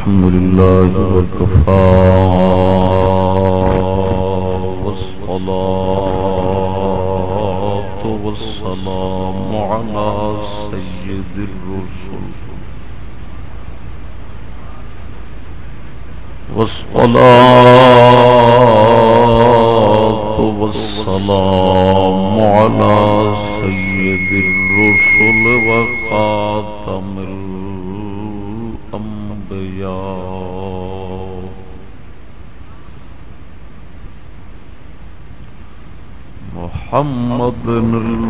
الحمد لله وكفى والصلاة والسلام على سيد الرسل. والصلاة محمد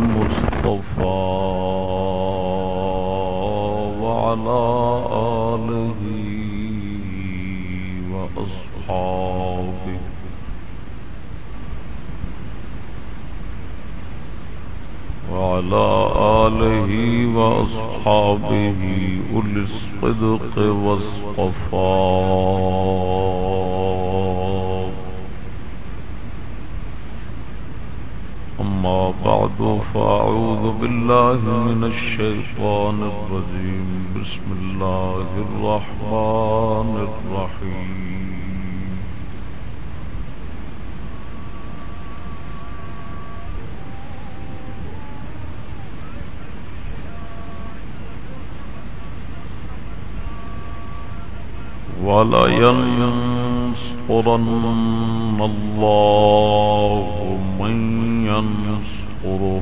بالله من الشيطان الرجيم. بسم الله الرحمن الرحيم. ولينصرن الله من ينصره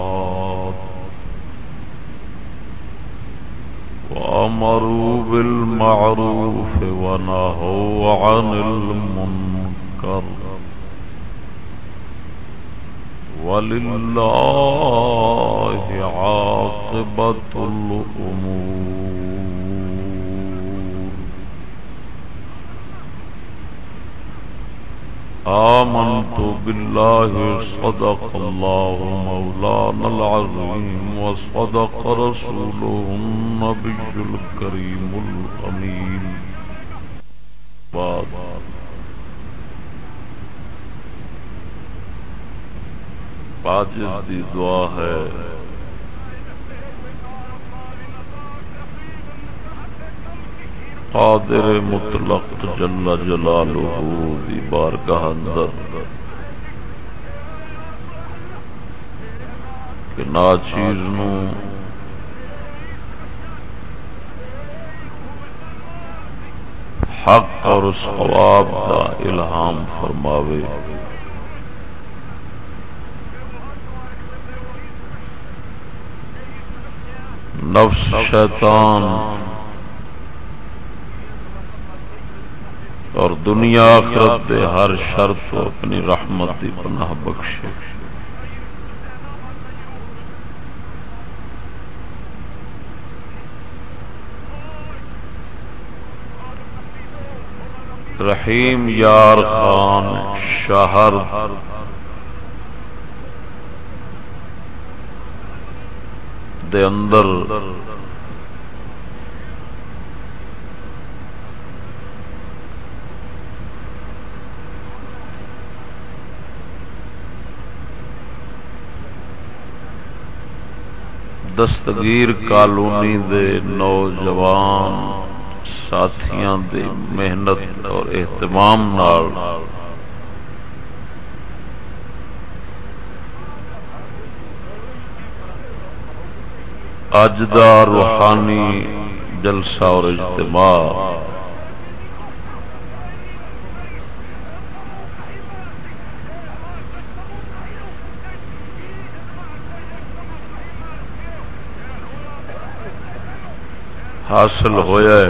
وأمروا بالمعروف ونهوا عن المنكر. ولله عاقبة الأمور. آمنت بالله صدق الله مولانا العظيم وصدق رسوله النبي الكريم الأمين. بعد. باجز دی دعا ہے قادر مطلق جل جلالہ دی بارگاہ اندر کہ ناچیز نو حق اور اس ثواب کا الہام فرماوے۔ نفس شیطان اور دنیا آخرت دے ہر شرط اپنی رحمت دی پناہ بخشے۔ رحیم یار خان، شہر۔ دے اندر دستگیر کالونی دے نوجوان ساتھیاں دے محنت اور اہتمام نال۔ اج دا روحانی جلسہ اور اجتماع حاصل ہویا ہے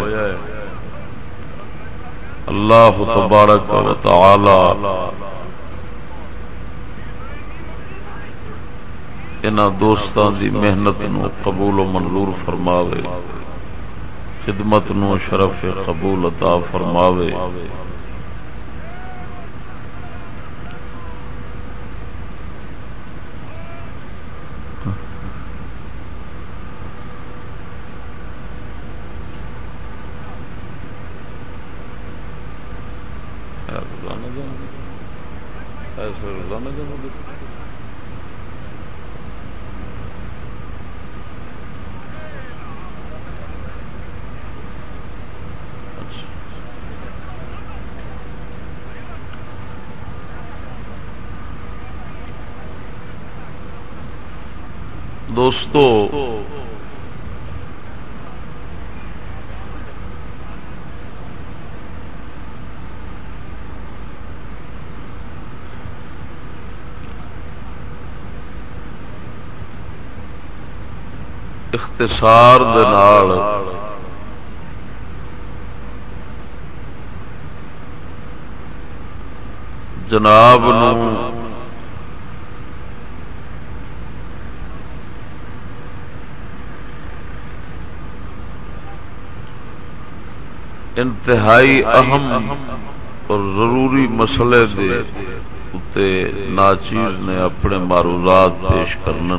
اللہ تبارک و تعالی ان دوستان دی محنت نو قبول و منظور فرماوے، خدمت نو شرف قبول عطا فرماوے۔ دوستو اختصار دنال جناب نو انتہائی اہم اور ضروری مسئلے دے ناچیز نے اپنے معروضات پیش کرنے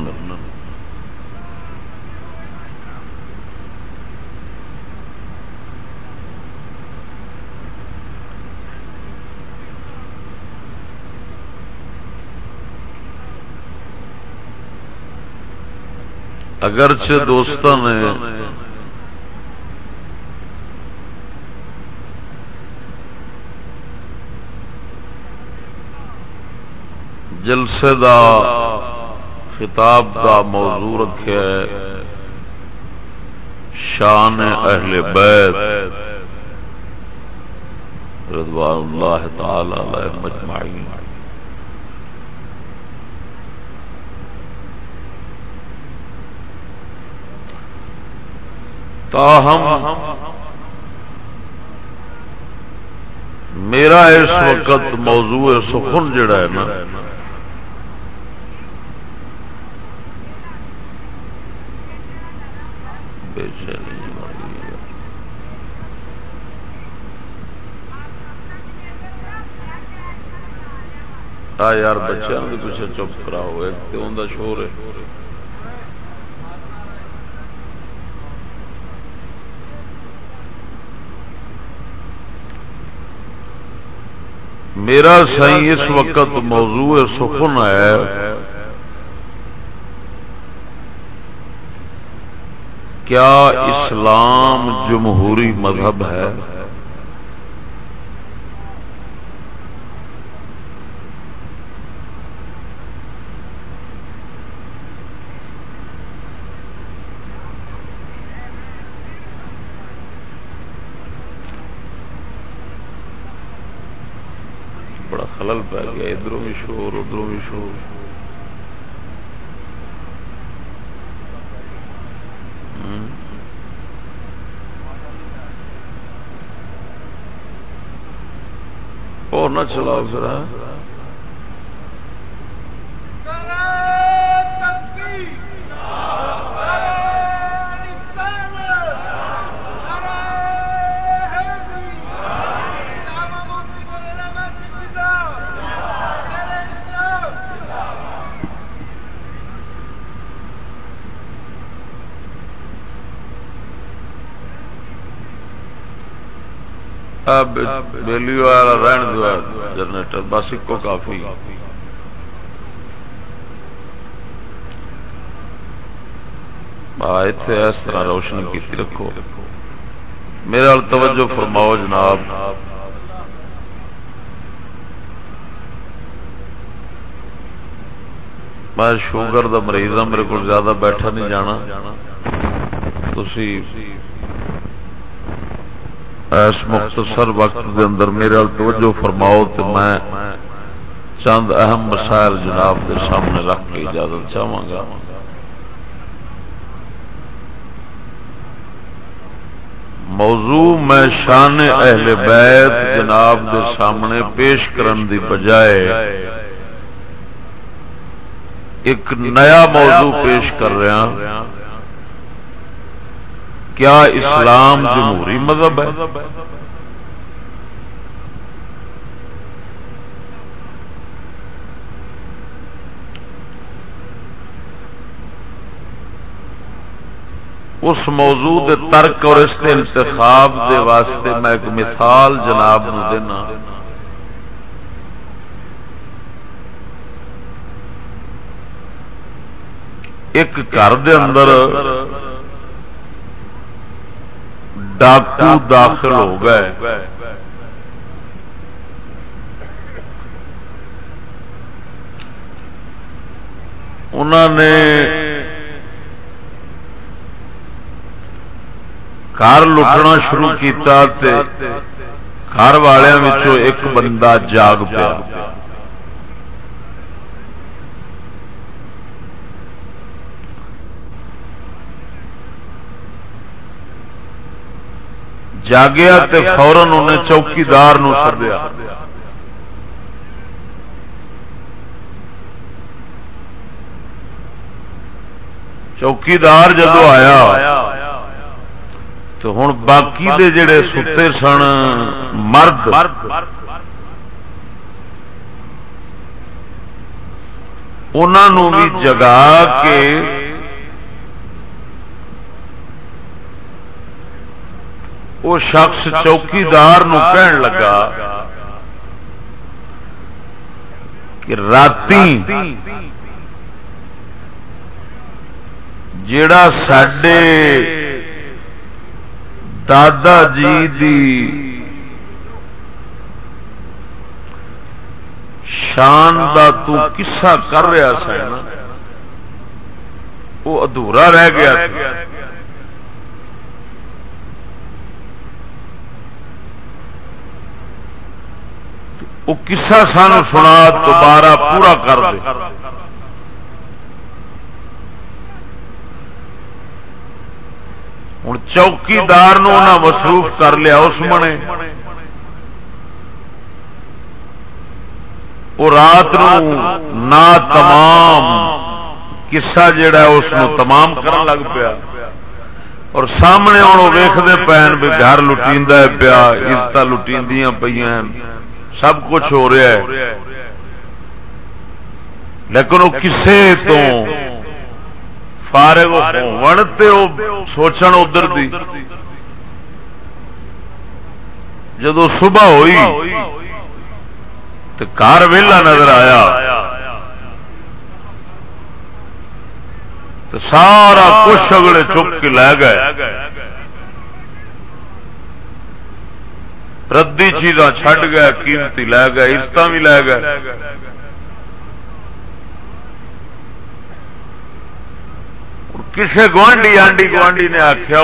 اگرچہ دوستوں نے جلسے دا خطاب دا موضوع رکھے شان اہل بیت۔ رضوان اللہ تعالی علیہ مجمعین۔ تاہم، میرا اس وقت موضوع سخن جڑا ہے نا یار بچوں کے پیچھے چپ کرا ہوئے تو ان کا شور ہے۔ میرا سی اس وقت موضوع سخن ہے۔ کیا اسلام جمہوری مذہب ہے؟ پی گیا ادھر بھی شور ادھر بھی شور۔ اور نہ چلاؤ پھر ہاں۔ ہاں؟ بےلی والا رہن دو جنریٹر بس ایک کافی۔ اتے اس طرح روشنی کی رکھو۔ میرے توجہ فرماؤ، جناب۔ میں شوگر دا مریض ہوں میرے کو زیادہ بیٹھا نہیں جانا۔ تھی اس مختصر وقت دے اندر میرے توجہ فرماؤ تو میں چند اہم مسائل جناب دے سامنے رکھ کے اجازت چاہوں گا۔ موضوع میں شان اہل بیت جناب دے سامنے پیش کرن دی بجائے ایک نیا موضوع پیش کر رہا۔ کیا اسلام جمہوری مذہب ہے؟ اس موضوع دے ترک اور اس انتخاب دے واسطے میں ایک مثال جناب نو دینا۔ ایک گھر دے اندر ڈاکو داخل ہو گئے۔ انہوں نے گھر لٹنا شروع کیا گھر والوں ایک بندہ جاگ پیا۔ جاگیا تے فورن انہیں چوکیدار سدیا چوکیدار جدو آیا تو ہوں باقی دے جڑے ستے سن مرد انہوں بھی جگا کے وہ شخص چوکیدار کہن لگا کہ رات جڑا سڈے دادا جی دی شان دا تو کسا کر رہا سا وہ ادھورا رہ گیا وہ کسا سان سنا، دوبارہ پورا کر دے۔ ہوں چوکیدار مصروف کر لیا، اس منے۔ وہ رات نہ تمام کسا جڑا اس تمام کر لگ پیا۔ اور سامنے ہوں ویختے پین بھی گھر لٹی پیا عزت لٹی پہ سب کچھ ہو رہا ہے۔ لیکن وہ کسے تو فارغ ونتے سوچن ادھر دی۔ جدو صبح ہوئی تو کار ویلا نظر آیا تو سارا کچھ اگلے چک کے لے گئے۔ ردی چیزاں چھڈ گئے، قیمتی لے گئے عزت بھی لے گئے۔ کسے گوانڈی، آنڈی گوانڈی نے آخیا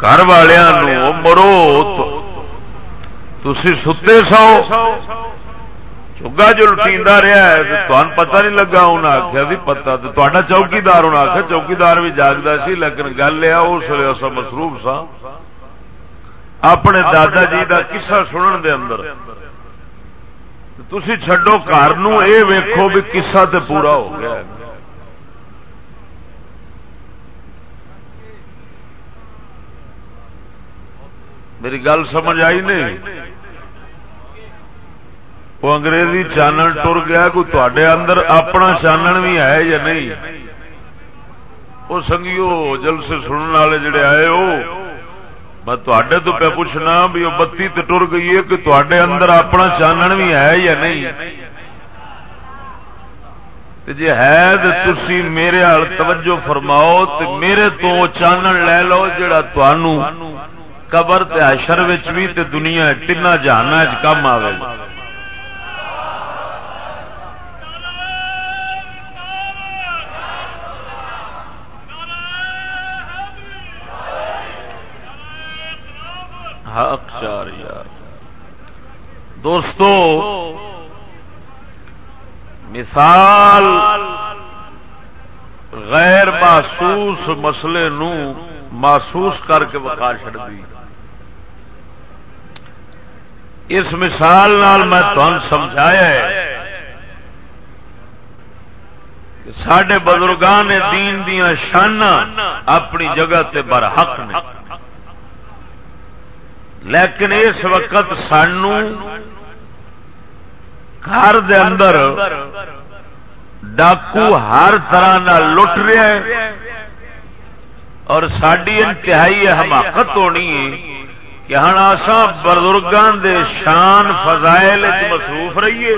گھر والوں مرو تھی ستے سو۔ چوگا جو لٹیدا رہا ہے، تو پتہ نہیں لگا۔ انہیں آخیا بھی پتا تو چوکیدار انہیں آخیا چوکیدار بھی جاگتا سی، لیکن گل یہ اس لیے مصروف سا اپنے دادا جی کا کسا سنن دے اندر۔ تھی چڈو گھر یہ ویکو بھی کسا تے پورا ہو گیا۔ میری گل سمجھ آئی نہیں؟ وہ انگریزی چانن ٹر گیا کوئی تے اندر اپنا چانن بھی ہے یا نہیں؟ وہ سنگیو جلسے سننے والے جڑے آئے وہ میں تے تو پہ پوچھنا بھی وہ بتی تو ٹر گئی ہے کہ تے اندر اپنا چانن بھی ہے یا نہیں؟ جی ہے تو تھی میرے ہال توجہ فرماؤ تو میرے تو چانن لے لو جڑا تنوع قبر حشر بھی تے دنیا تین جہان کم آئے حق چار یار۔ دوستو، مثال غیر محسوس مسئلے نو محسوس کر کے بخار چڑ دی۔ اس مثال نال میں تمہیں سمجھایا ہے سڈے بزرگان نے دین دیا شانہ اپنی جگہ تے برحق نے۔ لیکن اس وقت سانو گھر دے اندر ڈاکو ہر طرح لٹ رہا ہے اور ساری انتہائی حماقت ہونی ہے کہ ہاں آسا بزرگوں دے شان فضائل مصروف رہیے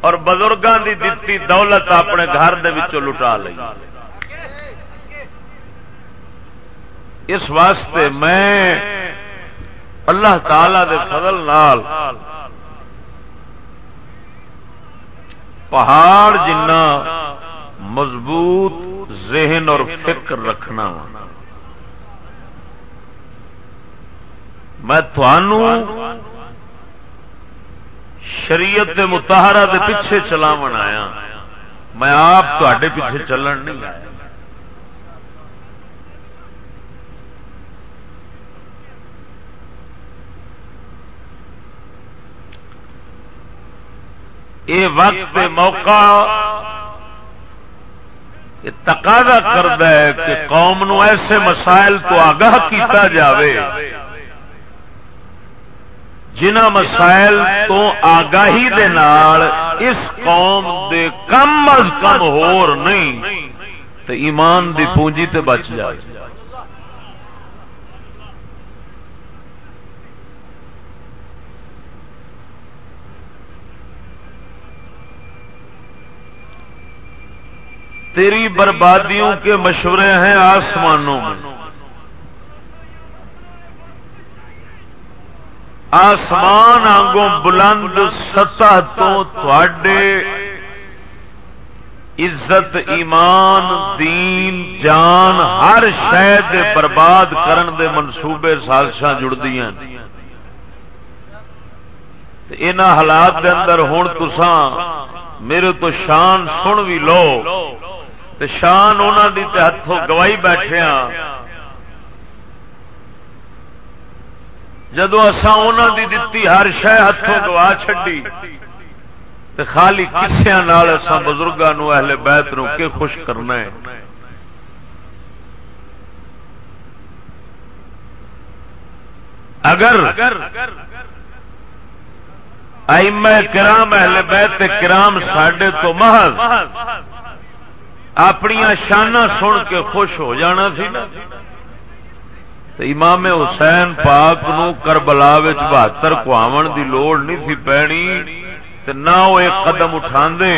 اور بزرگوں دی دتی دولت اپنے گھر دے وچوں لٹا لی اس واسطے میں اللہ تعالی دے فضل نال پہاڑ جنا مضبوط ذہن اور فکر رکھنا میں شریعت متحرہ دے پیچھے چلاو آیا۔ میں آپ تے پیچھے چلن نہیں آیا۔ یہ وقت موقع تقاضا کرتا ہے کہ قوم نو ایسے مسائل تو آگاہ کیتا جاوے جنہ مسائل تو آگاہی دے نال اس قوم دے کم از کم ہور نہیں تو ایمان دی پونجی تے بچ جائے تیری بربادیوں کے مشورے ہیں آسمانوں میں۔ آسمان آنگوں بلند سطح تو تھوڑے عزت، ایمان، دین، جان، ہر شہ برباد کرن دے منصوبے سازشاں جڑتی ہیں۔ ان حالات دے اندر ہوں تسان میرے تو شان سن بھی لو۔ تو شان انہوں دی تے ہاتھوں گوائی بیٹھے ہاں۔ جدو اسان دی دتی ہر شہ ہاتھوں گوا چڈی تو خالی کسیا بزرگوں اہل بیت نو کے خوش کرنا ہے۔ اگر ایم کرام اہل بیت کرام ساڈے تو محض اپنی شانہ سن کے خوش ہو جانا سی نا۔ امام حسین پاک نو کربلا بہتر کواون دی لوڑ نہیں سی پینی نہ وہ ایک قدم اٹھا دے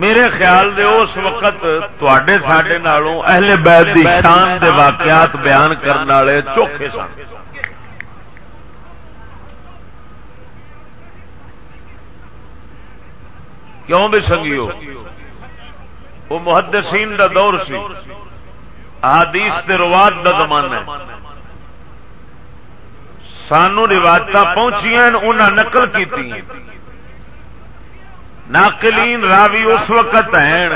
میرے خیال دے اس وقت تے ساڈے اہل بیت دی شان دے واقعات بیان کرنے والے چوکھے سن۔ کیوں بھی سنگیو؟ وہ محدثین دا دور سی۔ آدیش کے رواد کا زمانہ سانو روایت پہنچیا انہیں نقل کی ناقلین راوی اس وقت ہیں۔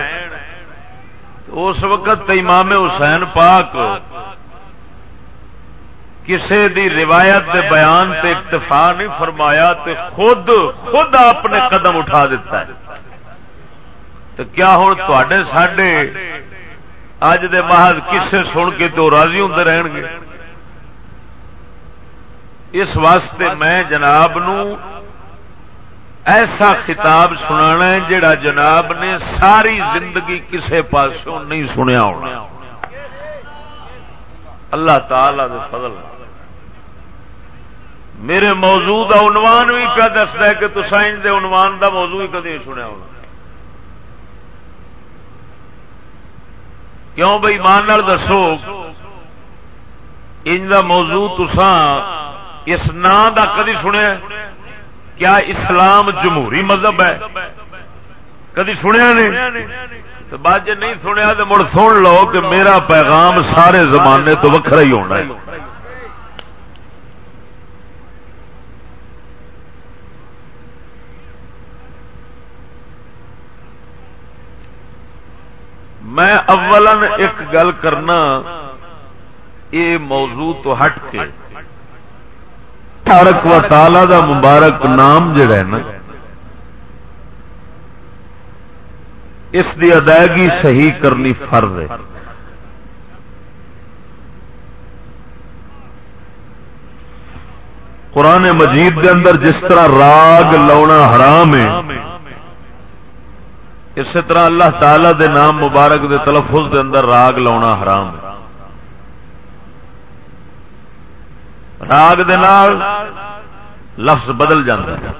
اس وقت امام حسین پاک کسے دی روایت دے بیان تے اکتفا نہیں فرمایا تے خود خود آپ نے قدم اٹھا دیتا ہے۔ تو کیا ہوں تے ساڈے؟ اج دے محض کسے سن کے تو راضی ہوں رہن گے۔ اس واسطے میں جناب نو ایسا خطاب سنا جڑا جناب نے ساری زندگی کسے پاسوں نہیں سنیا ہونا۔ اللہ تعالی دے فضل۔ میرے موضوع کا عنوان بھی پیا دستا ہے کہ تو سائنس دے عنوان دا موضوع ہی کدی سنیا ہونا۔ کیوں بھائی مان دسو؟ ان کا موضوع تسان اس نام کا کدی سنیا کیا اسلام جمہوری مذہب ہے؟ کدی سنیا نہیں؟ تو بعد جی نہیں سنیا تو مڑ سن لو کہ میرا پیغام سارے زمانے تو وکھرا ہی ہونا ہے۔ میں اولن ایک گل کرنا یہ موضوع تو ہٹ کے۔ تارک و تالا دا مبارک نام جڑا ہے نا، اس دی ادائیگی صحیح کرنی فرض ہے۔ قرآن مجید دے اندر جس طرح راگ لونا حرام ہے اسی طرح اللہ تعالی دے نام مبارک دے تلفظ دے اندر راگ لاؤنا حرام ہے۔ راگ دے نال لفظ بدل جاتا ہے۔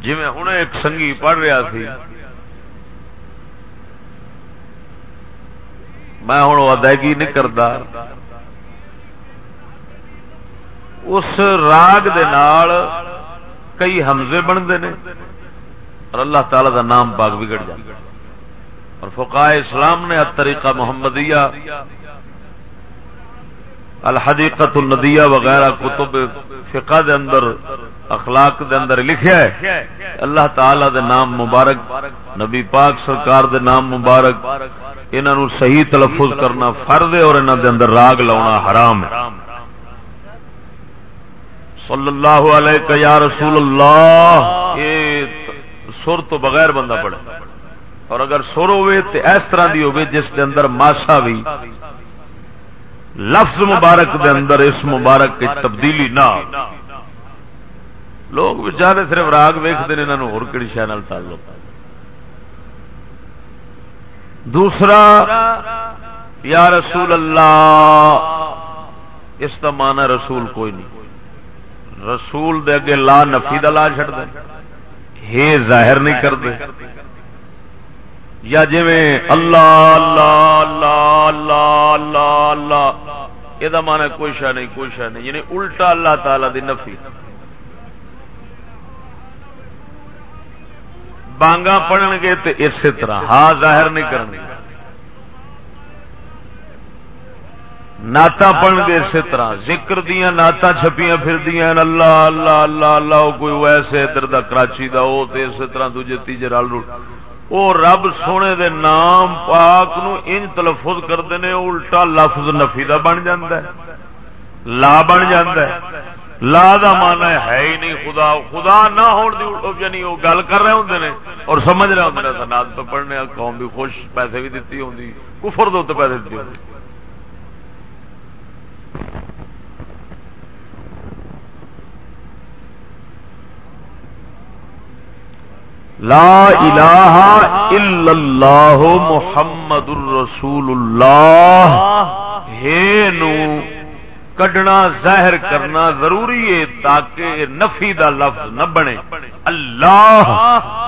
جی میں ہوں ایک سنگھی پڑھ رہا تھی۔ میں ہوں ادائیگی نہیں کرتا۔ اس راگ دے نال کئی حمزے بنتے ہیں اور اللہ تعالی دا نام پاک بگڑ جائے اور فقائے اسلام نے طریقہ محمدیہ الحدیقت الندیہ وغیرہ کتب فقہ دے اندر، اخلاق دے اندر لکھیا ہے۔ اللہ تعالی دے نام مبارک، نبی پاک سرکار دے نام مبارک انہوں صحیح تلفظ کرنا فرد ہے اور انہوں دے اندر راگ لاؤنا حرام ہے۔ صلی اللہ علیہ یا رسول اللہ، یہ سر تو بغیر بندہ پڑے۔ اور اگر سر ہوے تو اس طرح دی ہوے جس دے اندر ماسا بھی۔ لفظ مبارک دے اندر اس مبارک کی تبدیلی نہ لوگ بچارے صرف راگ ویختے ہیں انہوں ہوئی شہ تعلق۔ دوسرا، یا رسول اللہ، اس کا مانا رسول کوئی نہیں۔ رسول دے اگے لا نفی دا لا چڑ دے۔ ہے ظاہر نہیں کرتے۔ یا جی اللہ اللہ اللہ اللہ اللہ اللہ یہ مانا کوئی شہ نہیں، کوئی شہ نہیں۔ یعنی الٹا اللہ تعالی دی نفی۔ بانگا پڑھن گے تو اسی طرح۔ ہاں ظاہر نہیں کرنی نعت پڑھ گے اسی طرح، ذکر دیا نعت چھپیاں پھر دیا اللہ اللہ اللہ اللہ کوئی ویسے ادھر دا کراچی دا وہ تو اسی طرح دوجے تیجے رل رل وہ رب سونے دے نام پاک نو ان تلفظ کرتے ہیں الٹا لفظ نفی دا بن ہے۔ لا بن ہے۔ لا دا مانا ہے ہی نہیں، خدا خدا نہ یعنی وہ گل کر رہے ہوں نے اور سمجھ رہے ہوں ناد پہ پڑھنے قوم بھی خوش، پیسے بھی دیتی ہوں کفر دو پیسے دیتی ہوں لا الہ الا اللہ محمد الرسول اللہ ہے نو کڈنا، ظاہر کرنا ضروری ہے تاکہ نفی دا لفظ نہ بنے. اللہ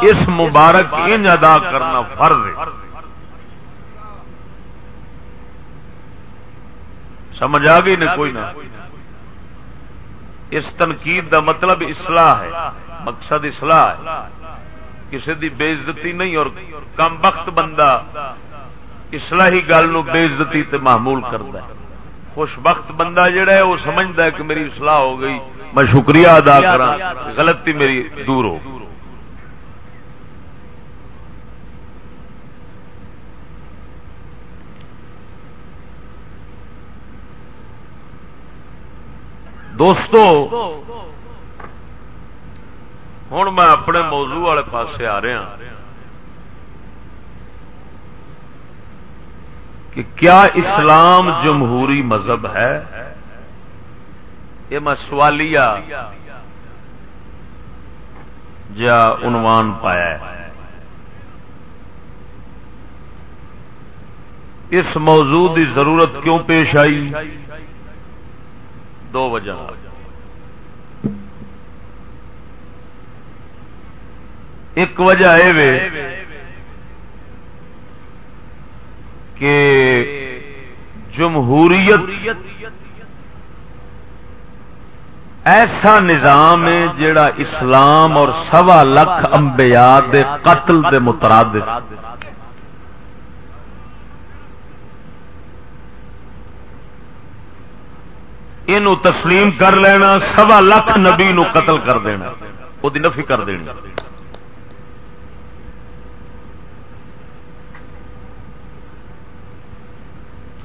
اس مبارک انج ادا کرنا فرض ہے. سمجھ آ گئی نا کوئی نہ؟ اس تنقید دا مطلب اصلاح ہے، مقصد اصلاح ہے۔ کسی دی بے عزتی نہیں اور کم بخت بندہ اسلحی گل بے عزتی تے معمول کرتا ہے۔ خوش بخت بندہ جڑا ہے، وہ سمجھتا ہے کہ میری اصلاح ہو گئی، میں شکریہ ادا کرا غلطی میری دور ہو دوستو، ہوں میں اپنے موضوع والے پاسے آ رہا کہ کیا اسلام جمہوری مذہب ہے؟ یہ میں سوالیہ جا عنوان پایا ہے۔ اس موضوع کی ضرورت کیوں پیش آئی؟ دو وجہ۔ ایک وجہ یہ کہ جمہوریت ایسا نظام ہے جڑا اسلام اور سوا لکھ امبیا قتل دے مترادف۔ یہ تسلیم کر لینا، سوا لکھ نبی نو قتل کر دینا۔ وہ نفی کر دینی۔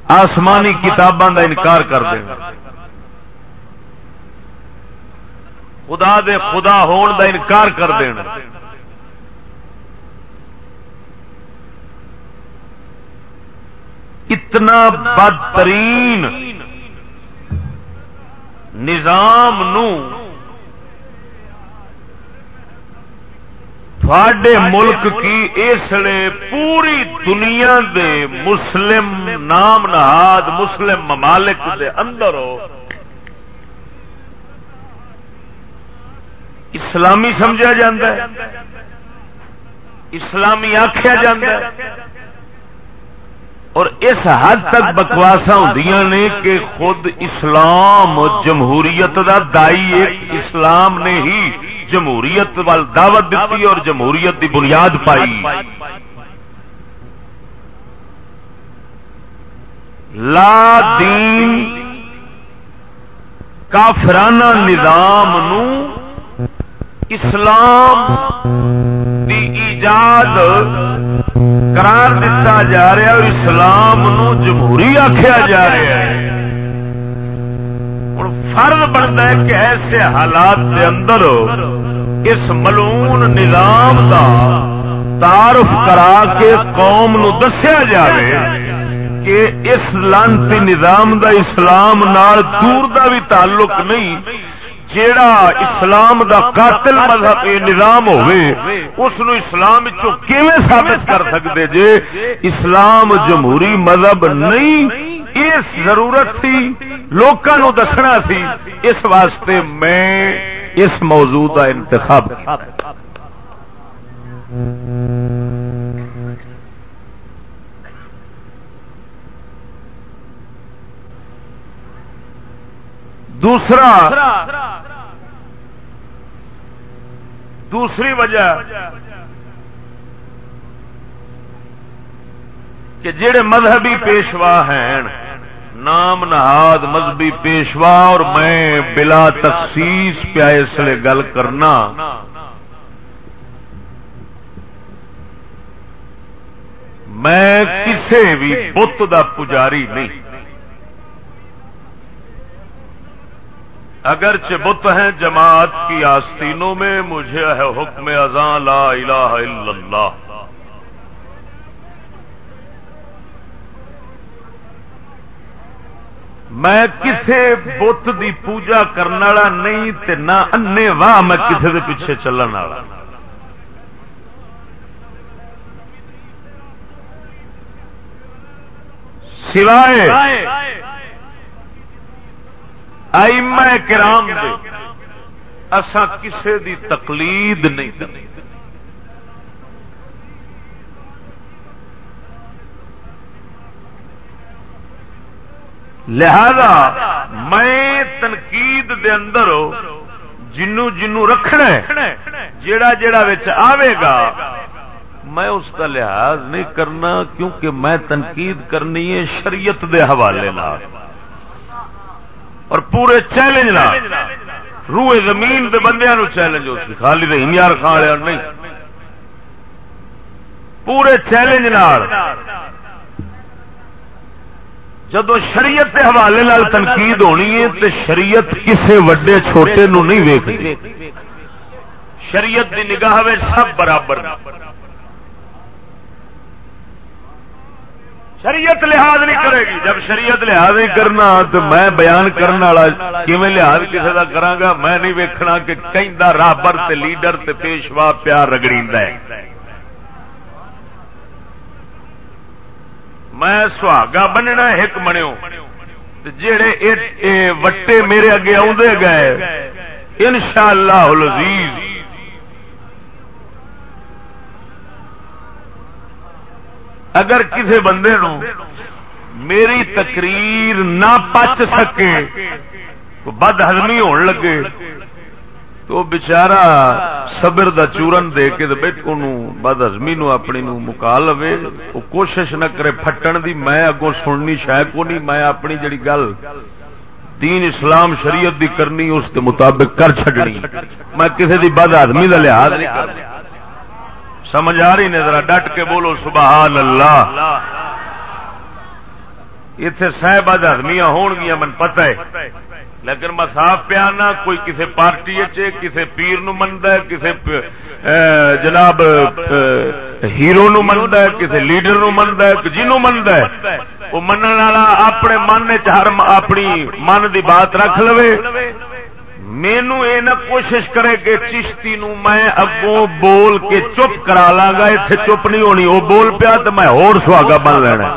آسمانی کتاباں کا انکار کر دیں خدا دے خدا ہون دا انکار کر دینا۔ اتنا بدترین نظام نو تھوڑے ملک کی اس لیے پوری دنیا دے مسلم نام نہاد مسلم ممالک دے اندر ہو۔ اسلامی سمجھا جا اسلامی آخیا جا اور اس حد تک بکواسا ہوں نے کہ خود اسلام جمہوریت دا دائی ایک اسلام نے ہی جمہوریت وال دعوت دیتی اور جمہوریت دی بنیاد پائی۔ لا دین کافرانہ نظام نو اسلام دی ایجاد قرار دیتا جا رہا اور اسلام نو جمہوری آخیا جا رہا ہے۔ ہوں فرض بنتا ہے کہ ایسے حالات کے اندر اس ملون نظام دا تعارف کرا کے قوم نو دسیا جائے کہ اس لانتی نظام دا اسلام نال دور دا بھی تعلق نہیں۔ جیڑا اسلام دا قاتل مذہب نظام ہوئے اس نو اسلام ثابت کر سکتے جے؟ اسلام جمہوری مذہب نہیں، اس ضرورت تھی لوگوں دسنا سی، اس واسطے میں اس موضوع کا انتخاب دوسرا دوسری وجہ کہ جڑے مذہبی پیشوا ہیں، نام نہاد مذہبی پیشوا اور میں بلا تخصیص پیا اس لیے گل کرنا، میں کسی بھی بت دا پجاری نہیں۔ اگرچہ بت ہیں جماعت کی آستینوں میں، مجھے ہے حکم ازاں لا الہ الا اللہ۔ میں کسے بت دی پوجا کرنے والا نہیں تے نہ انے واہ میں کسے دے پیچھے چلن والا۔ سوائے کرام دے اسا کسے دی تقلید نہیں لہذا میں تنقید دے اندر جنو جنو رکھنا جیڑا جیڑا آوے گا، میں اس کا لحاظ نہیں کرنا کیونکہ میں تنقید کرنی ہے شریعت دے حوالے اور پورے چیلنج نہ روئے زمین دے بندے نو چیلنج ہو سی خالی تو ہمیار کھا لیا نہیں۔ پورے چیلنج جدو شریعت کے حوالے نال تنقید ہونی ہے تو شریعت کسے وڈے چھوٹے نو نہیں ویک شریعت دی نگاہ سب برابر۔ شریعت لحاظ نہیں کرے گی. جب شریعت لحاظ نہیں کرنا تو میں بیان کرنے والا کیون لحاظ کسی کا کرا میں نہیں ویکھنا کہ کہیں رابر تے لیڈر تے پیشوا پیار رگڑی میں سہاگا بننا ایک بنو جڑے وٹے میرے اگے آدھے گئے ان شاء اللہ اگر کسی بندے نو میری تقریر نہ پچ سکے بد ہزمی ہون لگے، تو بچارا صبر دا چورن دے کے بد ہزمی نو اپنی نو مکا لو وہ کوشش نہ کرے پھٹن دی، میں اگوں سننی شاید کو نہیں میں اپنی جڑی گل دین اسلام شریعت دی کرنی، اس کے مطابق کر چڈنی میں کسی دی بد آدمی کا لحاظ نہیں کر سمجھ آ رہی نے ذرا ڈٹ کے بولو سبحان اللہ۔ اتے صاحب آدمیاں ہون گیا، من پتہ ہے۔ لیکن میں صاف پیا نہ، کوئی کسی پارٹی کسی پیر نو منتا ہے کسی جناب ہیرو نو منتا ہے کسی لیڈر نو منتا ہے جنوں منتا ہے۔ وہ من والا اپنے من چر اپنی من دی بات رکھ لو مینو یہ نہ کوشش کرے کہ چشتی نو میں اگوں بول کے چپ کرا لا گا اتنے چپ نہیں ہونی، وہ بول پیا تو میں ہور سواگا بن لینا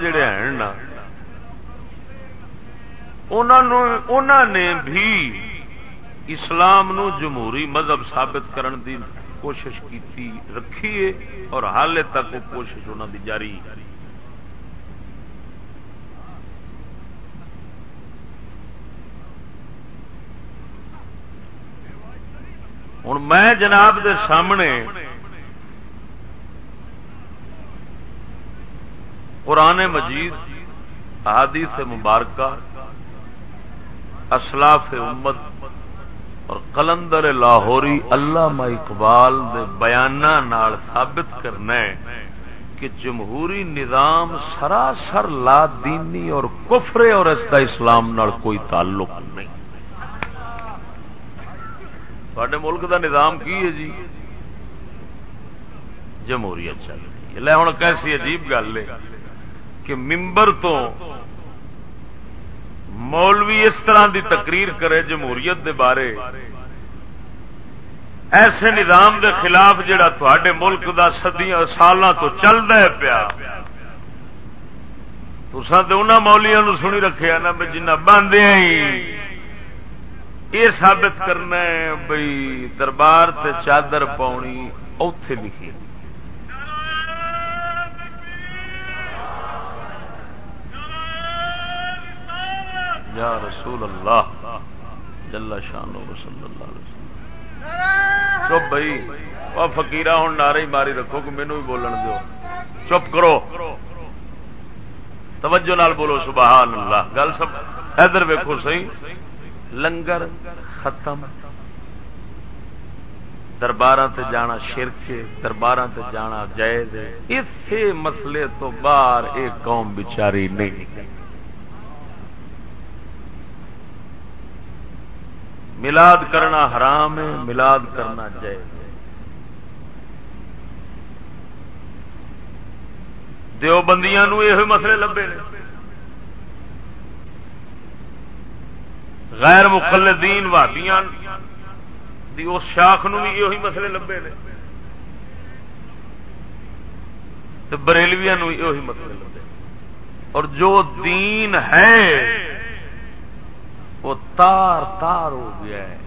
جڑے ہیں نا انہوں نے بھی اسلام نو جمہوری مذہب ثابت کرن دی کوشش کی رکھی ہے اور حال تک وہ کوشش انہوں دی جاری ہوں میں جناب دے سامنے قرآن مجید، احادیث مبارکہ، اسلاف امت اور کلندر لاہوری اللہ اقبال دے بیانہ نال ثابت کرنا ہے کہ جمہوری نظام سراسر لا دینی اور کفرے اور اس کا اسلام نال کوئی تعلق نہیں۔ تھے ملک دا نظام کی ہے جی؟ جمہوریت چل رہی ہے۔ لے ہوں کیسی عجیب گل ہے کہ ممبر تو مولوی اس طرح دی تقریر کرے جمہوریت دے بارے۔ ایسے نظام دے خلاف جڑا تھوڑے ملک دا سدیاں سالوں تو چلتا ہے پیا۔ تسان تو انہوں مولیا سنی رکھے نا بھی جنہ باندھے یہ ثابت کرنا ہے بھائی دربار تے چادر پاؤنی اوتے لکھی۔ یا رسول اللہ، جل شان صلی اللہ علیہ وسلم۔ چپ بھائی وہ فکیر ہوں، نعرے ماری رکھو کہ مینو بھی بولن دو چپ کرو۔ توجہ نال بولو، سبحان اللہ۔ گل سب ادھر ویکو سی لنگر ختم۔ دربار تے جانا شرک دربار تے جانا جائز اسی مسئلے تو باہر ایک قوم بچاری نہیں۔ ملاد کرنا حرام ہے، ملاد کرنا جائز دیوبندیاں یہ مسئلے لبے نے۔ غیر مخلدین وادیاں دی اس شاخ نو بھی یہ مسئلے لبے نے۔ بریلویا یہ مسئلے لبے۔ اور جو دین ہے وہ تار تار ہو گیا ہے۔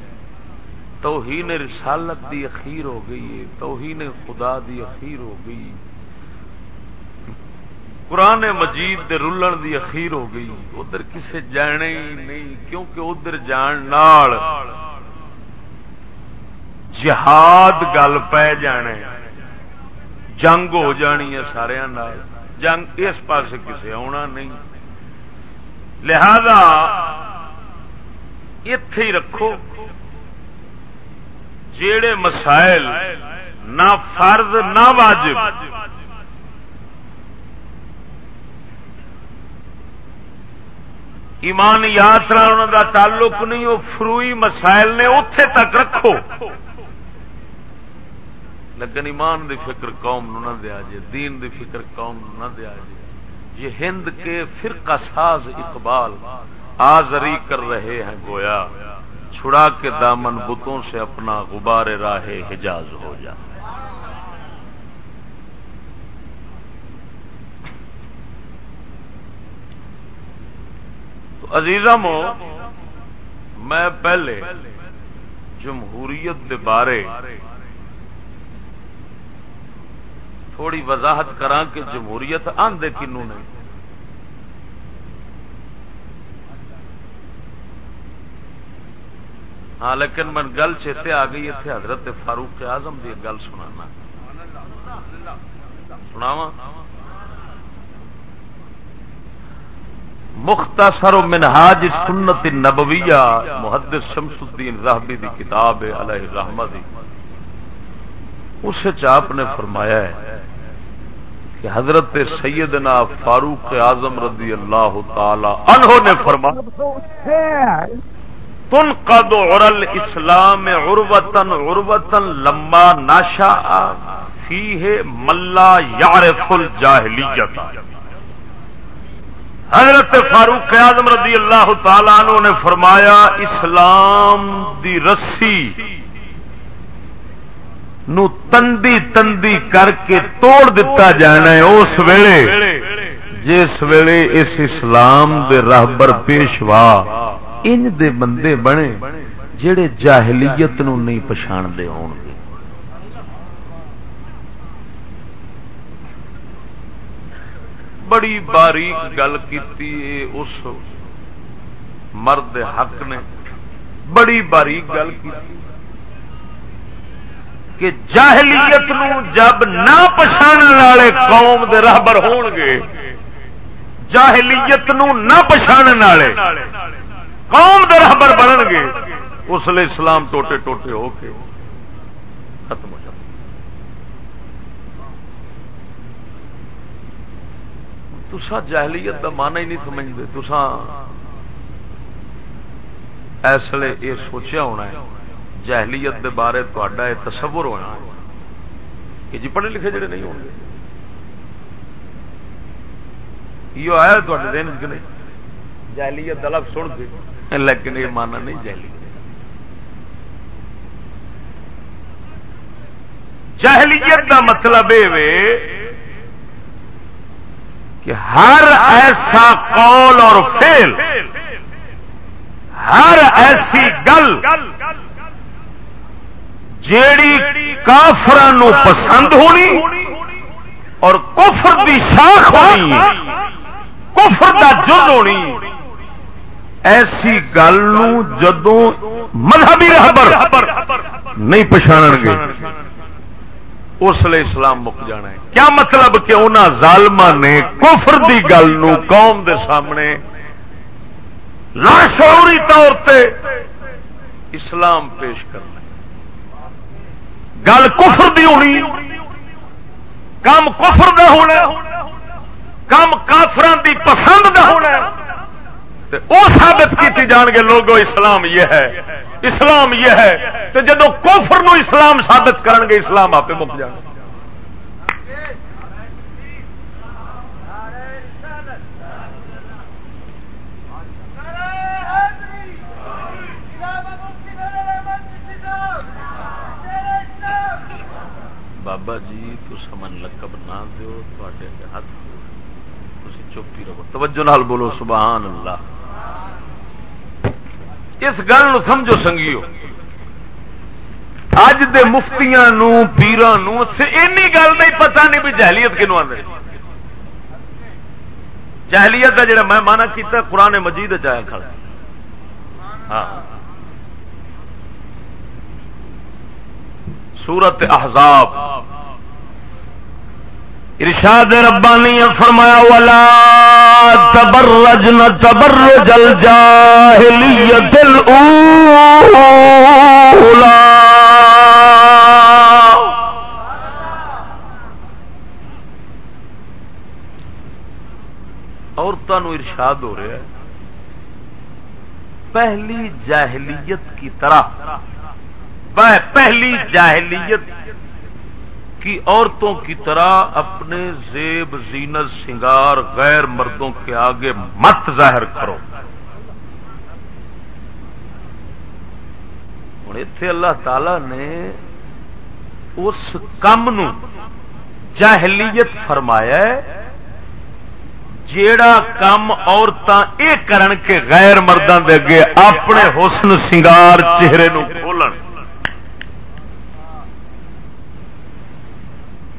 توہین رسالت دی اخیر ہو گئی ہے۔ توہین خدا دی اخیر ہو گئی۔ قرآن مجید دے رلن دی اخیر ہو گئی۔ ادھر کسے جانے ہی نہیں، کیونکہ ادھر جان نال جہاد گل پہ جانے۔ جنگ ہو جانی ہے سارا جنگ اس پاس کسے آنا نہیں۔ لہذا اتے ہی رکھو۔ جڑے مسائل نہ فرد نہ واجب۔ ایمان یاترا کا تعلق نہیں، وہ فروئی مسائل نے اتے تک رکھو۔ لیکن ایمان دی فکر قوم نہ دیا جے دین دی فکر قوم نہ دیا جے یہ ہند کے فرقہ ساز اقبال۔ آزری کر رہے ہیں گویا، چھڑا کے دامن بتوں سے اپنا غبار راہ حجاز ہو جا۔ تو عزیزم میں پہلے جمہوریت کے بارے تھوڑی وضاحت کرا کہ جمہوریت آندے کنو نہیں ہاں لیکن من گل چیتے آ گئی اتنے حضرت فاروق آزم کی گل سنا سناوا مختصر منہاج سنت نبویہ محدث شمس الدین راہبی دی کتاب ہے علیہ رحمت دی۔ اس آپ نے فرمایا ہے کہ حضرت سیدنا فاروق اعظم رضی اللہ تعالی عنہ نے فرمایا تن قد عرل اسلام عروتن عروتن لما ناشا فی ہے ملا یارف الجاہلیت حضرت فاروق اعظم رضی اللہ تعالی عنہ نے فرمایا، اسلام دی رسی نو تندی تندی کر کے توڑ دیتا جانا ہے اس ویلے، جس ویلے اس اسلام دے راہبر پیشوا ان دے بندے بنے جڑے جاہلیت نو نہیں پچھان دے ہون گے۔ بڑی باریک گل کی اس مرد حق نے۔ بڑی باریک گل کی کہ جاہلیت نو جب نہ پچھان والے قوم دے راہبر ہون گے، جاہلیت نو نہ پچھان والے قوم دے راہبر بنن گے، اس لیے اسلام ٹوٹے ٹوٹے ہو کے ختم ہو جائے تسا جاہلیت کا مانا ہی نہیں سمجھتے تسا اس لیے یہ سوچیا ہونا ہے جہلیت دے بارے تا تصور ہونا کہ جی پڑھے لکھے جڑے نہیں ہوں گے۔ یہ آیا دن کہ نہیں؟ جہلیت دلف سن کے۔ لیکن یہ مانا نہیں جہلی۔ جہلیت کا مطلب یہ کہ ہر ایسا قول اور فیل ہر ایسی گل جیڑی کافران پسند ہونی اور کفر دی شاخ ہونی، کفر دا جد ہونی۔ ایسی گل جدو مذہبی رہبر نہیں پچھاڑ گے۔ اس لیے اسلام مک جانا ہے۔ کیا مطلب کہ انہوں ظالم نے کفر دی گل قوم دے سامنے لاشعوری طور پہ اسلام پیش کرنا گل کفر دی ہونی کم کفر دا ہونا کم کافران دی پسند دا ہونا وہ ثابت کی جان گے لوگوں اسلام یہ ہے۔ اسلام یہ ہے۔ تو جدو کوفر نو اسلام ثابت کرن گے، اسلام آپ مک جان بابا جی تو سمن لقب نہ دو تے ہاتھ تھی چپ ہی رہو۔ توجہ نال بولو، سبحان اللہ۔ اس گل سمجھو سنگیو۔ اج دے مفتیاں نو پیران اینی گل نہیں، پتہ نہیں بھی جہلیت کنو آدھے جہلیت کا جڑا میں مانا کیتا، قرآن مجید چایا کھڑا۔ ہاں۔ سورت احزاب۔ ارشاد ربانی فرمایا والا تبرج تبرج الجاہلیت الاولا عورتوں ارشاد ہو رہا ہے، پہلی جاہلیت کی طرح پہلی جاہلیت کی عورتوں کی طرح اپنے زیب زینت سنگار غیر مردوں کے آگے مت ظاہر کرو۔ ہوں اتے اللہ تعالی نے اس کام جاہلیت فرمایا جیڑا کام عورتیں یہ کرن کے غیر مردوں دے اگے اپنے حسن سنگار چہرے نو کھولن۔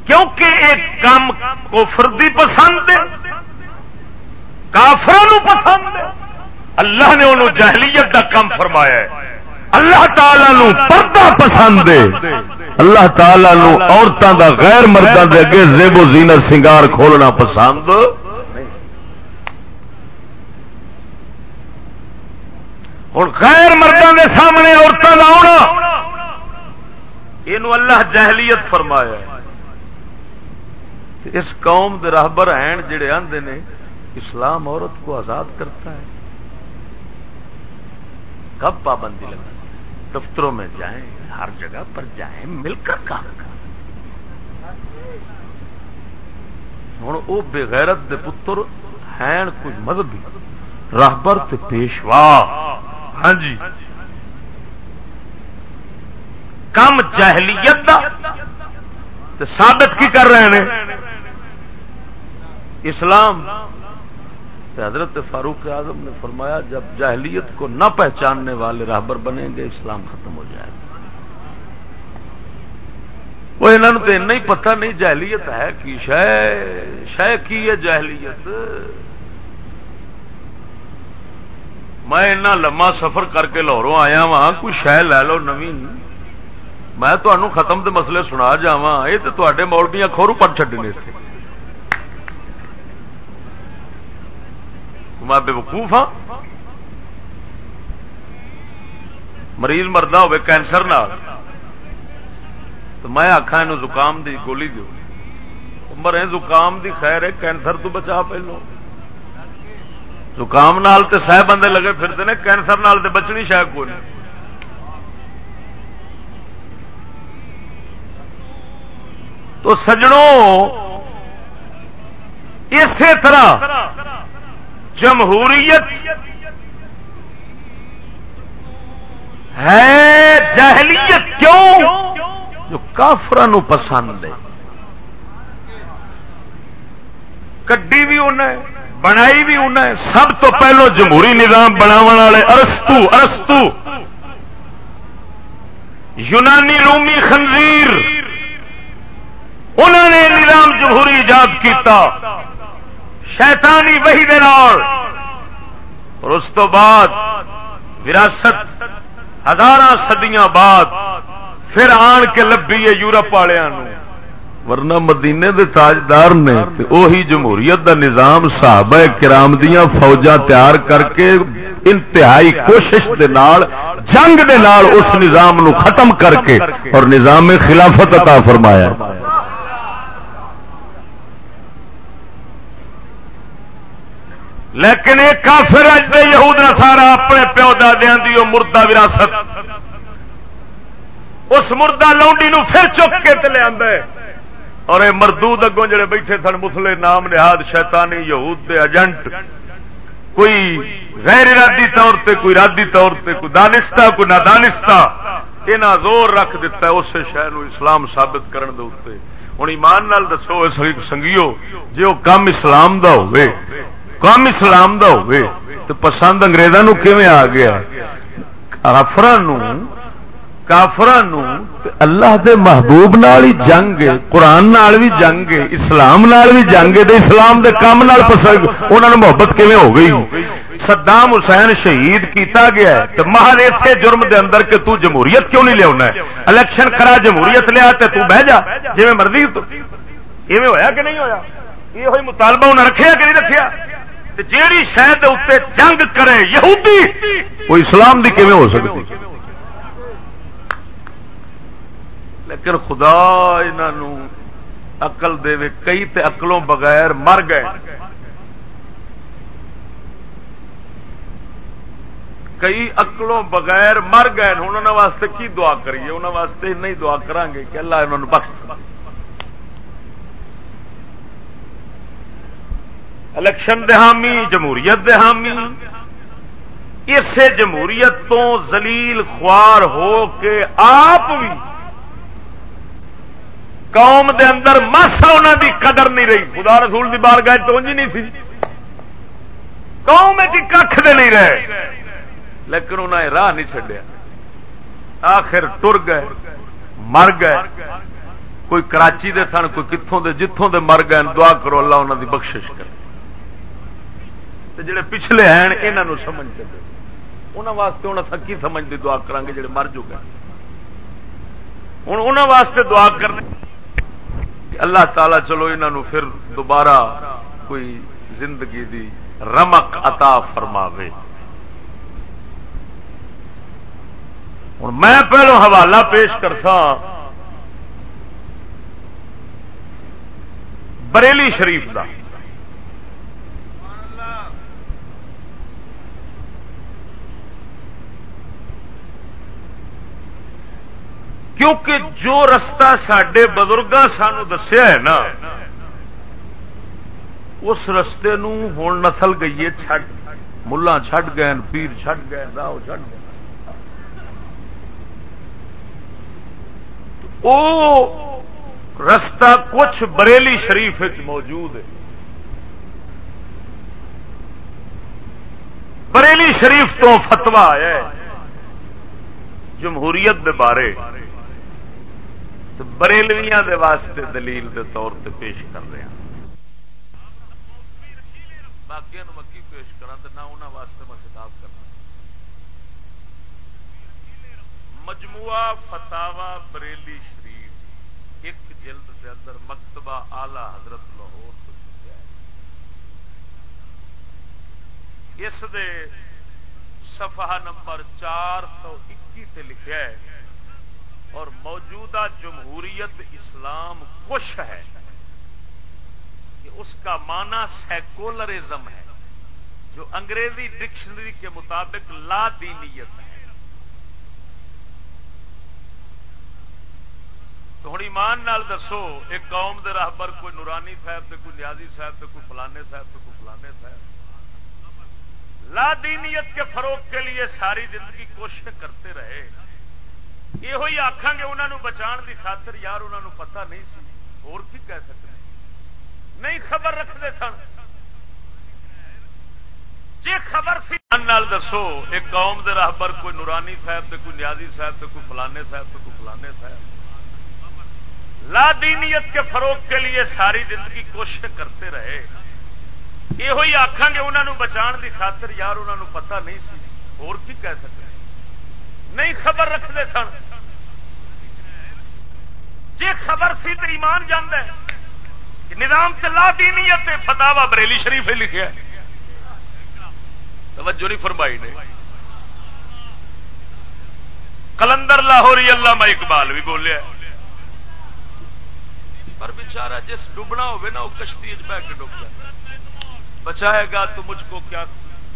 کیونکہ ایک کام کفر دی پسند ہے کافر پسند ہے۔ اللہ نے انہوں جہلیت کا کام فرمایا ہے۔ اللہ تعالی نو پردہ پسند ہے۔ اللہ تعالی نو عورتوں دا غیر مردوں دے اگے زیب و زینت سنگار کھولنا پسند۔ ہوں غیر مردوں کے سامنے عورتوں کا آنا یہ اللہ جہلیت فرمایا اس قوم دے راہبر ہیں جڑے آندے نے، اسلام عورت کو آزاد کرتا ہے۔ کب پابندی لگا؟ دفتروں میں جائیں، ہر جگہ پر جائیں، مل کر کام کریں۔ ہوں وہ بغیرت دے پتر ہیں کچھ مذہبی راہبر پیشوا۔ ہاں جی۔ کم جہلیت دا ثابت کی کر رہے ہیں اسلام۔ حضرت فاروق اعظم نے فرمایا، جب جاہلیت کو نہ پہچاننے والے راہبر بنیں گے، اسلام ختم ہو جائے گا۔ وہ انہوں تو اتنا ہی پتہ نہیں جہلیت ہے کہ شہ کی ہے جہلیت میں لما سفر کر کے لاہوروں آیا وا کوئی شہ لے لو نو میں تمہوں ختم دے مسئلے سنا جا یہ تو تے مولبیاں کھورو پر چڈنے تھے میں بے وقوف ہاں۔ مریض مردہ ہوئے کینسر نال۔ تو میں آخا یہ زکام دی گولی دو مرے زکام دی خیر ہے، کینسر تو بچا پہلو۔ زکام نال تے سہ بندے لگے پھرتے ہیں کینسر نال تے بچنی شاید کوئی نہیں۔ تو سجڑوں اسی طرح جمہوریت ہے جہلیت کیوں جو کافر پسند ہے؟ کڈی بھی انہیں، بنائی بھی انہیں، سب تو پہلو جمہوری نظام بناو والے ارستو ارستو، یونانی رومی خنزیر۔ انہوں نے نظام جمہوری ایجاد کیتا۔ شیطانی وہی دے اور اس تو بعد وراثت ہزار صدیاں بعد پھر آن کے لبھی ہے یورپ والوں ورنہ مدینے دے تاجدار نے وہی جمہوریت دا نظام صحابہ کرام دیاں فوجاں تیار کر کے انتہائی کوشش دے نال، جنگ دے نال اس نظام نو ختم کر کے اور نظام خلافت عطا فرمایا۔ لیکن ایک کافر اج یہود سارا اپنے پیو دادیا دی مردہ وراثت۔ اس مردہ لونڈی نو پھر چک کے لیا اور یہ مردود اگوں جڑے بیٹھے سن مسلے نام نہاد شیطانی یہود دے ایجنٹ، کوئی غیر ارادی طور تے، کوئی ارادی طور تے، کوئی دانستہ، کوئی نادانستہ یہ زور رکھ دیتا ہے اس شہر اسلام ثابت کرن دے ہوں ایمان نال دسو سنگیو جی وہ کام اسلام دا ہوئے کام اسلام دا ہوئے، تو پسند اگریزوں کیون آ گیا؟ آفران کافر اللہ دے محبوب نال ہی جنگ قرآن نال بھی جنگ اسلام نال بھی جنگ اسلام دے کام نال پسند انہوں محبت کیون ہو گئی؟ صدام حسین شہید کیتا گیا ہے تو محل اسے جرم دے اندر کہ تو جمہوریت کیوں نہیں لیا الیکشن کرا جمہوریت لیا تو تو بہ جا جی مرضی تو۔ ہوا کہ نہیں ہوا یہ ہوئی مطالبہ انہیں رکھا کہ نہیں رکھا جیڑی شہد اتنے جنگ کرے یہودی، وہ اسلام دی کیون ہو سکتی؟ لیکن خدا انہوں اقل دے کئی تے اقلوں بغیر مر گئے۔ کئی اقلوں بغیر مر گئے۔ انہوں واسطے کی دعا کریے؟ انہوں واسطے نہیں دعا کریں گے کہ اللہ انہوں نے بخش۔ الیکشن دہامی جمہوریت دہامی اسے جمہوریت تو زلیل خوار ہو کے آپ بھی قوم دے اندر ماسا انہوں دی قدر نہیں رہی۔ خدا رسول دی بار گائے تو نہیں سی۔ قوم کھ دے نہیں رہے۔ لیکن انہوں نے راہ نہیں چڈیا آخر ٹر گئے، مر گئے۔ کوئی کراچی دے سن، کوئی کتوں دے جتوں دے مر گئے، دعا کرو اللہ انہوں دی بخشش جڑے پچھلے ہیں یہاں سمجھ دے انہوں واسطے ہوں اصل کی سمجھ دی دعا کریں گے جڑے مر چکے ہوں انہوں واسطے دعا کرنے اللہ تعالی چلو انہوں پھر دوبارہ کوئی زندگی دی رمک عطا فرماوے۔ ہوں میں پہلو حوالہ پیش کرتا ہاں۔ بریلی شریف کا کیونکہ جو رستہ سڈے بزرگ سانو دسیا ہے نا، اس رستے ہوں نسل گئی ہے چھٹ ملا چھٹ گئے پیر چھٹ گئے راہ چھٹ گئے وہ رستہ کچھ بریلی شریف موجود ہے۔ بریلی شریف تو فتوا آیا جمہوریت دے بارے۔ بریلویاں دے واسطے دلیل دے طور پہ پیش کر رہے ہیں۔ باقی مکی پیش کرا تو نہ انہوں واسطے میں خطاب کرنا۔ مجموعہ فتاوا بریلی شریف ایک جلد دے اندر مکتبہ آلہ حضرت لاہور کو چکا ہے۔ اس دے صفحہ نمبر چار سو اکی تے لکھا ہے اور موجودہ جمہوریت اسلام کش ہے کہ اس کا معنی سیکولرزم ہے، جو انگریزی ڈکشنری کے مطابق لا دینیت ہے۔ تو ہوں ایمان نال دسو، ایک قوم دے راہبر کوئی نورانی صاحب تے کوئی نیازی صاحب تے کوئی فلانے صاحب تے کوئی فلانے صاحب۔ لا دینیت کے فروغ کے لیے ساری زندگی کوشش کرتے رہے۔ یہ آخان گے انہوں بچان کی خاطر یار انہوں پتا نہیں سی اور کی کہہ سکتے نہیں خبر رکھتے سن جی خبر سی دسو ایک قوم دے راہبر کوئی نورانی صاحب تے کوئی نیازی صاحب تے کوئی فلانے صاحب تے کوئی فلانے صاحب لا دینیت کے فروغ کے لیے ساری زندگی کوشش کرتے رہے یہ آخان گے انہوں بچان کی خاطر یار انہوں پتا نہیں سی اور کی کہہ سکتے نہیں خبر رکھتے سن۔ جی خبر سی تو ایمان جان نظام چلا دینیت فتوا بریلی شریف لکھا توجہ نہیں فرمائی نے۔ کلندر لاہوری اللہ اقبال بھی بولیا پر بچارا جس ڈبنا ہوگی نا، وہ کشتی بہ کے ڈب جائے بچائے گا تو مجھ کو کیا،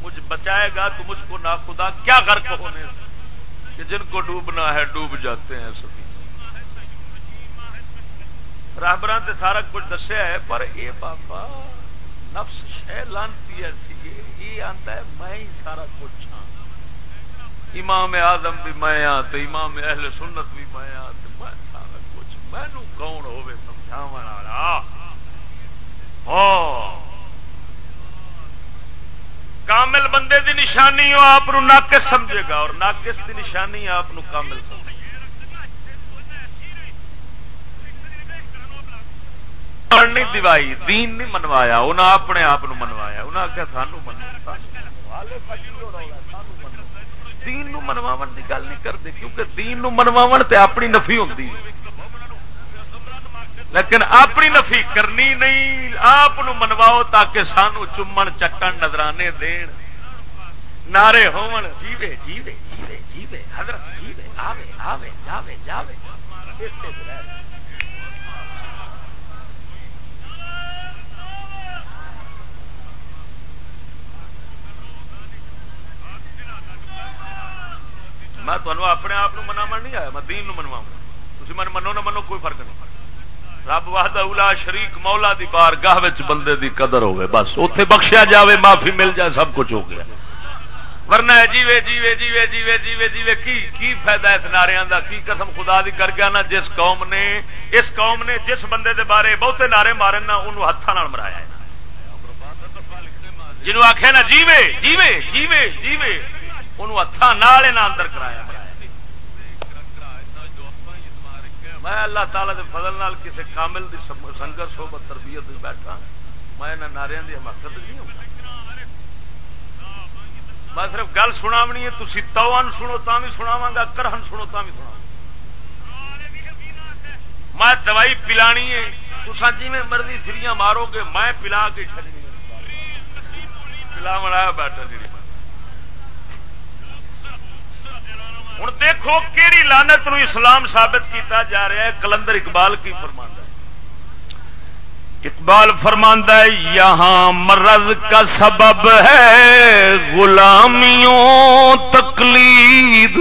مجھ بچائے گا تو مجھ کو نہ خدا کیا غرق ہونے کہ جن کو ڈوبنا ہے ڈوب جاتے ہیں سبھی۔ رابران سے سارا کچھ دسیا ہے، پر یہ بابا، نفس شہ لانتی یہ آتا ہے، میں ہی سارا کچھ ہاں۔ امام آزم بھی میں ہاں تو امام اہل سنت بھی میں ہاں تو میں سارا کچھ۔ مینو کون ہوے سمجھا والا ہاں۔ کامل بندے دی نشانی ہو، آپ ناقص سمجھے گا اور ناقص دی نشانی آپ کامل سمجھے نہیں دیوائی دین نہیں منوایا انہیں اپنے آپ منوایا انہیں آخیا سانو منوا دین منوا کی گل نہیں کرتے کیونکہ دین منوا تے اپنی نفی ہوتی لیکن اپنی نفی کرنی نہیں، آپ منواؤ تاکہ سانو چومن چکن نظرانے دین۔ نعرے ہون جیوے جیوے جیوے جیوے، حضرت جیوے، آوے آوے، جاوے جاوے۔ میں تمہیں اپنے آپ مناو نہیں آیا، میں دین منوا تھی من منو نہ منو، کوئی فرق نہیں۔ رب واہد اولا شریک مولا دی بار گاہ بندے دی قدر ہوگی بس اتے بخشیا جاوے، معافی مل جائے، سب کچھ ہو گیا۔ ورنہ جیوے جیوے جیوے جیوے جیوے جیوے، کی کی فائدہ اس نعرے دا؟ کی قسم خدا دی کر گیا نا، جس قوم نے، اس قوم نے جس بندے دے بارے بہتے نعرے مارے نا، انہوں ہاتھوں مرایا ہے۔ جنہوں آخیا نا، جیوے جیوے جیوے جیوے، انہوں ہاتھوں نال اندر کرایا۔ میں اللہ تعالی دے فضل نال کسی کامل دی سنگت، صحبت، تربیت بیٹھا، میں نعرے کی حماقت نہیں ہوں میں صرف گل سناونی ہے تھی توان سنو تا بھی سناوا گا، کرہن سنو تا بھی سنا میں دوائی پلانی ہے تسا جی میں مرضی سریاں مارو گے، میں پلا کے چڑنی پلا بنایا بیٹھا جی ہوں دیکھو کہڑی لانت نو اسلام ثابت کیتا جا رہا ہے، کلندر اقبال کی فرماندہ اقبال فرماندہ ہے، یہاں مرض کا سبب ہے غلامیوں تقلید۔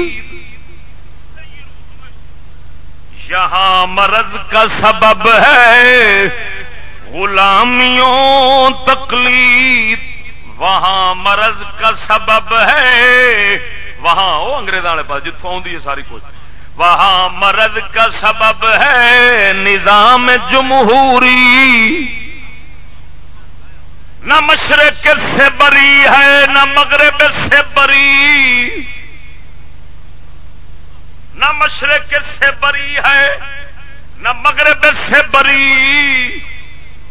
یہاں مرض کا سبب ہے غلامیوں تقلید۔ وہاں مرض کا سبب ہے وہاں وہ انگریزوں والے پاس جتوں آدھی ہے ساری کچھ وہاں مرض کا سبب ہے نظام جمہوری۔ نہ مشرق سے بری ہے، نہ مغرب سے بری۔ نہ مشرق سے بری ہے، نہ مغرب سے بری۔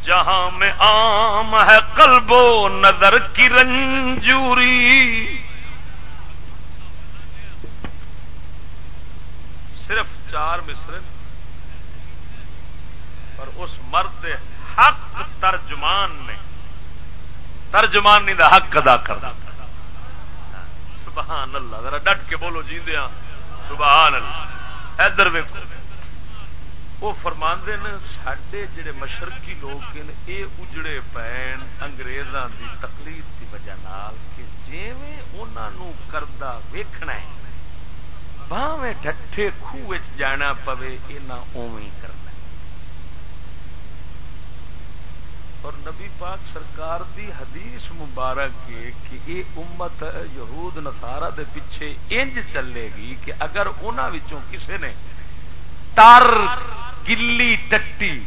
جہاں میں عام ہے قلب و نظر کی رنجوری صرف چار مصر اور اس مرد حق ترجمان نے، ترجمانی دا حق ادا کر سبحان اللہ، ذرا ڈٹ کے بولو جی دیا ہاں۔ سبحان اللہ۔ ادھر ویکو وہ فرماندے نے سڈے جڑے مشرقی لوگ نے یہ اجڑے پین انگریزاں دی تقلید کی وجہ نال کہ جیویں انہاں کردہ ویکھنا ہے۔ باویں ڈٹھے خوہ جانا پوے انہاں اوویں کرنا۔ اور نبی پاک سرکار دی حدیث مبارک کے کہ یہ امت یہود نصارا دے پیچھے انج چلے گی کہ اگر انہاں وچوں کسے نے تر، گلی، ٹٹی،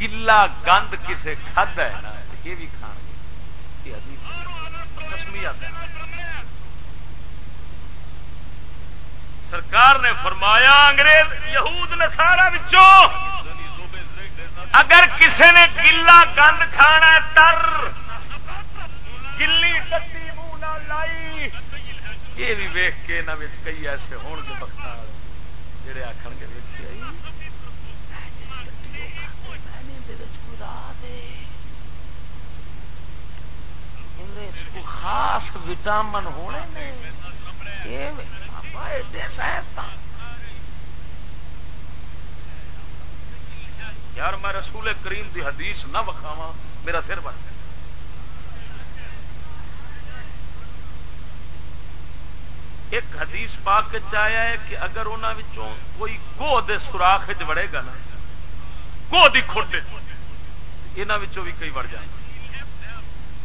گلا، گند کسے کھد ہے نا یہ بھی کھان گے۔ سرکار نے فرمایا، انگریز، یہود نے سارا اگر کسے نے گلا گند کھانا تر، گلی ٹٹی منہ لائی، یہ بھی ویخ کے نہ کئی ایسے ہون گے بخار جڑے آخر گے خاص وٹامن ہونے یار میں رسول کریم دی حدیث نہ وکھاوا میرا سر بن ایک حدیث پاک آیا ہے کہ اگر انہوں کوئی گوہ دے سوراخ وڑے گا نا، گوہ دی کھوٹے یہاں بھی کئی وڑ جائیں۔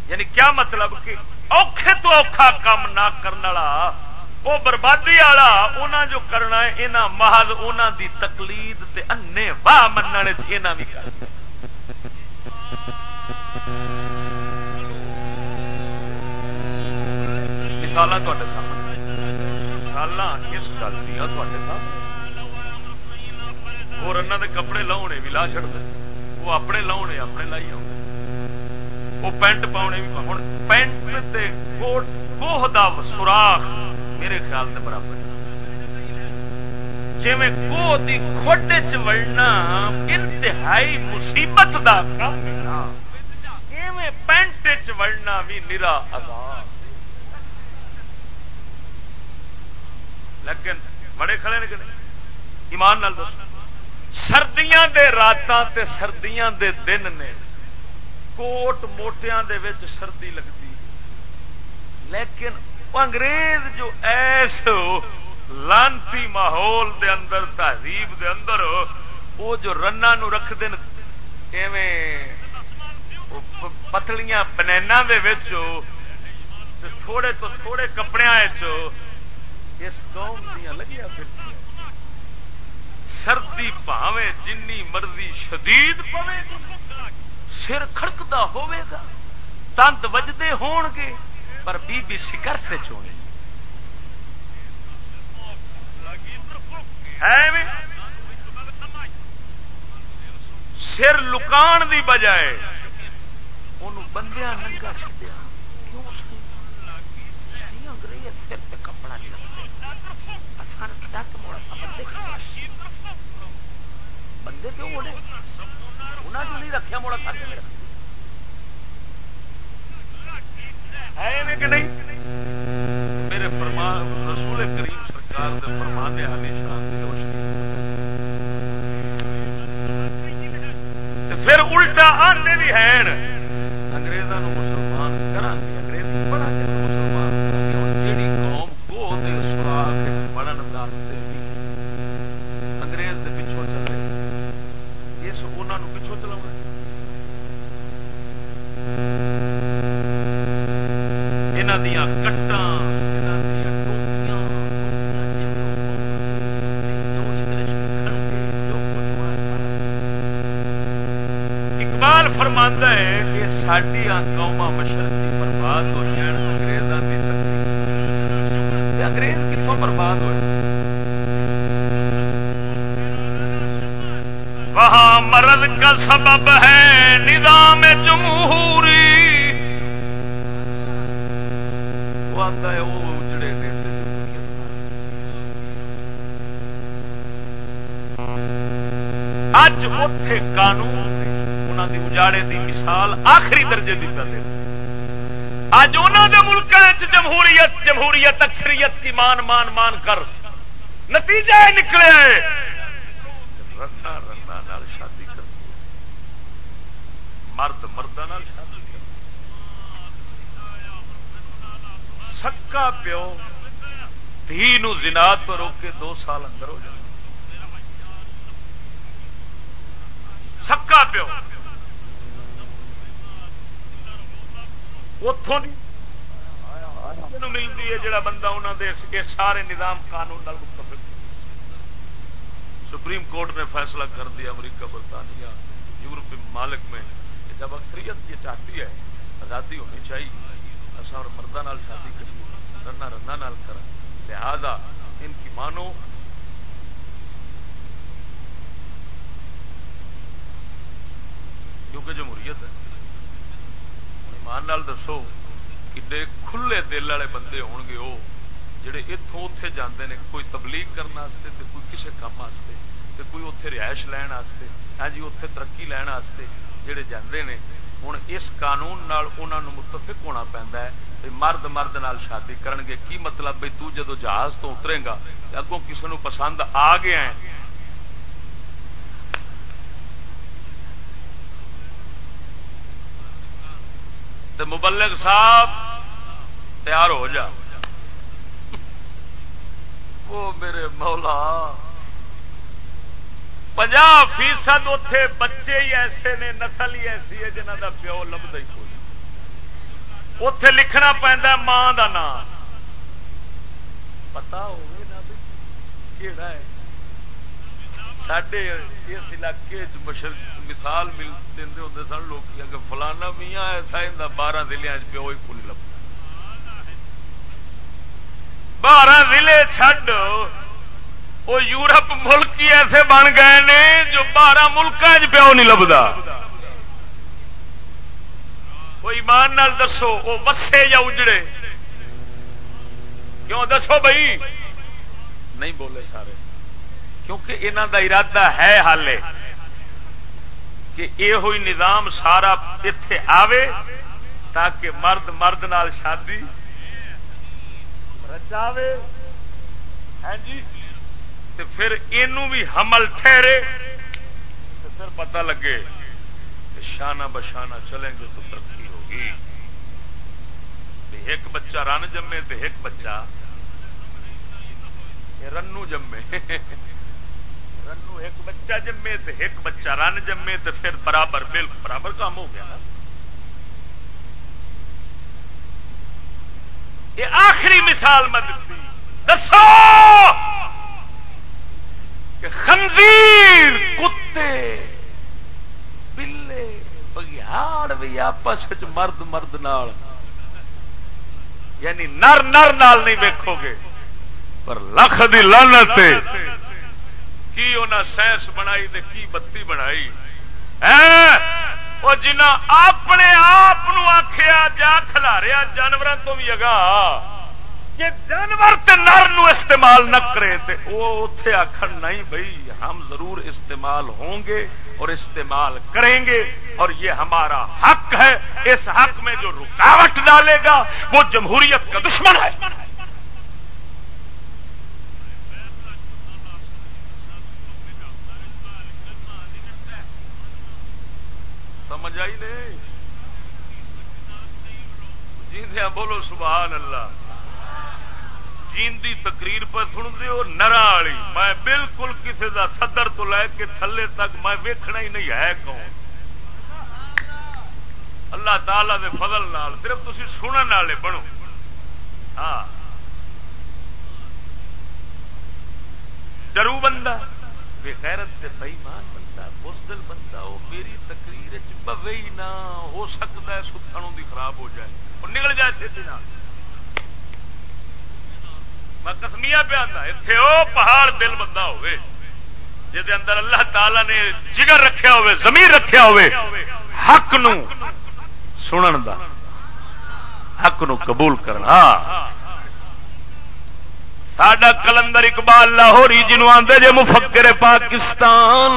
یعنی کیا مطلب کہ اوکھے تو اوکھا کام نہ کرنے والا وہ بربادی والا انہاں جو کرنا ہے یہاں محض انہاں دی تقلید تے انے واہ من بھی کر۔ مثال مثال اس گل دیا اور کپڑے لاؤنے بھی لا چڑ وہ اپنے لاؤنے اپنے لائی آؤ وہ پینٹ پاؤنے بھی ہوں پینٹ کوٹ کوہ دا سوراخ میرے خیال سے برابر جی میں کوہ دی کھوٹے چڑنا انتہائی مصیبت دا کام پینٹ چڑنا بھی نرا آزاد لیکن بڑے کھڑے نے کہ ایمان نال دوست سردیاں دے راتاں تے سردیاں دے دن نے کوٹ موٹیاں دے وچ سردی لگتی لیکن انگریز جو ایس لانتی ماحول دے اندر، تہذیب دے اندر، وہ جو رنا نو رکھ دین، ایویں پتلیاں بنینا دے وچ تھوڑے تو تھوڑے کپڑے اس قوم دیا لگیا پھر سردی پاوے، جنی مرضی شدید پوے سر کھڑکتا ہوگا تنت وجدے ہون گے۔ پر بی بی سکر سے چونے۔ سر لکان دی بجائے ان بندیا ننگا چڈیا کیوں سر کپڑا بندے کیوں موڑے انہوں نے نہیں رکھا موڑا سر کے ہے کہ نہیں? میرے فرمان رسول کریم سرکار کے دے فرمان دے پھر الٹا آنے بھی ہیں۔ انگریزوں مسلمان کرا انگریزی پڑھا کے مسلمان جیڑی قوم کو دے سراغ پڑھن واسطے انگریز دے پچھوں چلے اس انہوں پچھوں چلا یہاں دیا کٹان اقبال فرماندہ ہے کہ ساری قوما مشرقی برباد ہوئی ہیں انگریزوں کی انگریز کتوں برباد ہوئے وہاں مرد کا سبب ہے نظام جمہوری وہ آتا ہے وہ اجڑے اج اتے قانون انہوں دی اجاڑے دی مثال آخری درجے کی پہ اج انہوں دے ملک جمہوریت جمہوریت اکثریت کی مان مان مان کر نتیجہ نکلے رنا رنا نال شادی کر مرد مرد شادی کر پیو، دھی زنا تو روک کے دو سال اندر ہو جائے۔ سکا پیو۔ اتوں ملتی ہے جڑا بندہ انہوں دے سارے نظام قانون سپریم کورٹ نے فیصلہ کر دیا امریکہ، برطانیہ، یورپی مالک میں۔ جب اکثریت یہ چاہتی ہے، آزادی ہونی چاہیے۔ اصا اور مردہ شادی کریے۔ رنا رنا نال کر لہذا ان کی مانو۔ کیونکہ جمہوریت ہے۔ ایمان نال دسو، کڈے کھلے دل والے بندے ہون گے وہ جڑے اتوں اتے جانے نے، کوئی تبلیغ کرنے تے کوئی کسی کام واسطے، تے کوئی اتے رہائش لین واسطے ہاں جی اتے ترقی لین واسطے، جڑے جاندے نے ہوں اس قانون نال انہوں متفق ہونا پہنتا ہے مرد مرد نال شادی کرن گے کی مطلب بھائی تو جدو جہاز تو اترے گا اگوں کسی نو پسند آ گیا ہے تو مبلغ صاحب تیار ہو جا وہ میرے مولا پنجا فیصد اتے بچے ہی ایسے نے، نسل ہی ایسی ہے جنہ کا پیو لبا ہی کوئی اتے لکھنا پہنتا ماں کا نام۔ پتا ہوگا کہڑا ہے۔ سڈے اس علاقے مثال مل دے ہوں سن لوگ کہ فلانا میاں ایسا بارہ ضلع پیو ہی کو نہیں بارہ ضلع چڈ وہ یورپ ملک ہی ایسے بن گئے نے جو بارہ ملک پیو نہیں لبدا۔ وہ ایمان نال دسو، وہ وسے یا اجڑے؟ کیوں دسو بھائی نہیں بولے سارے۔ کیونکہ انہوں دا ارادہ ہے حال کہ یہ نظام سارا اتے آوے تاکہ مرد مرد نال شادی رچاوے۔ ہاں جی؟ پھر یہ بھی حمل ٹھہرے پھر پتہ لگے شانہ بشانہ چلیں گے تو ترقی ہوگی۔ ایک بچہ رن جمے تو ایک بچہ رنو جمے۔ رنو ایک بچہ جمے تو ایک بچہ رن جمے تو پھر برابر بالکل برابر کام ہو گیا یہ آخری مثال میں دسو! کہ خنزیر، کتے بلے بگیاڑ بھی آپس مرد مرد نال۔ یعنی نر نر نال نہیں ویکو گے۔ پر لکھ دی لانت کی انہیں سائنس بنائی تے کی بتی بنائی؟ وہ جنا اپنے آپ آخیا جا کھلاریا جانوروں تو بھی اگا جی جانور نر نو استعمال نہ کرے تے وہ اتے آخر نہیں بھائی ہم ضرور استعمال ہوں گے اور استعمال کریں گے اور یہ ہمارا حق ہے۔ اس حق میں جو رکاوٹ ڈالے گا، وہ جمہوریت کا دشمن ہے۔ سمجھ آئی نہیں؟ جی بولو سبحان اللہ۔ جیندی تقریر پر سن ہو نرا والی۔ میں بالکل کسی دا صدر تو لے کے تھلے تک میں ویکھنا ہی نہیں، ہے کون؟ اللہ تعالی دے فضل نال، صرف تھی سنن والے بنو۔ ہاں۔ ڈرو بندہ بے غیرت سے بئیمان بندہ بزدل بندہ وہ میری تقریر بوے ہی نہ ہو سکتا ہے ستھنوں دی خراب ہو جائے۔ اور نکل جائے چھتی نہ میں کسمیا پہ آتا اتنے وہ پہاڑ دل بندہ ہوئے۔ جہد اندر اللہ تعالی نے جگر رکھیا ہوئے زمین رکھیا ہوئے، حق نو سنن دا، حق نو قبول کرنا ہاں۔ ساڈا کلندر اقبال لاہوری جنوب آدھے جے مفکر پاکستان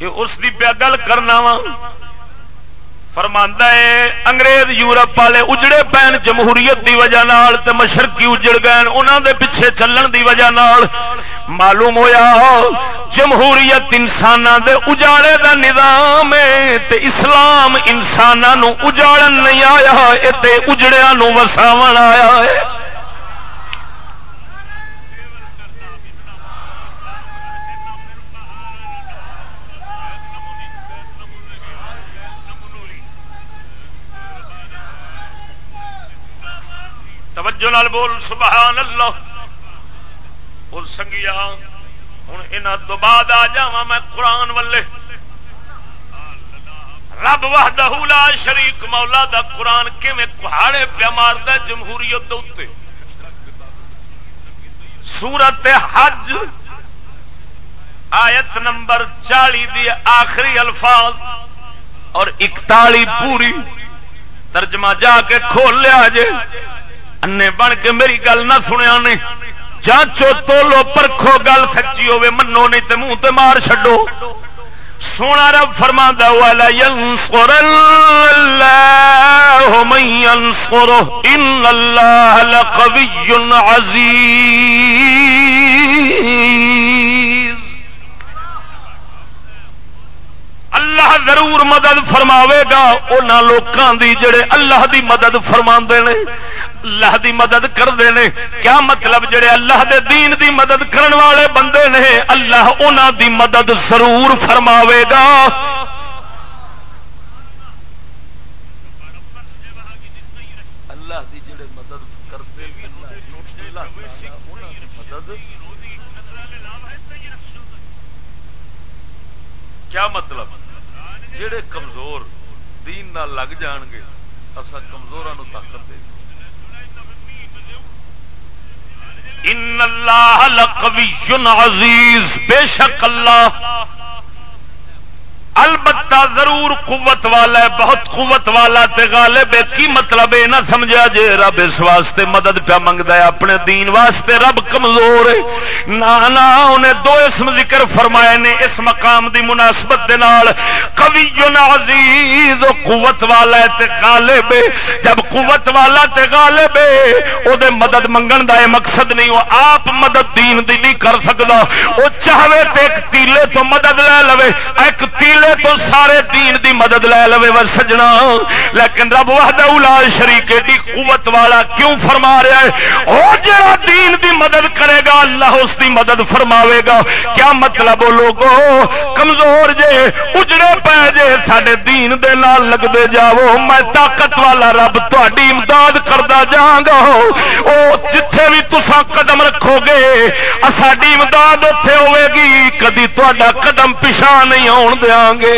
یہ اس کی پیا گل کرنا وا۔ فرماندہ ہے، انگریز یورپ والے اجڑے پین جمہوریت دی وجہ نال تے مشرقی اجڑ گئے انہوں دے پیچھے چلن دی وجہ نال معلوم ہویا جمہوریت انسان دے اجاڑے دا نظام ہے تے اسلام انسانوں اجاڑن نہیں آیا تے اجڑیا وساون آیا ہے۔ توجہ نال بول، سبحان اللہ۔ بول سنگیا ہوں یہاں تو بعد آ جا میں قرآن والے۔ رب وحدہ لا شریک، مولا دا قرآن کہاڑے پیا مارد جمہوریت سورت حج، آیت نمبر چالی دی آخری الفاظ اور اکتالی پوری۔ ترجمہ جا کے کھول لیا جے۔ انے بن کے میری گل نہ سنیا نے۔ جانچو تو لو پرکھو گل سچی ہوے منو نہیں تے منہ تے مار چھڈو۔ سونا رب فرما والا ينصر الله من ينصره ان الله لقوي عزيز. اللہ ضرور مدد فرماوے گا ان لوگوں دی جڑے اللہ دی مدد فرما نے۔ اللہ دی مدد کرتے ہیں۔ کیا مطلب جڑے اللہ دے دین دی مدد کرن والے بندے نے؟ اللہ انہوں دی مدد ضرور فرماوے گا۔ اللہ دی جڑے مدد کرتے کیا مطلب؟ جڑے کمزور دین نہ لگ جان گے اصا کمزوروں طاقت دے ان اللہ لقوی عزیز بے شک اللہ البتہ ضرور قوت والا ہے، بہت قوت والا تے غالب ہے۔ کی مطلب ہے؟ نہ سمجھا جے رب اس واسطے مدد پہ منگتا ہے، اپنے دین واسطے رب کمزور ہے۔ نہ نہ انہیں دو اسم ذکر فرمائے نے اس مقام دی مناسبت دے نال۔ قوی عزیز و قوت والا ہے تے غالب ہے۔ جب قوت والا تے غالب ہے او دے مدد منگن دا مقصد نہیں۔ وہ آپ مدد دین دی نہیں کر سکتا۔ وہ چاہے تے ایک تیلے تو مدد لے لوے۔ ایک تیلے تو سارے دین دی مدد لے لو و سجنا۔ لیکن رب وحدہ اولا شریک دی قوت والا کیوں فرما رہا ہے؟ او جڑا دین دی مدد کرے گا، اللہ اس دی مدد فرماوے گا۔ کیا مطلب وہ لوگو؟ کمزور جے، اجڑے پے جے، ساڈے دین دے نال لگدے جاؤ۔ میں طاقت والا رب تہاڈی امداد کردا جاں گا او جتھے بھی تساں قدم رکھو گے ساڈی امداد اوتھے ہوے گی۔ کدی تہاڈا قدم پیچھا نہیں آن دیاں۔ گے۔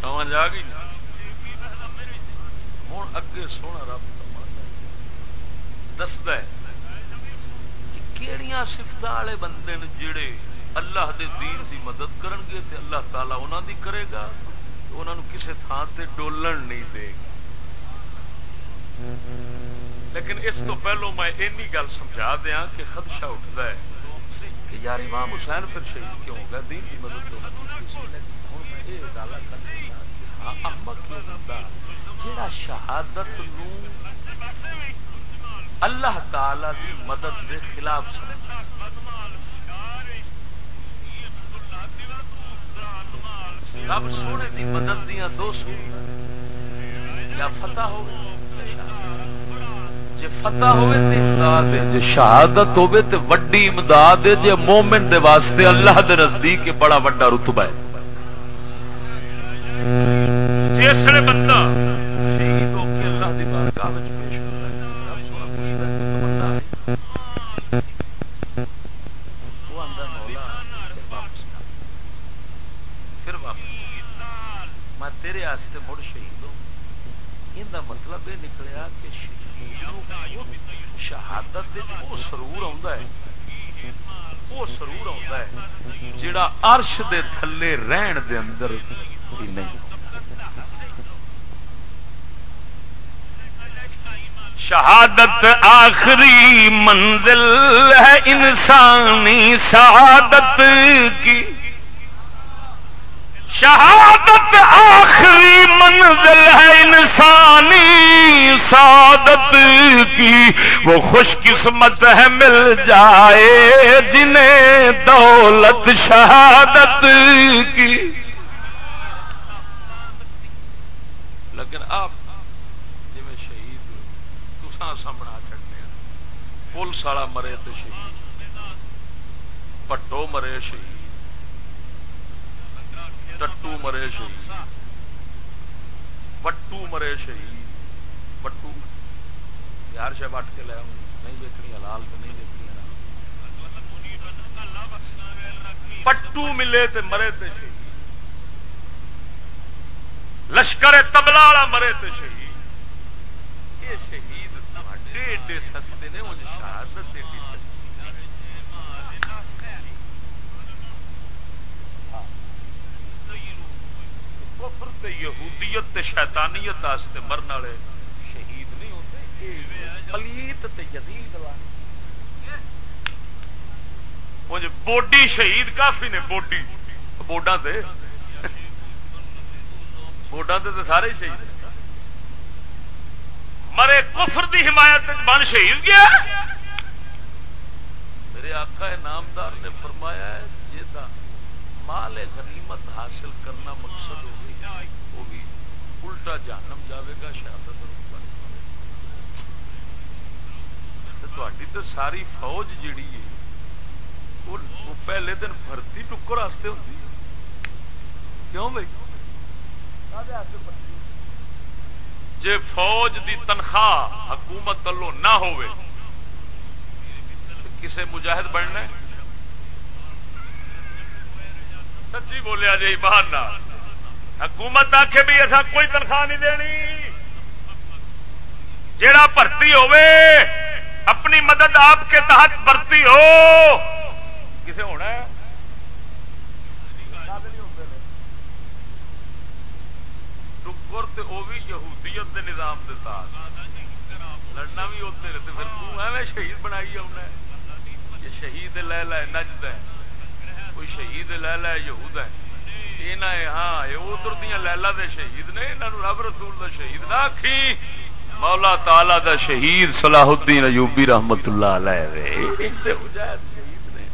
سمجھ آ گئی ہوں اگے سونا رب دستا ہے کہڑی سفت والے بندے جڑے اللہ دے دین دی مدد کرن گے تے اللہ تعالیٰ انہوں دی کرے گا انہوں کسے تھان تے ڈولن نہیں دے گا۔ لیکن اس تو پہلو میں اینی گل سمجھا دیا کہ خدشہ اٹھتا ہے کہ یار امام حسین پھر شہید کیوں گیا دین کی مدد تو ہاں، جڑا شہادت نو اللہ تعالی دی مدد دے خلاف رب سونے دی مدد دیا دو سو یا فتح ہو گئی جی فتح ہوئے تے امداد جی شہادت ہوئے تے وڈی امداد ہے جی مومن دے واسطے اللہ دے نزدیک بڑا وڈا رتبہ ہے۔ جس نے بندہ شہید ہو کے اللہ دی بارگاہ وچ پیش ہوتا ہے پھر واپس میں تیرے واسطے مڑ شہید ہوں۔ ان مطلب یہ نکلیا کہ شہادت وہ سرور ہے۔ وہ سرور ہے۔ جڑا عرش دے تھلے رہن دے اندر ہی نہیں۔ شہادت آخری منزل ہے انسانی سعادت کی۔ شہادت آخری منزل ہے انسانی سعادت کی۔ وہ خوش قسمت ہے مل جائے جنہیں دولت شہادت کی۔ لیکن آپ جی شہید تسان سامنا چڑھنے پولیس والا مرے تو شہید پٹو مرے شہید۔ ٹٹو مرے شہید وٹو مرے شہید وٹو یار شہ وٹ کے لیا نہیں دیکھنی حلال تو نہیں دیکھنی پٹو ملے تے مرے تے شہید لشکر تبلا والا مرے تے شہید یہ شہید ایڈے سستے نے ان شہادت کفر تے یہودیت تے شیطانیت واسطے مرن والے شہید نہیں ہوتے پلیت تے یزید والے بوڈی شہید، کافی نے بوڈی، بوڈا تے بوڈا تے سارے شہید۔ مرے کفر دی حمایت بن شہید گیا؟ میرے آقا نامدار نے فرمایا ہے جی مال غنیمت حاصل کرنا مقصد ہو الٹا جانم جاوے گا، شہادت تو ساری فوج جیڑی ہے وہ پہلے دن بھرتی ٹکر واسطے ہوتی کیوں بھائی؟ جے فوج دی تنخواہ حکومت والوں نہ ہوئے کسے مجاہد بننا سچی بولیا جی باہر نہ حکومت آخے بھی ایسا کوئی تنخواہ نہیں دینی۔ جیڑا بھرتی اپنی مدد آپ کے تحت بھرتی ہو۔ کسے ہونا ہے؟ ٹکر وہ بھی یہودیت دے نظام کے ساتھ۔ لڑنا بھی ہوتے رہتے پھر ایویں شہید بنائی آنا یہ شہید لے لے نجد ہے کوئی شہید لے لے یہود ہے ہاں ادھر دیا لیلا دے شہید نے یہاں رب رسول دا شہید نہ آخی مولا تالا دا شہید صلاح الدین ایوبی رحمت اللہ علیہ شہید نے۔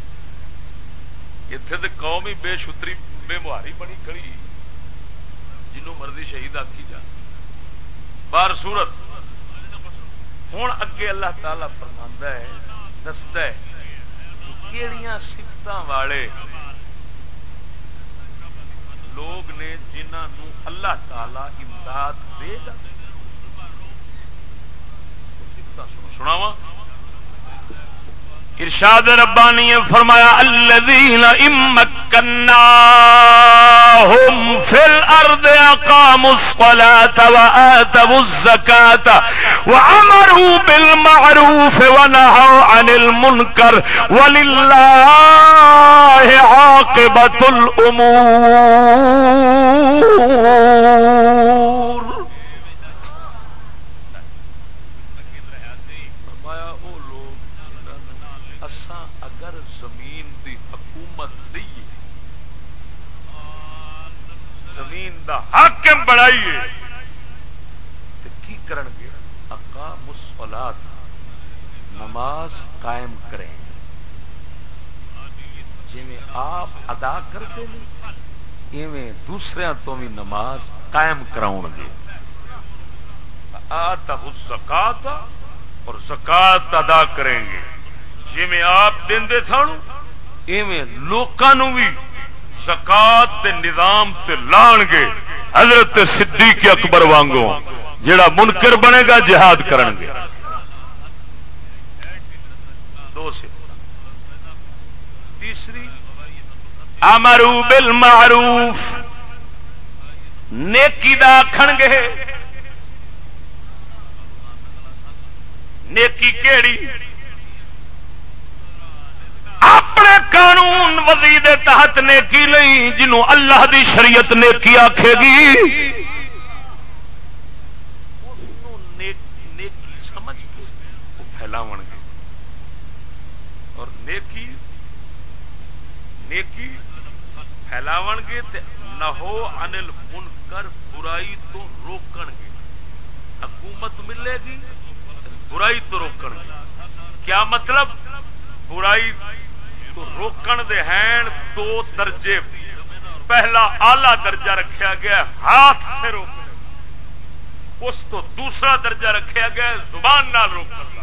اتنے تو قوم ہی بے شتری بے مہاری بنی کھڑی۔ جنوں مرضی شہید آخی جا۔ بار سورت۔ ہوں اگے اللہ تعالی فرما ہے دستا ہے کہڑی سفت والے لوگ نے جنہوں اللہ تعالی امداد دے گا سناوا إرشاد ربانی نے فرمایا الذین امکناہم فی الأرض أقاموا الصلاة وآتوا الزکاة وعمروا بالمعروف ونهوا عن المنکر وللہ عاقبت الأمور. حاکم بنائیے کرن گے؟ اکا نماز قائم کریں۔ جی آپ ادا کرتے ہیں، ایویں دوسرے تو بھی نماز قائم کراؤ گے۔ آتا سکات اور سکات ادا کریں گے۔ جی آپ دے سن ایویں لوگوں بھی زکات سکات نظام تے لان گے حضرت صدیق اکبر وانگو جڑا منکر بنے گا، جہاد کرن گے۔ دو سے۔ تیسری، امرو بل معروف نیکی دا آخن گے۔ نیکی کیڑی؟ اپنے قانون وزی دے تحت نیکی نہیں جنوں اللہ دی شریعت نیکی آکھے گی۔ نیکی سمجھ کے وہ پھیلاو گے۔ اور نیکی نیکی پھیلاو گے نہ انل من کر برائی تو روکن گے۔ حکومت ملے گی، برائی تو روکن گے۔ کیا مطلب؟ برائی تو روکن دے ہیں، دو درجے۔ پہلا آلہ درجہ رکھا گیا، ہاتھ سے روک اس تو دوسرا درجہ رکھا گیا، زبان نال روکن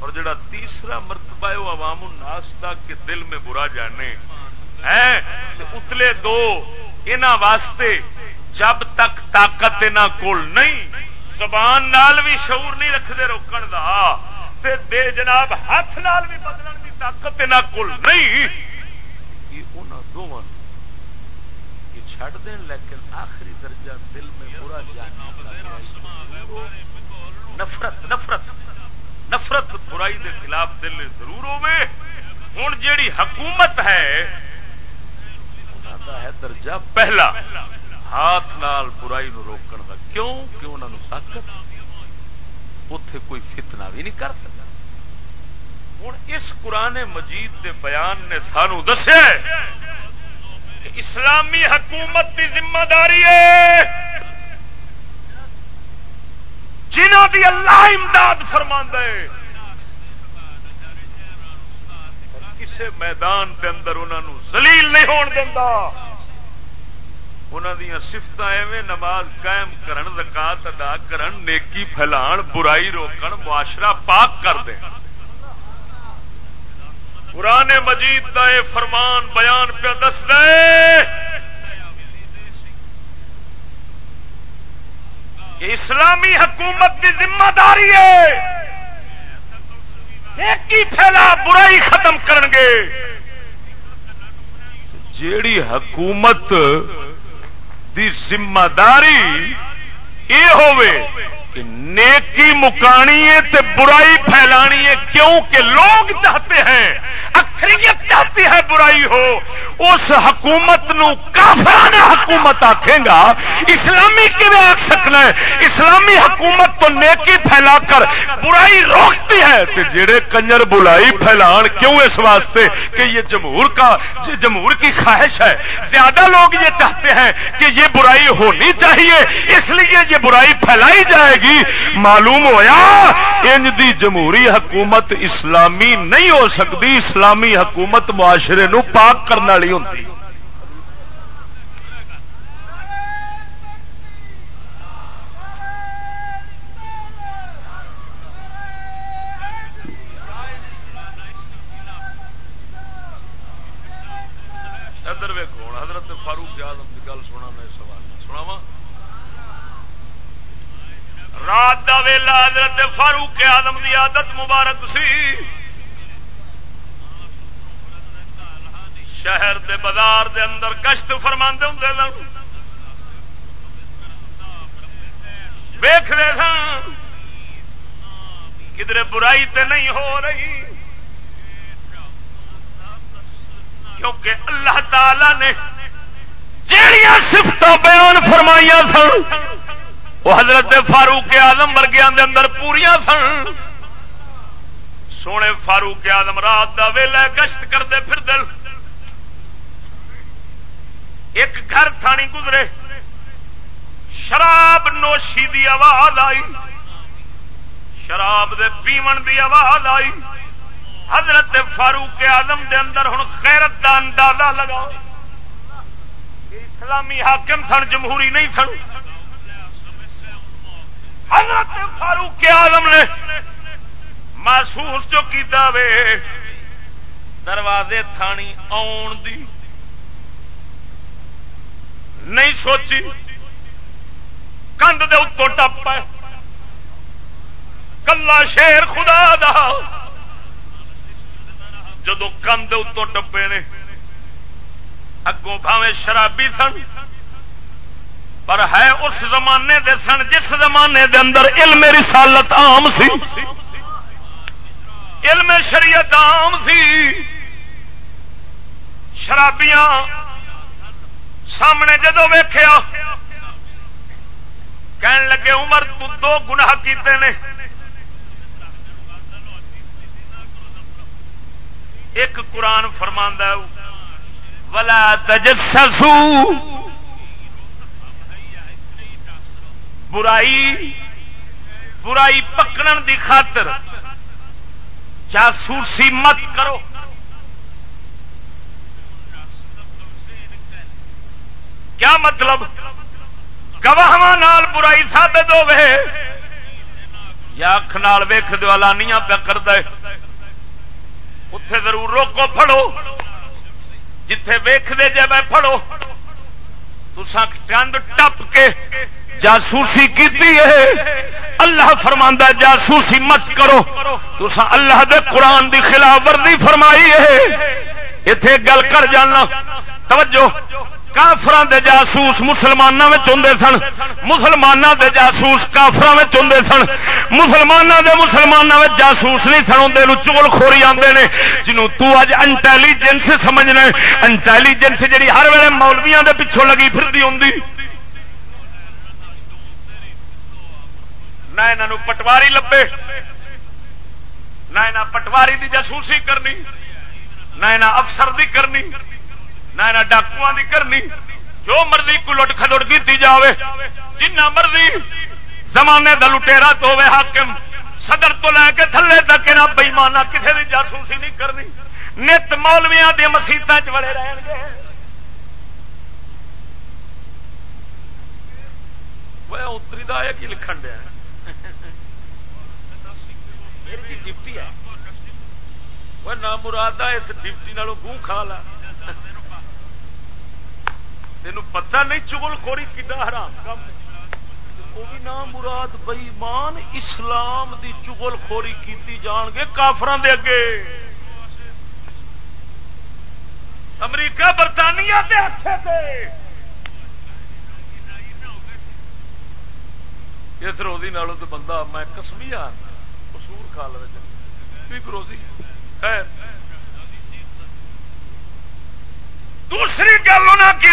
اور جڑا تیسرا مرتبہ ہے، وہ عوام الناس دا، کہ دل میں برا جانے۔ اتلے دو ان واسطے جب تک طاقت انہوں کول نہیں، زبان نال بھی شعور نہیں رکھتے روکن دا۔ تے دے جناب ہاتھ نال بھی بدلن طاقت نہ نہیں۔ دونوں یہ چھڑ دین، لیکن آخری درجہ دل میں برا جانا نفرت نفرت نفرت برائی دے خلاف دل ضرور ہوے ہوں جیڑی حکومت ہے ہے درجہ پہلا۔ ہاتھ نال برائی نو روکن کا کیوں؟ کہ انہوں نے طاقت؟ اتے کوئی فتنہ بھی نہیں کر سکتا ہوں اس قرآن مجید دے بیان نے سانو دسے کہ اسلامی حکومت کی ذمہ داری ہے۔ جنہوں کی اللہ امداد فرما کسی میدان کے اندر انہوں زلیل نہیں ہون دینا انہوں سفت ایویں نماز قائم کرن، زکات ادا کرن، نیکی پھیلان، برائی روکن، معاشرہ پاک کر دیں قرآن مجید کا یہ فرمان بیان پہ دس دے۔ اسلامی حکومت کی ذمہ داری ہے۔ ایک ہی پھیلا برائی ختم کرنگے جیڑی حکومت دی ذمہ داری یہ ہوئے نیکی مکانی ہے تے برائی پھیلانی ہے کیوں کہ لوگ چاہتے ہیں، اکثریت چاہتی ہے برائی ہو۔ اس حکومت نو کافرانہ حکومت آکھے گا، اسلامی کیون آخ سکنا ہے؟ اسلامی حکومت تو نیکی پھیلا کر برائی روکتی ہے تے جڑے کنجر بلائی پھیلان کیوں اس واسطے کہ یہ جمہور کا، جمہور کی خواہش ہے؟ زیادہ لوگ یہ چاہتے ہیں کہ یہ برائی ہونی چاہیے، اس لیے یہ برائی پھیلائی جائے گی۔ معلوم ہویا انج دی جمہوری حکومت اسلامی نہیں ہو سکتی، اسلامی حکومت معاشرے نو پاک کرنے والی ہوتی رات دا ویلا حضرت فاروق آدم دی عادت مبارک سی۔ شہر دے بازار دے اندر گشت فرما ہوں ویخ سن کدھر برائی تے نہیں ہو رہی۔ کیونکہ اللہ تعالی نے جہیا سفت بیان فرمائیاں سن وہ حضرت فاروق آدم ورگیا اندر پوریا سن۔ سونے فاروق آدم رات کا ویلا گشت کرتے پھر دل ایک گھر تھانی گزرے۔ شراب نوشی دی آواز آئی۔ شراب دے پیمن دی آواز آئی۔ حضرت فاروق آدم دے اندر ہوں خیرت کا اندازہ لگاؤ۔ اسلامی حاکم سن، جمہوری نہیں سن۔ حضرت فاروق آدم نے محسوس جو کیتا وے، دروازے تھانی آن دی۔ نہیں سوچی، کندھ دے اتو ٹپ کلا شیر خدا دا۔ جدو کندھ اتو ٹپے نے، اگوں بھاوے شرابی سن۔ پر ہے اس زمانے دے سن جس زمانے دے اندر علم رسالت عام سی۔ علم شریعت عام سی۔ شرابیاں سامنے جدو ویخیا کہن لگے، عمر، تو دو گناہ کیتے نے۔ ایک قرآن فرماندہ ولا تجسسو برائی برائی پکڑن دی خاطر جاسوسی مت کرو۔ کیا مطلب؟ گواہ نال برائی ثابت ہوے یا اکھ نال ویخ دو لانیاں پہ کر دے اتے ضرور روکو، پھڑو۔ جتھے ویخ دے جے میں پھڑو۔ تسا چند ٹپ کے جاسوسی کی اللہ فرماندہ جاسوسی مت کرو۔ تسا اللہ دے قرآن دی خلاف ورزی فرمائی ہے۔ اتے گل کر جانا۔ توجہ۔ کافران دے جاسوس مسلمانوں میں چندے سن. مسلمانوں دے جاسوس کافران میں چندے سن. مسلمانوں دے مسلمانوں میں جاسوس نہیں سن اندر چول خوری آتے ہیں جنوں تو اج انٹیلیجنس سمجھنا انٹیلیجنس جی ہر ویلے مولویاں دے پیچھوں لگی پھرتی ہوں نہ یہاں پٹواری لبے، نہ یہاں پٹواری دی جاسوسی کرنی، نہ یہاں افسر دی کرنی۔ نہ ڈاکو کی کرنی، جو مرضی کلٹ کھلٹ کی جائے جنہ مرضی زمانے کا لٹےرا تو حاکم، صدر تو لے کے تھلے تک نہ بئیمانا کسی بھی جاسوسی نہیں کرنی۔ نت مولویا دیا مسیطوں چڑے رہن گے۔ اتری دا کی لکھن دیا؟ جی ڈپٹی ہے۔ نہ مراد ڈپٹی گوں کھا لا۔ تین پتا نہیں چگل خوری کڈا حرام کام وہ بھی نام مراد بئی مان اسلام دی چگل خوری کیتی جان گے کافران دے اگے۔ امریکہ برطانیہ دے ہاتھے دے۔ اس روزی نالوں تو بندہ، میں کسمی آ قصور کھا لے روزی خیر۔ دوسری گل انہیں کی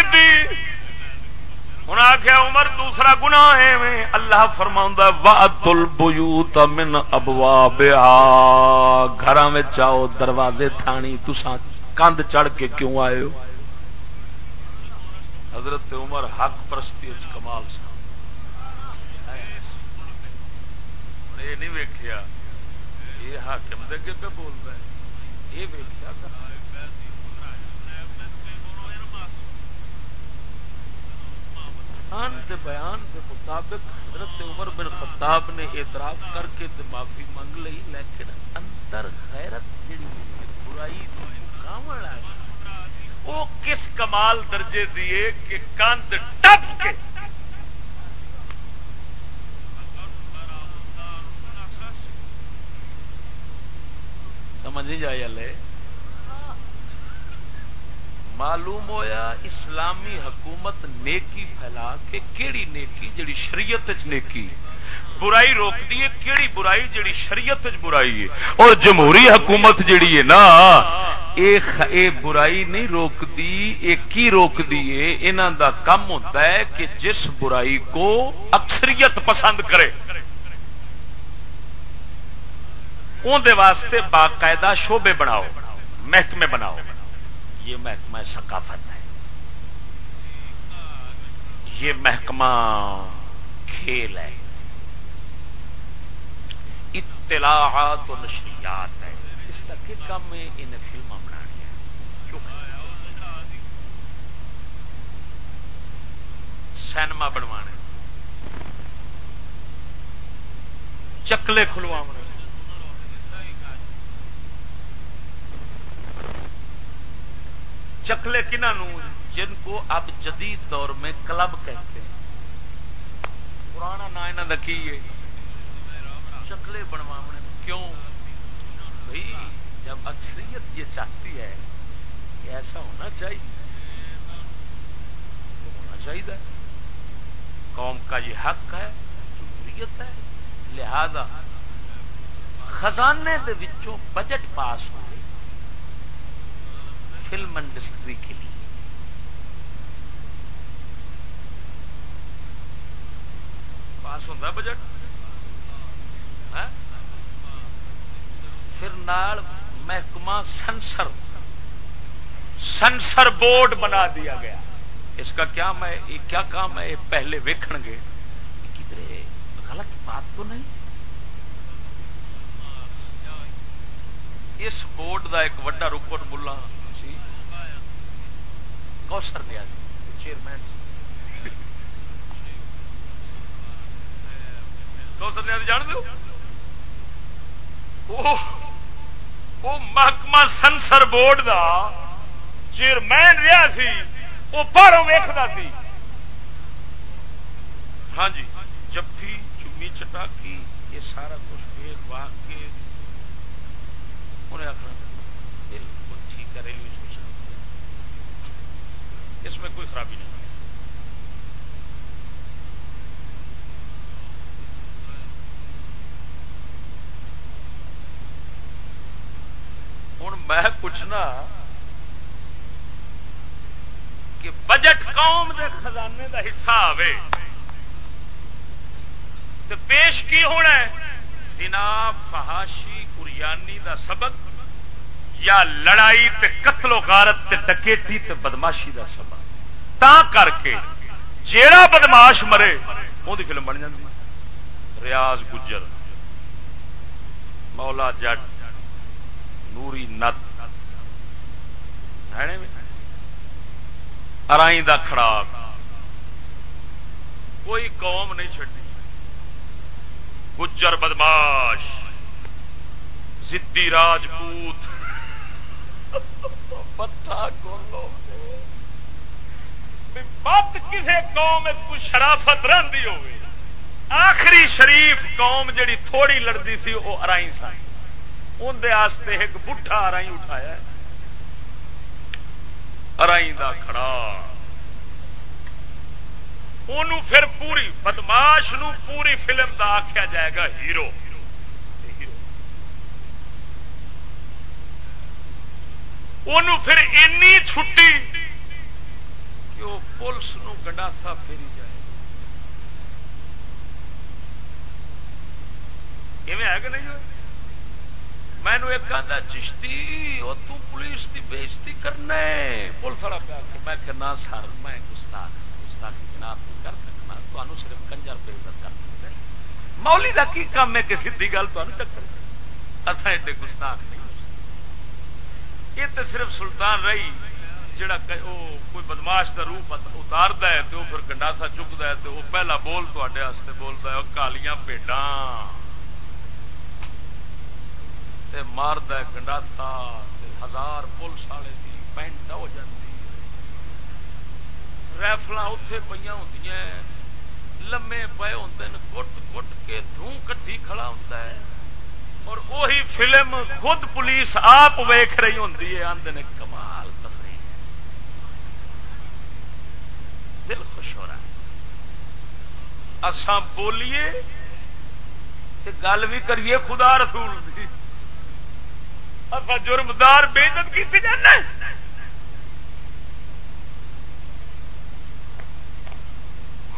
ہوں آخیا عمر، دوسرا گنا ہے اللہ فرما وات البیوت من ابواب گھر آؤ، دروازے تھانی تسا کند چڑھ کے کیوں آئے ہو؟ حضرت عمر حق پرستی کمال سا یہ نہیں ویکیا یہ حاکم دے پہ بولتا ہے۔ یہ ویکیا قرآن کے بیان کے مطابق حضرت عمر بن خطاب نے اعتراف کر کے تے معافی منگ لی لیکن اندر غیرت جڑی برائی وہ کس کمال درجے دیے کہ کند ٹپ کے سمجھ نہیں جائے لے معلوم ہویا اسلامی حکومت نیکی پھیلا کے کیڑی نیکی جڑی شریعت نیکی برائی روک ہے، کیڑی برائی جڑی شریعت برائی ہے؟ اور جمہوری حکومت جڑی ہے نا، اے برائی نہیں روکتی یہ کی روکتی ہے؟ انہوں دا کم ہوتا ہے کہ جس برائی کو اکثریت پسند کرے۔ اندر واسطے باقاعدہ شعبے بناؤ، محکمے بناؤ۔ یہ محکمہ ثقافت ہے۔ یہ محکمہ کھیل ہے۔ اطلاعات و نشریات ہے۔ اس کا کیا کام ہے انہیں فلم بنا سینما بنوا چکلے کھلوا چکلے کنہوں جن کو اب جدید دور میں کلب کہتے ہیں۔ پرانا نا یہاں کی ہے؟ چکلے بنوا کیوں؟ بھائی جب اکثریت یہ چاہتی ہے کہ ایسا ہونا چاہیے، تو ہونا چاہیے۔ قوم کا یہ حق ہے، جمہوریت ہے، لہذا خزانے دے بجٹ پاس ہوئے فلم انڈسٹری کے لیے۔ پاس ہوتا بجٹ؟ ہاں؟ پھر نال محکمہ سنسر سنسر بورڈ بنا دیا گیا۔ اس کا کیا میں کیا کام ہے؟ پہلے ویکھن گے۔ کدھر غلط بات تو نہیں۔ اس بورڈ دا ایک وڈا رکن ملا۔ سی کوسر دیا جی، چیئرمین۔ کوسر جی، جان دو محکمہ سنسر بورڈ دا چیئرمین رہا سی، وہ باہروں ویختا سی۔ ہاں جی جب بھی چمی چٹاکی، یہ سارا کچھ ویگ واگ کے انہیں آخر بالکل ٹھیک ہے ریلوے اسٹیشن اس میں کوئی خرابی نہیں۔ ہوں میں پوچھنا کہ بجٹ قوم دے خزانے دا حصہ آئے تو پیش کی ہونا ہے؟ سنا فہاشی کریانی دا سبق یا لڑائی تے قتل و غارت تے ڈکیٹی تے بدماشی دا سبق؟ تا کر کے جیڑا بدماش مرے وہ فلم بن جاتی ریاض گجر۔ مولا جٹ، نوری نت۔ ارائی دا خراب کوئی قوم نہیں چڈی گجر بدماش۔ زدی راجپوت۔ پتھا کولو بت کسی قوم کوئی شرافت رہی ہو آخری شریف قوم جڑی تھوڑی لڑتی سی وہ ارائی سن۔ اندر ایک بٹھا ارائی اٹھایا ارائی دا کھڑا۔ پھر پوری بدماش نو پوری فلم دا آخیا جائے گا ہیرو۔ پھر اینی چھٹی کہ وہ پولیس نو گنڈاسا پھیری جائے۔ ایویں ہے کہ نہیں میں نے ایک آدھا چشتی، وہ تو پولیس کی بےزتی کرنا پولیس والا پیا کہ میں کہنا سر، میں گستاخ گستاخ جناب نہیں کر سکنا تمہیں صرف کنجر بے عزت کر سکتے مولی کا کی کام ہے کہ سی گل تمہیں ٹکر اتنا ایڈے گستاخ نہیں یہ تو صرف سلطان رہی۔ جڑا کوئی بدماش کا روپ اتارتا ہے تو پھر گنڈاسا چکتا ہے تو وہ پہلا بول تے بولتا ہے کالیاں پیڈاں۔ مارد گنڈاسا ہزار پولیس والے کی پینٹ ہو جاتی ریفل اتے پہ ہوں لمے پے ہوتے ہیں، کٹ کٹ کے دھوں کٹھی کھڑا ہوتا ہے۔ اور وہی فلم خود پولیس آپ ویخ رہی ہوں آدھے نے کمال۔ دل خوش ہو رہا ہے۔ اسان بولیے گل بھی کریے خدا رسول دی۔ جرمدار بےزت کی جانا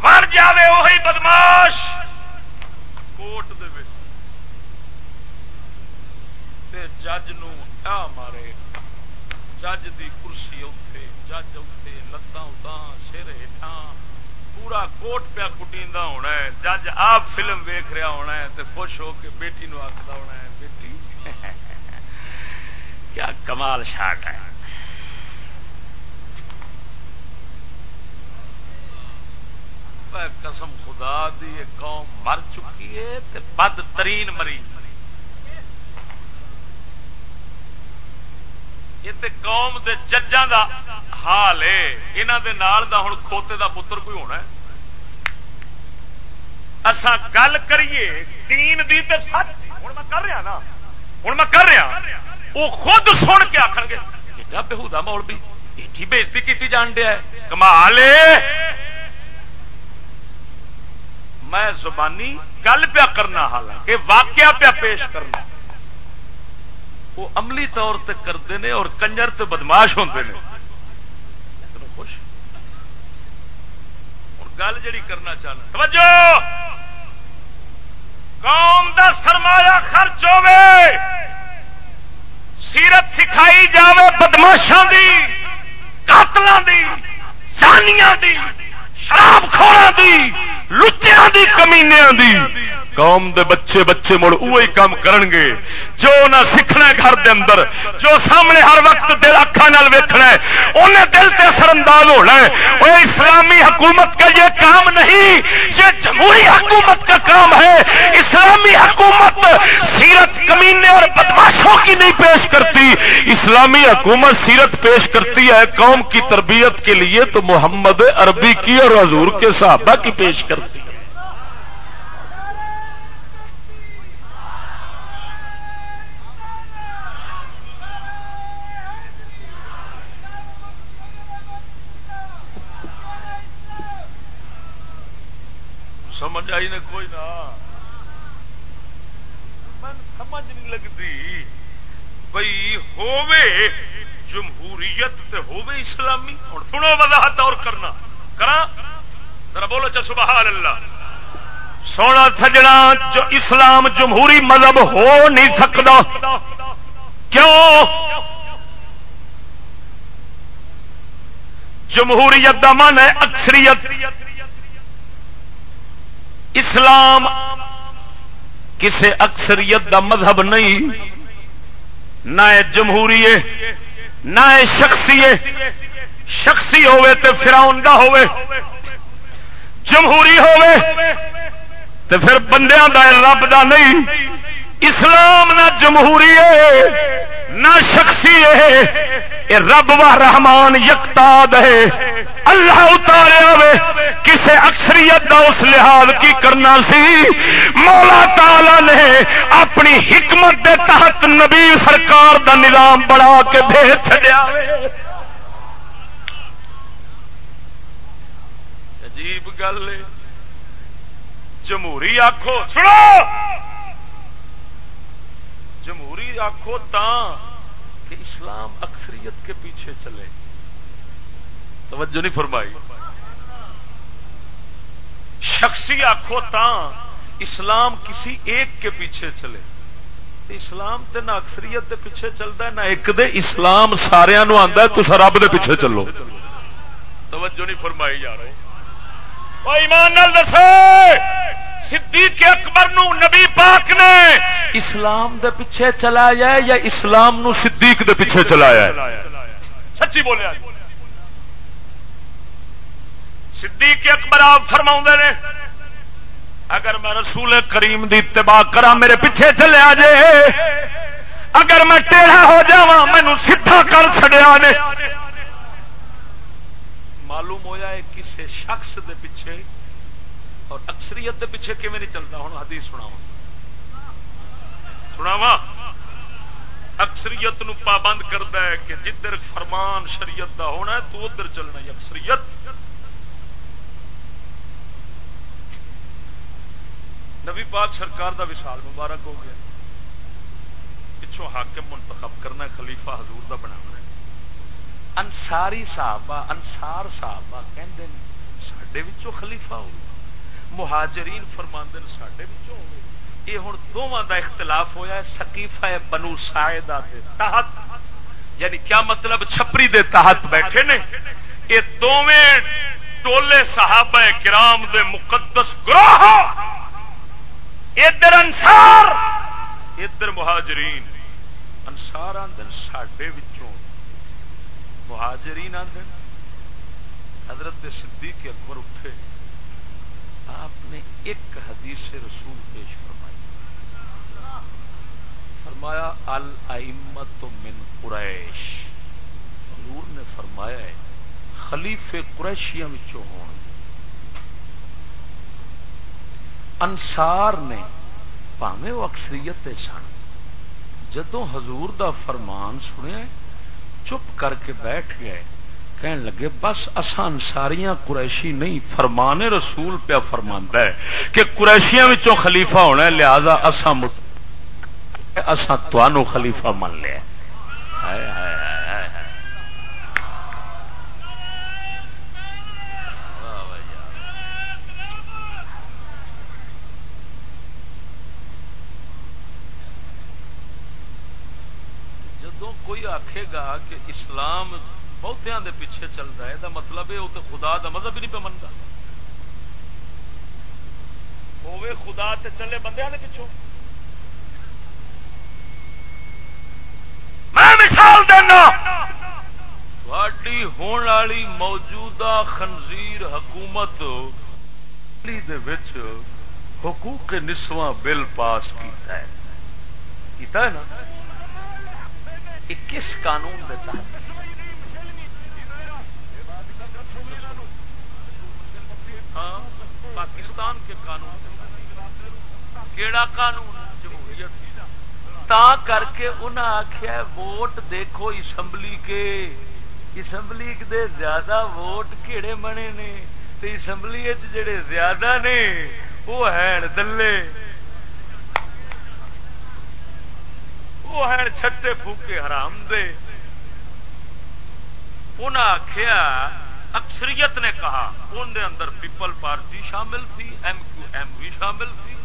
مر جائے وہی بدماش۔ کوٹ جج نو مارے۔ جج دی کرسی اتے جج اتے لتاں اتاں سر ہٹا پورا کوٹ پیا کٹی ہونا ہے۔ جج آپ فلم ویخ رہا ہونا ہے تو خوش ہو کے بیٹی نو آخر ہونا ہے، بیٹی۔ کیا کمال شاٹ ہے۔ قسم خدا دی قوم مر چکی ہے بد ترین مری یہ قوم دے ججاں دا حال ہے یہاں دے نال دا ہوں کھوتے دا پتر کوئی ہونا ہے؟ اسا گل کریے تین دی تے سچ۔ ہوں میں کر رہا نا۔ ہوں میں کر رہا۔ وہ خود سن کے آخر گے بہودا مول بھی ایٹھی بےزتی کی جان دیا کمال میں زبانی گل پیا کرنا، حالانکہ واقعہ پیا پیش کرنا۔ وہ عملی طور تے کرتے ہیں اور کنجر تے بدماش ہوتے ہیں خوش؟ اور گل جڑی کرنا چاہنا، توجہ! قوم دا سرمایہ خرچ ہوے سیرت سکھائی جاوے بدماشاں دی، قاتلاں دی سانیاں دی۔ شراب کھوڑا دی لچیا دی کمینیا دی۔ قوم دے بچے بچے مڑ وہی کام کرن گے جو نہ سیکھنا گھر دے اندر، جو سامنے ہر وقت دل اکھا نال ویکھنا ہے، انہیں دل تے اثر انداز ہونا ہے۔ وہ اسلامی حکومت کا یہ کام نہیں، یہ جمہوری حکومت کا کام ہے۔ اسلامی حکومت سیرت کمینے اور بدماشوں کی نہیں پیش کرتی۔ اسلامی حکومت سیرت پیش کرتی ہے قوم کی تربیت کے لیے تو محمد عربی کی اور حضور کے صحابہ کی پیش کرتی ہے۔ سمجھ آئی نے کوئی نہ؟ سمجھ نہیں لگتی۔ بھائی ہووے جمہوریت تے ہووے اسلامی۔ اور سنو وضاحت اور کرنا۔ کرا؟ ذرا بولو چا سبحان اللہ سونا سجنا جو اسلام جمہوری مذہب ہو نہیں سکتا۔ کیوں؟ جمہوریت کا من ہے اکثریت۔ اسلام کسی اکثریت دا مذہب نہیں۔ نہ جمہوری نہ شخصی شخصی ہوے تو فراؤن کا ہوے جمہوری ہوے تو پھر بندیاں دا رب دا نہیں۔ اسلام نہ جمہوری ہے نہ شخصی ہے یہ رب و رحمان یکتاد ہے اللہ اتارے کسے اکثریت دا اس لحاظ کی کرنا سی۔ مولا تالا نے اپنی حکمت دے تحت نبی سرکار دا نظام بڑا کے بھیج چڑیا عجیب گل جمہوری آخو سنو! جمہوری آخو تا کہ اسلام اکثریت کے پیچھے چلے۔ توجہ نہیں فرمائی۔ شخصی آخو اسلام کسی ایک کے پیچھے چلے۔ اسلام تے نہ اکثریت دے پیچھے چلتا ہے، نہ ایک دے۔ اسلام سارا آتا ہے تو رب دے پیچھے چلو۔ توجہ نہیں فرمائی جا رہے۔ ایمان دسو، صدیق اکبر نو نبی پاک نے اسلام دے پیچھے چلایا یا اسلام نو صدیق دے پیچھے چلایا سچی بولیا۔ صدیق اکبر آپ فرما نے، اگر میں رسول کریم دی اتباع کرا میرے پیچھے چلے آ جائے۔ اگر میں ٹیڑھا ہو جا مینو سیدھا کر چڑیا نے۔ معلوم ہویا ہے کسی شخص دے پیچھے اور اکثریت دے پیچھے کیون نہیں چلتا ہوں حدیث سنا سناوا اکثریت نو پابند کرتا ہے کہ جدھر فرمان شریعت دا ہونا ہے، تو ادھر چلنا ہے اکثریت۔ نبی پاک سرکار دا وشال مبارک ہو گیا۔ پچھوں حاکم منتخب کرنا خلیفہ حضور دا بنا انساری صحابہ انسار صحابہ کہندے سڈے خلیفہ ہو مہاجرین فرماندے سڈے ہو یہ ہوں دونوں دا اختلاف ہویا ہے سکیفہ بنو سائدہ دے تحت یعنی کیا مطلب چھپری دے تحت بیٹھے نے؟ یہ دونیں ٹولے صحابہ کرام دے مقدس گروہ۔ ادھر انسار ادھر مہاجرین۔ انسار آدھے سڈے مہاجرین آدھے حضرت صدیق اکبر اٹھے۔ آپ نے ایک حدیث رسول پیش فرمائی۔ فرمایا المت من قریش۔ حضور نے فرمایا ہے خلیفے قریشیاں ہون۔ انسار نے پاوے وہ اکثریت سن۔ جدو حضور دا فرمان سنیا چپ کر کے بیٹھ گئے۔ کہن لگے، بس اسان ساریاں قریشی نہیں، فرمان رسول پیا فرما ہے کہ قریشیاں خلیفہ ہونا ہے، لہذا اسان اسان خلیفہ من لیا۔ کوئی آکھے گا کہ اسلام بہتیا دے پیچھے چلتا ہے یہ مطلب ہے وہ تو خدا دا مذہب ہی نہیں پہ منتا ہوے خدا تے چلے بندے دے پچھوں میں مثال دینا تھوڑی ہون والی موجودہ خنزیر حکومت دے وچ حقوق نسواں بل پاس کیتا ہے۔ کیتا ہے نا؟ یہ کس قانون دے تحت؟ ہاں پاکستان کے قانون کیڑا قانون؟ جمہوریت تا کر کے انہیں آخیا ووٹ دیکھو اسمبلی کے۔ اسمبلی دے زیادہ ووٹ کہڑے بنے نے؟ اسمبلی جڑے زیادہ نے وہ ہیں دلے۔ وہ ہیں چھٹے پھوکے حرام دے۔ انہیں آخیا اکثریت نے کہا ان دے اندر پیپل پارٹی شامل تھی، ایم کیو ایم بھی شامل تھی۔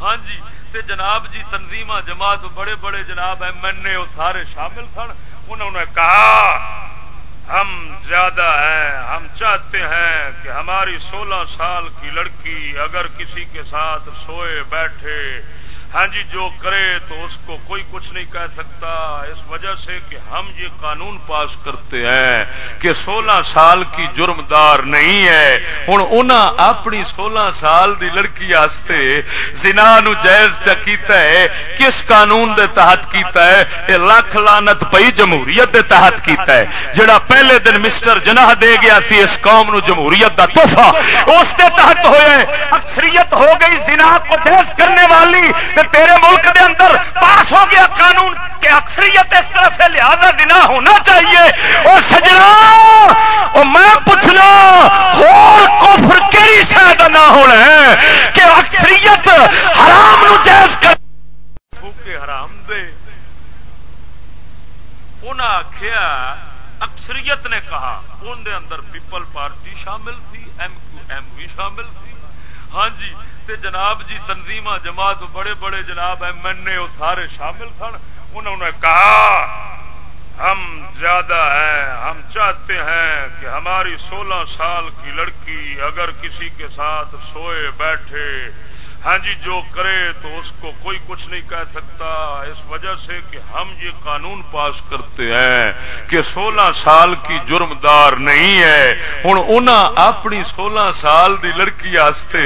ہاں جی تے جناب جی تنظیم جماعت بڑے بڑے جناب ایم این اے وہ سارے شامل سن۔ انہوں نے کہا، ہم زیادہ ہیں، ہم چاہتے ہیں کہ ہماری سولہ سال کی لڑکی اگر کسی کے ساتھ سوئے بیٹھے ہاں جی جو کرے تو اس کو کوئی کچھ نہیں کہہ سکتا۔ اس وجہ سے کہ ہم یہ قانون پاس کرتے ہیں کہ سولہ سال کی جرم دار نہیں ہے۔ ہوں انہیں اپنی سولہ سال دی لڑکی آستے زنا نو جائز چکیتا ہے، کس قانون دے تحت کیتا ہے؟ یہ لکھ لانت پئی جمہوریت دے تحت کیتا ہے۔ جڑا پہلے دن مسٹر جناح دے گیا سی، اس قوم نو جمہوریت دا تحفہ۔ اس دے تحت ہوئے اکثریت ہو گئی زنا کو جائز کرنے والی۔ تیرے ملک دے اندر پاس ہو گیا قانون کہ اکثریت اس طرح سے لہذا دنا ہونا چاہیے اور سجنا اور میں پوچھنا اور کفر کیڑی شاید نہ ہونا ہے کہ اکثریت حرام نو جائز کر حرام دے۔ انہیں آخیا اکثریت نے کہا ان دے اندر پیپل پارٹی شامل تھی، ایم کیو ایم بھی شامل تھی۔ ہاں جی تے جناب جی تنظیم جماعت بڑے بڑے جناب ایم این اے وہ سارے شامل سن۔ انہوں نے کہا، ہم زیادہ ہیں، ہم چاہتے ہیں کہ ہماری سولہ سال کی لڑکی اگر کسی کے ساتھ سوئے بیٹھے ہاں جی جو کرے تو اس کو کوئی کچھ نہیں کہہ سکتا۔ اس وجہ سے کہ ہم یہ قانون پاس کرتے ہیں کہ سولہ سال کی جرم دار نہیں ہے۔ ہوں انہیں اپنی سولہ سال دی لڑکی آستے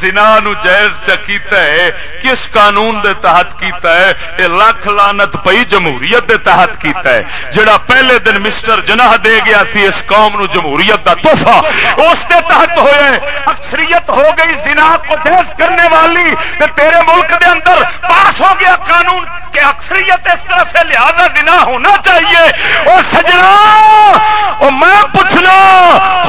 زنا نو جائز چکیتا ہے، کس قانون دے تحت کیتا ہے؟ یہ لکھ لانت پئی جمہوریت دے تحت کیتا ہے۔ جڑا پہلے دن مسٹر جناح دے گیا سی، اس قوم نو جمہوریت دا تحفہ، اس دے تحت ہوئے اکثریت ہو گئی، زنا کو جائز کرنے والی کہ تیرے ملک دے اندر پاس ہو گیا قانون کہ اکثریت اس طرح سے لہذا دنا ہونا چاہیے۔ اور سجنا اور میں پوچھنا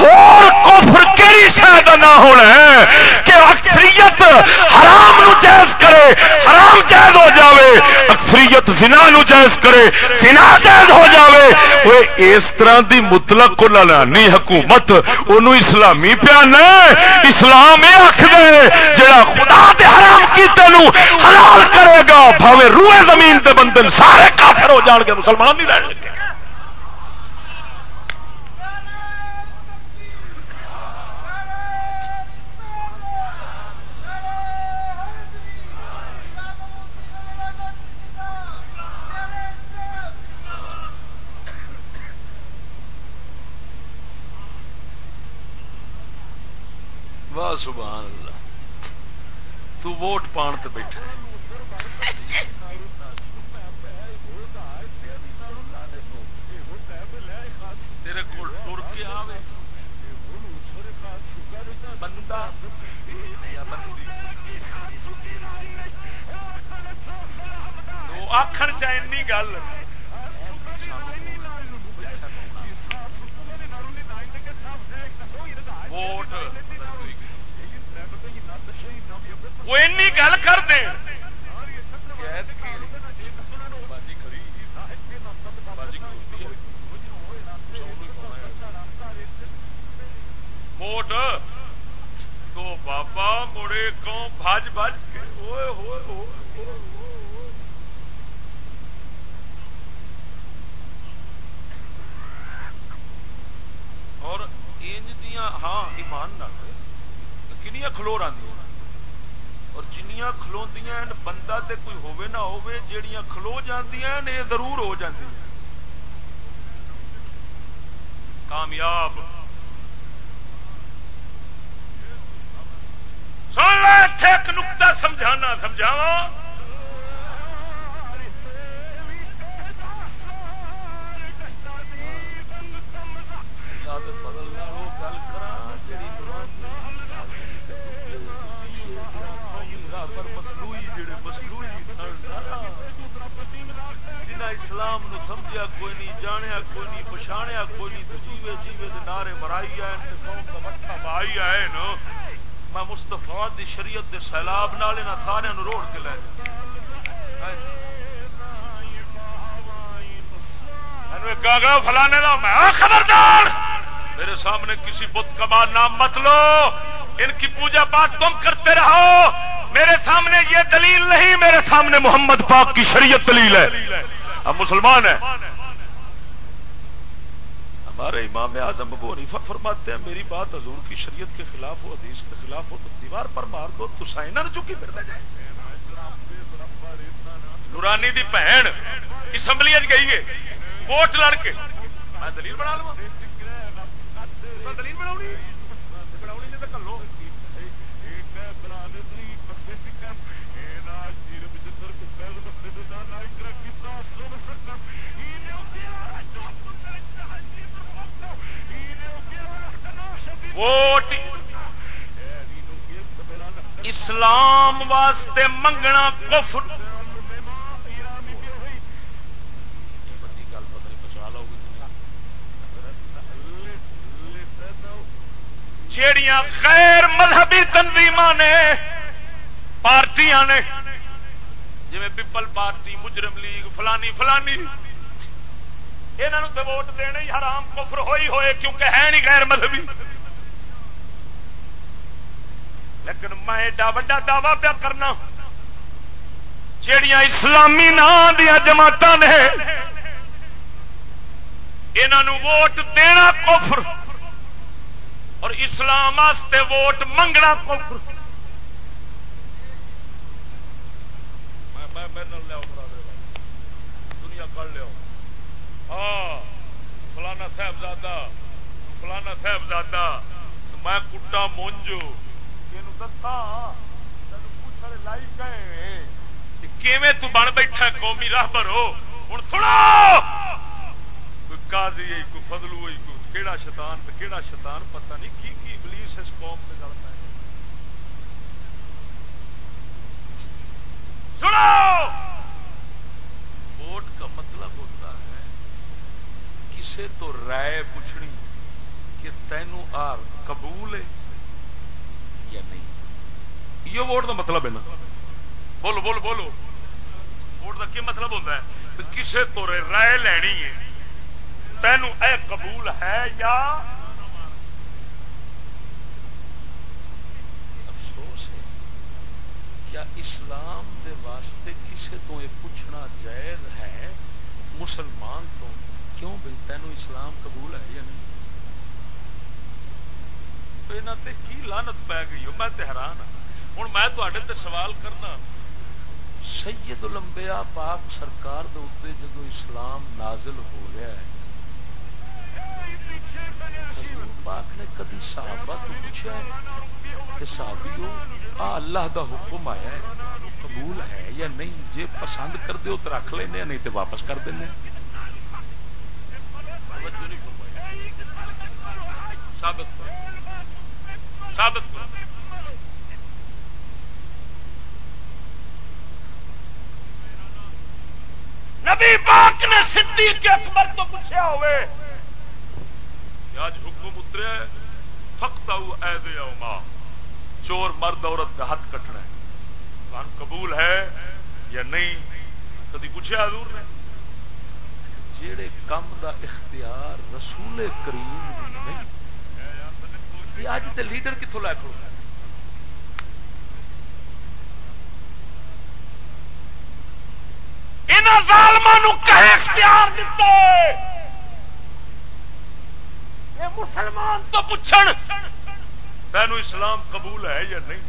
اور کفر کیڑی شاید نہ ہونا ہے کہ اکثریت حرام نو جائز کرے، حرام جائز ہو جاوے، اکثریت زنا نو جائز کرے، زنا جائز ہو جاوے۔ وہ اس طرح دی مطلق کو لانی حکومت، انہوں اسلامی پیان اسلام یہ آخر جڑا خدا دے حرام کیتے نو حلال کرے گا، بھاوے روئے زمین دے بندن سارے کافر ہو جان گے مسلمان نہیں رہنے گے۔ سبحان اللہ۔ تو ووٹ پان تے بیٹھا تیرے کو ٹر کے آوے۔ بندہ۔ آخر چاہیے گل۔ ووٹ۔ وہ گل کر دیں ووٹ تو بابا مڑے کو بج بج کے۔ ہوئے ہوئے ہوئے اور انج دیا ہاں ایمان کنیا کھلور آدی اور جنیاں کھلو بندہ تے کوئی ہوے نہ ہوے جیڑیاں کھلو جاندیاں ہیں، یہ ضرور ہو جاتی کامیاب۔ سن لے اتنے ایک نقطہ سمجھانا سمجھاوا اسلام نو سمجھا کوئی نہیں، جانیا کوئی نہیں پچھاڑیا کوئی نہیں، تو جیوے جیوے دے نعرے مرائی آئے قوم کا مٹھا بائی آئے نا۔ میں مستفا دی شریعت دے سیلاب نال انہاں سارے نو روڑ کے لے جا فلانے میں خبردار! میرے سامنے کسی بت کا نام مت لو۔ ان کی پوجا پاٹ تم کرتے رہو۔ میرے سامنے یہ دلیل نہیں، میرے سامنے محمد پاک کی شریعت دلیل ہے۔ ہم مسلمان ہیں۔ ہمارے امام اعظم ابو حنیفہ فرماتے ہیں، میری بات حضور کی شریعت کے خلاف ہو، حدیث کے خلاف ہو، تو دیوار پر مار دو، تو سائنر چکی پھر جائے۔ نورانی دی بہن اسمبلی گئی ہے ووٹ لڑ کے۔ میں دلیل بنا لوا دلیل بنا ووٹ اسلام واسطے منگنا کفر۔ جیڑیاں غیر مذہبی تنظیم نے، پارٹیاں نے جی پیپل پارٹی، مجرم لیگ، فلانی فلانی یہاں تو ووٹ دینے حرام، کفر ہوئی ہوئے کیونکہ ہے نہیں غیر مذہبی۔ لیکن میں ایڈا وا دعوی پیا کرنا جڑیاں اسلامی نام دیا جماعت نے انہوں ووٹ دینا کفر، اور اسلام واسطے ووٹ منگنا کفر۔ دنیا کر لو ہاں فلانا صاحبزادہ فلانا صاحبزادہ، میں کٹا مونجو بن بیٹھا قومی راہبر ہو ہوں سنو کوئی قاضی کوئی فضلو ہوئی کوئی کہڑا شیطان کہڑا شیطان پتہ نہیں کی کی ابلیس اس قوم سے گل پائے سنو ووٹ کا مطلب ہوتا ہے کسے تو رائے پوچھنی کہ تینوں آر قبول ہے یا نہیں یہ ووٹ کا مطلب ہے نا۔ بولو بولو بولو۔ ووٹ کا کیا مطلب ہوتا ہے؟ کسی تو رائے لینی ہے تینوں اے قبول ہے یا؟ افسوس ہے۔ کیا اسلام دے واسطے کسی تو یہ پوچھنا جائز ہے مسلمان تو؟ کیوں بھائی تینوں اسلام قبول ہے یا نہیں؟ کی لانت پی گئی میں حیران ہاں۔ ہوں میں تے سوال کرنا۔ سید لمبیا پاک سرکار دے جدو اسلام نازل ہو رہا ہے پاک نے کدی صحابہ تو پوچھا اللہ دا حکم آیا ہے قبول ہے یا نہیں؟ جی پسند کر دیو تو رکھ لینا نہیں تو واپس کر دیں ثابت ثابت نبی پاک نے صدیق اکبر تو پوچھا ہوئے آج حکم اتریا فخت اے دے ماں چور مرد عورت کا ہاتھ کٹنا ہے۔ قبول ہے یا نہیں؟ کدی پوچھا حضور نے۔ جڑے کم دا اختیار رسول کریم نہیں اج تے لیڈر کتوں لے کھڑو؟ اختیار دیتے مسلمان تو پوچھن تین اسلام قبول ہے یا نہیں؟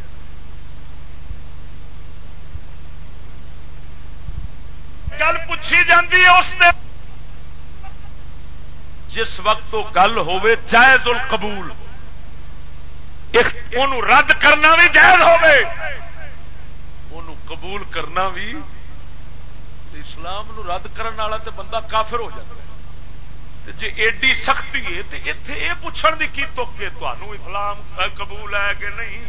گل پوچھی جاتی ہے اس نے جس وقت تو گل ہوے جائز القبول رد کرنا بھی جائز ہو قبول کرنا بھی اسلام نو رد کرنے والا تو بندہ کافر ہو جاتا ہے۔ جی ایڈی سختی ہے تو اتنے یہ پوچھنے کی توکے اسلام قبول ہے کہ نہیں؟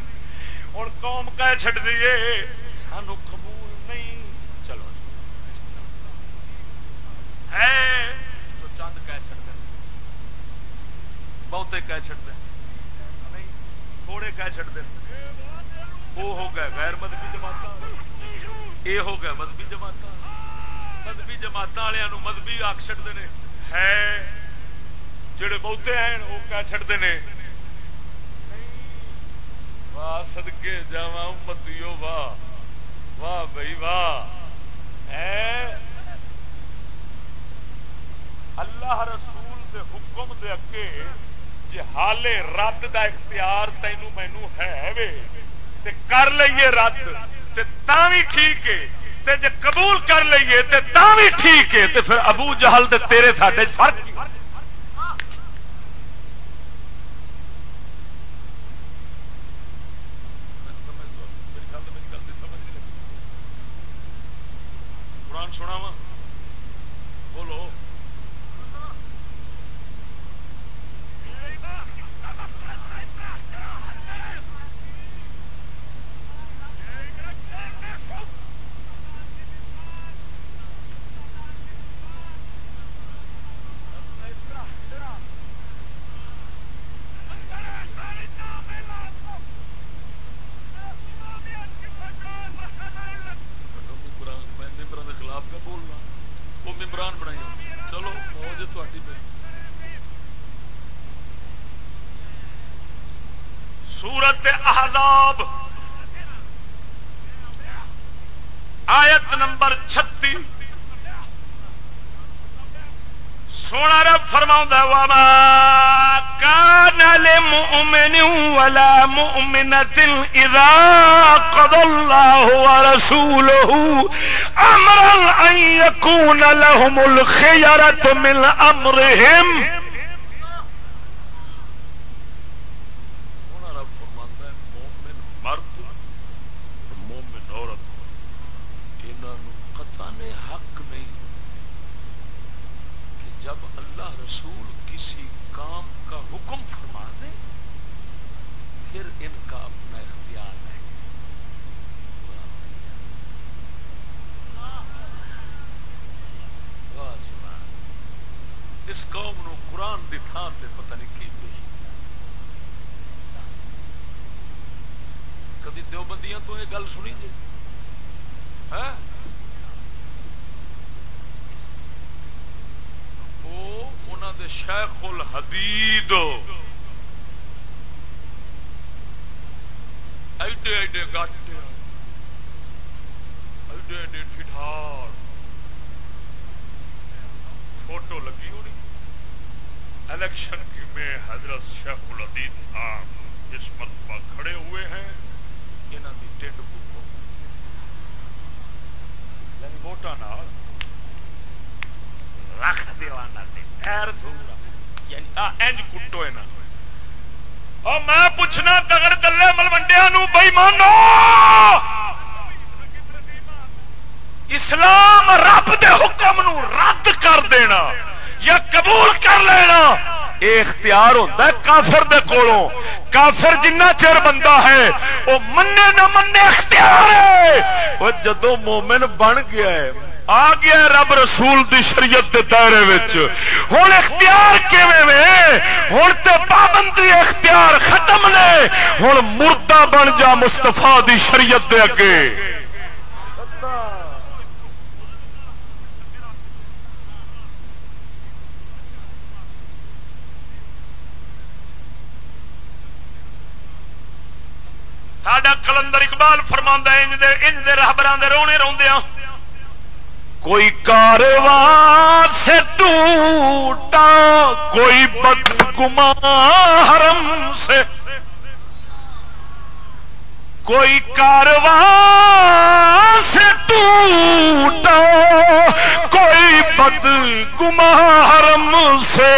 ہوں قوم کہہ چڑ دیے سانو قبول نہیں۔ چلو۔ ہے تو چند کہہ چڑ دیں بہتے کہہ چڑ دیں تھوڑے کہہ چڑ دیں وہ ہو گئے غیر مذہبی جماعت یہ ہو گئے مذہبی جماعت مذہبی جماعت والوں مذہبی آخ چڑتے ہیں ہے، جڑے بہتے ہیں، وہ کیا چڑھتے ہیں واہ سدکے جا امتی واہ۔ واہ بھائی، واہ۔ اللہ رسول دے حکم دے اگے جی حالے رد دا اختیار تینوں مینو ہے وے، تے کر لئیے رد، تے بھی ٹھیک ہے۔ تے جے قبول کر لئیے تے تا بھی ٹھیک ہے تے پھر ابو جہل دے تیرے ساڈے فرق قرآن سنا احزاب آیت نمبر چھتی۔ سونا رب فرما وما كان لمؤمن ولا مؤمنة إذا قضى الله ورسوله أمرا أن يكون لهم الخيرة من أمرهم رسول کسی کام کا حکم فرما دیں پھر ان کا اپنا اختیار ہے۔ اس قوم نو قرآن کی تھان سے پتا نہیں کی پیش کبھی دیوبندیاں تو یہ گل سنی جی؟ ہاں؟ کو دے شیخ الحدید۔ ایڈے ایڈے گاٹے۔ ایڈے ایڈے ٹھار فوٹو لگی ہونی الیکشن کی میں حضرت شیخ الحدید صاحب جس پر کھڑے ہوئے ہیں۔ انہوں کی ٹینڈ بک یعنی ووٹان رکھ دے تے، پیر دھونا یعنی اینج کٹو ہے نا اور میں پوچھنا تگڑ کلے ملوڈیا بئی مانو اسلام رب دے حکم نو رد کر دینا یا قبول کر لینا اختیار ہوتا ہے کافر دے کولوں۔ کافر جنہ چر بندہ ہے وہ منے نہ منے اختیار ہے۔ وہ جدو مومن بن گیا ہے آ گیا رب رسول دی شریعت کے دائرے ہوں اختیار ہوں تو پابندی اختیار ختم نے۔ ہوں مردہ بن جا مستفا دی شریعت دے اگے۔ ساڈا کلندر اقبال فرما انج دے رہبران دے رونے روندے کوئی کارواں سے ٹوٹا، کوئی بد گما حرم سے۔ کوئی کارواں سے ٹوٹا، کوئی بد گما حرم سے۔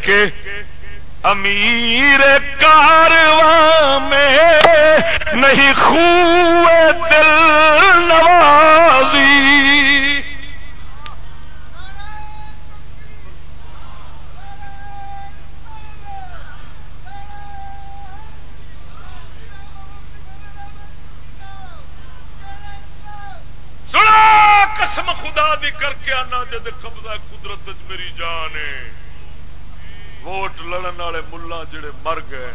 کہ امیر کارواں میں نہیں خوب دل نوازی۔ سنا قسم خدا بھی کر کے آنا جد قبضہ قدرت میری جان ہے۔ ووٹ لڑن والے ملا جڑے مر گئے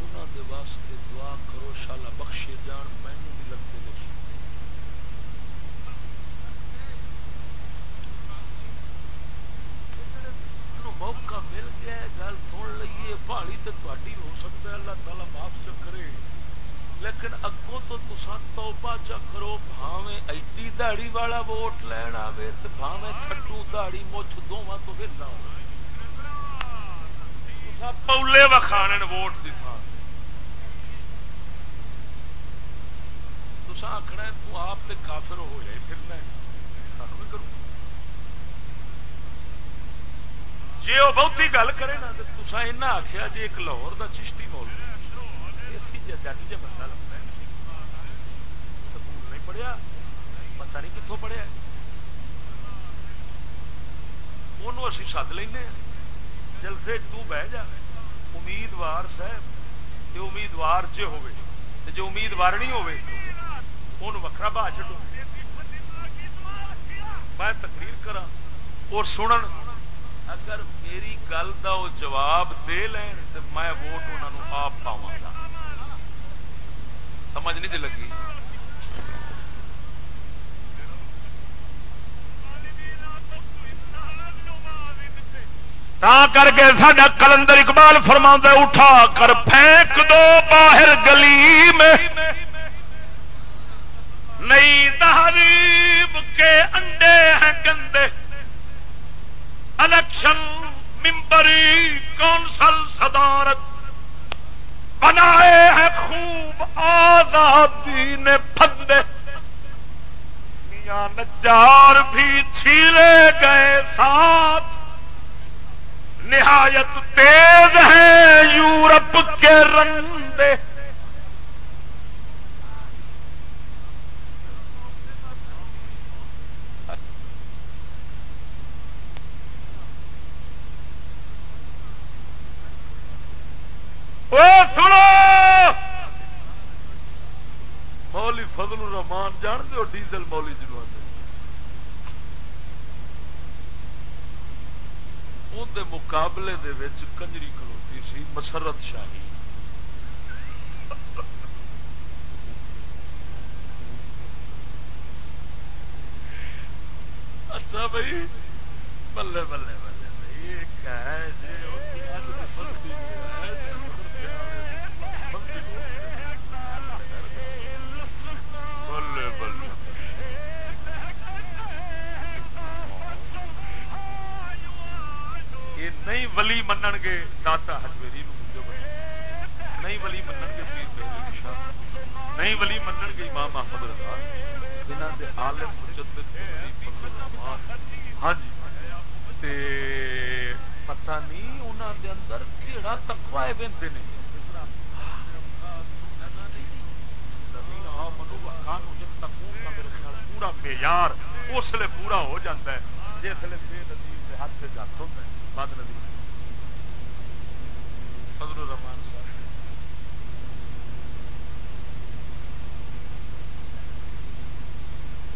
انہوں دے واسطے دعا کرو، شالا بخشے جان مینو بھی لگتے موقع مل گیا گل سن لیے پہاڑی تو تاری ہو سکتا ہے، اللہ تعالیٰ معاف چ کرے۔ لیکن اگوں تو تسان توبہ چا کرو، بھاویں ایڈی دہڑی والا ووٹ لین آئے تو بھاویں تھڈو دہڑی مچھ دونوں تو ویلا ہو۔ پولی وکھانے ووٹ کی تھان تو آخنا تو آپ تے کافر ہو جائے پھرنا سانو بھی کروں۔ جی وہ بہت ہی گل کرے نا، تو تصا ایسا آخیا جی ایک لاہور کا چشتی مول جج جی بندہ لگتا ہے۔ سکول نہیں پڑھیا، پتہ نہیں کتوں پڑھیا انہوں اسی سد لینا جلسے تو بہ جا۔ امیدوار صاحب یہ امیدوار جے ہوئے جو امیدوار نہیں ہوئے ان وکرا بہ چڈو میں تقریر کرا اور سنن، اگر میری گل کا وہ جواب دے لین تو میں ووٹ انہوں آپ پاوا گا سمجھ نہیں جی لگی؟ تا کر کے ساڈا کلندر اقبال فرما اٹھا کر پھینک دو باہر گلی میں۔ نئی تحریب کے انڈے ہیں گندے۔ الیکشن ممبری کونسل صدارت بنائے ہیں خوب آزادی نے پھندے۔ میاں نجار بھی چھیلے گئے ساتھ۔ نہایت تیز ہے یورپ کے رندے سنو! مولی فضل الرحمان، جان دو ڈیزل مولی جنوب اندر مقابلے دے وچ کنجری کھلوتی سی، مسرت شاہی۔ اچھا بھائی، بلے بلے بلے، بھائی نہیں ولی منن گے، داتا ہجویری نہیں ولی منن گے پیر بہلی شاہ نہیں ولی منن گے امام احمد رضا۔ جنہاں دے عالم مجدد ہاں جی۔ تے پتہ نہیں انہاں دے اندر کیڑا تقوی ہے بیندے نے پورا معیار، اس لیے پورا ہو جاتا ہے۔ جس لیے بے نظیر ہاتھ سے جاتا ہوتا ہے۔ بد ندی۔ فضل الرحمان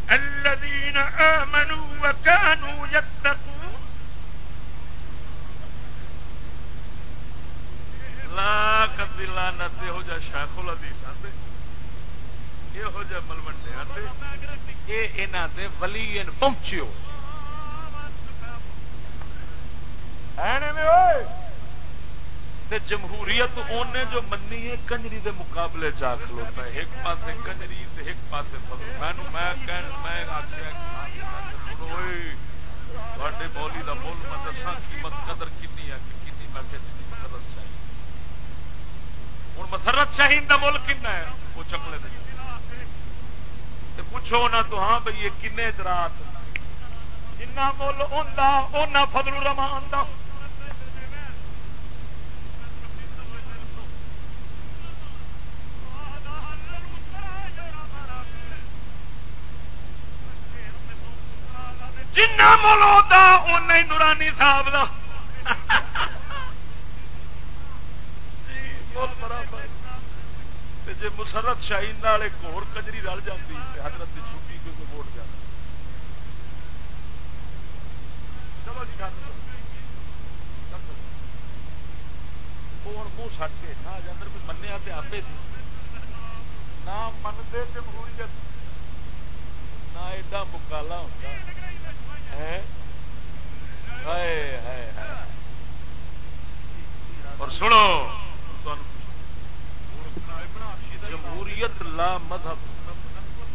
الذين آمنوا وكانوا يتقون۔ لا قد لعنت ہو جا شیخ الحدیث آتے یہ جہ ملوڈے آتے یہ انہاں دے ولی پہنچیو۔ تے جمہوریت اونے جو منی ہے کنجری دے مقابلے چا کھلوتا ہے ایک پاس کنجری تے ایک پاس ہاں جی، بولی کا بول میں دسا قیمت قدر کنی ہے کہ کنی میں مسرت چاہیے ہوں مسرت چاہیے کا مل کن ہے؟ وہ چکلے دے۔ تے پوچھو نہ تو ہاں بھائی یہ کنے کن رات جنا مل آ فضل رمان کا جنا مول ہوتا اُن نورانی صاحب کا جی مسرت شاہین ایک ہو کجری رل جاتی حضرت کی چھٹی کوئی ووٹ جانا چلو جی منہ سٹ کے، نہ اندر کوئی منیا تو آپ نہ منتے جمہوریت نہ ایڈا مکالا ہوتا اور سنو جمہوریت لا مذہب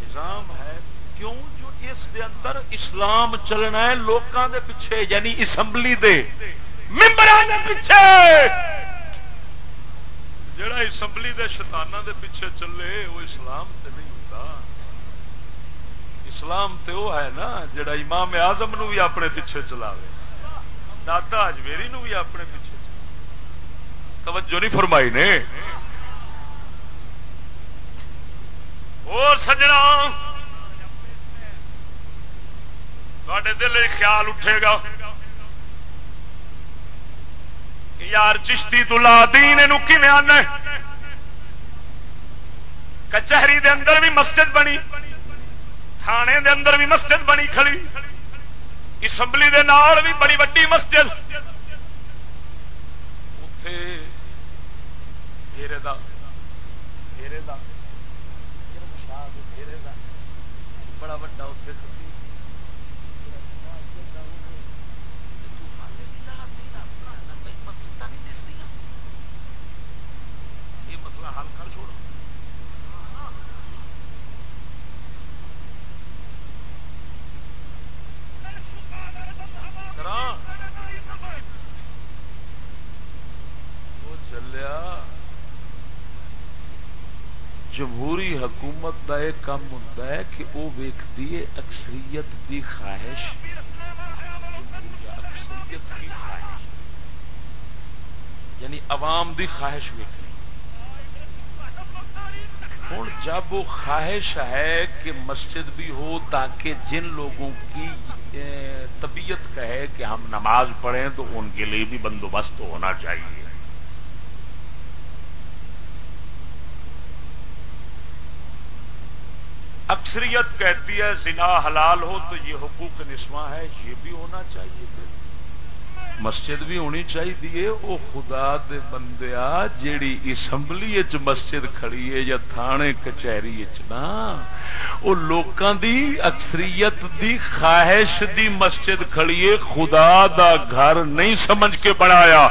نظام ہے۔ کیوں؟ جو اس دے اندر اسلام چلنا ہے لوکاں دے پیچھے یعنی اسمبلی دے ممبران دے پیچھے۔ جڑا اسمبلی دے شتانہ دے پیچھے چلے، وہ اسلام تے نہیں ہوتا اسلام تے وہ ہے نا، جڑا امام آزم نو بھی اپنے پیچھے چلاوے۔ دادا اجمیری نو بھی اپنے پیچھے توجہ نہیں فرمائی نے؟ سجنا دل خیال اٹھے گا یار چشتی تلا دین آنا کچہری دے اندر بھی مسجد بنی۔ تھانے دے اندر بھی مسجد بنی کھڑی۔ اسمبلی دے نال بھی بڑی وڈی مسجد۔ اتے دا دا بڑا وڈا اتنے جمہوری حکومت کا یہ کام ہوتا ہے کہ وہ ویکتی ہے اکثریت کی خواہش اکثریت کی خواہش۔ یعنی عوام دی خواہش ویکنی ہوں جب وہ خواہش ہے کہ مسجد بھی ہو تاکہ جن لوگوں کی طبیعت کہے کہ ہم نماز پڑھیں تو ان کے لیے بھی بندوبست ہونا چاہیے۔ اکثریت کہتی ہے زنا حلال ہو تو یہ حقوق نسواں ہے، یہ بھی ہونا چاہیے مسجد بھی ہونی چاہیے، وہ خدا دے بندیا جیڑی اسمبلی مسجد کھڑی ہے یا تھانے کچہری نا، وہ لوکاں دی اکثریت دی خواہش دی مسجد کھڑی ہے، خدا دا گھر نہیں سمجھ کے بنایا۔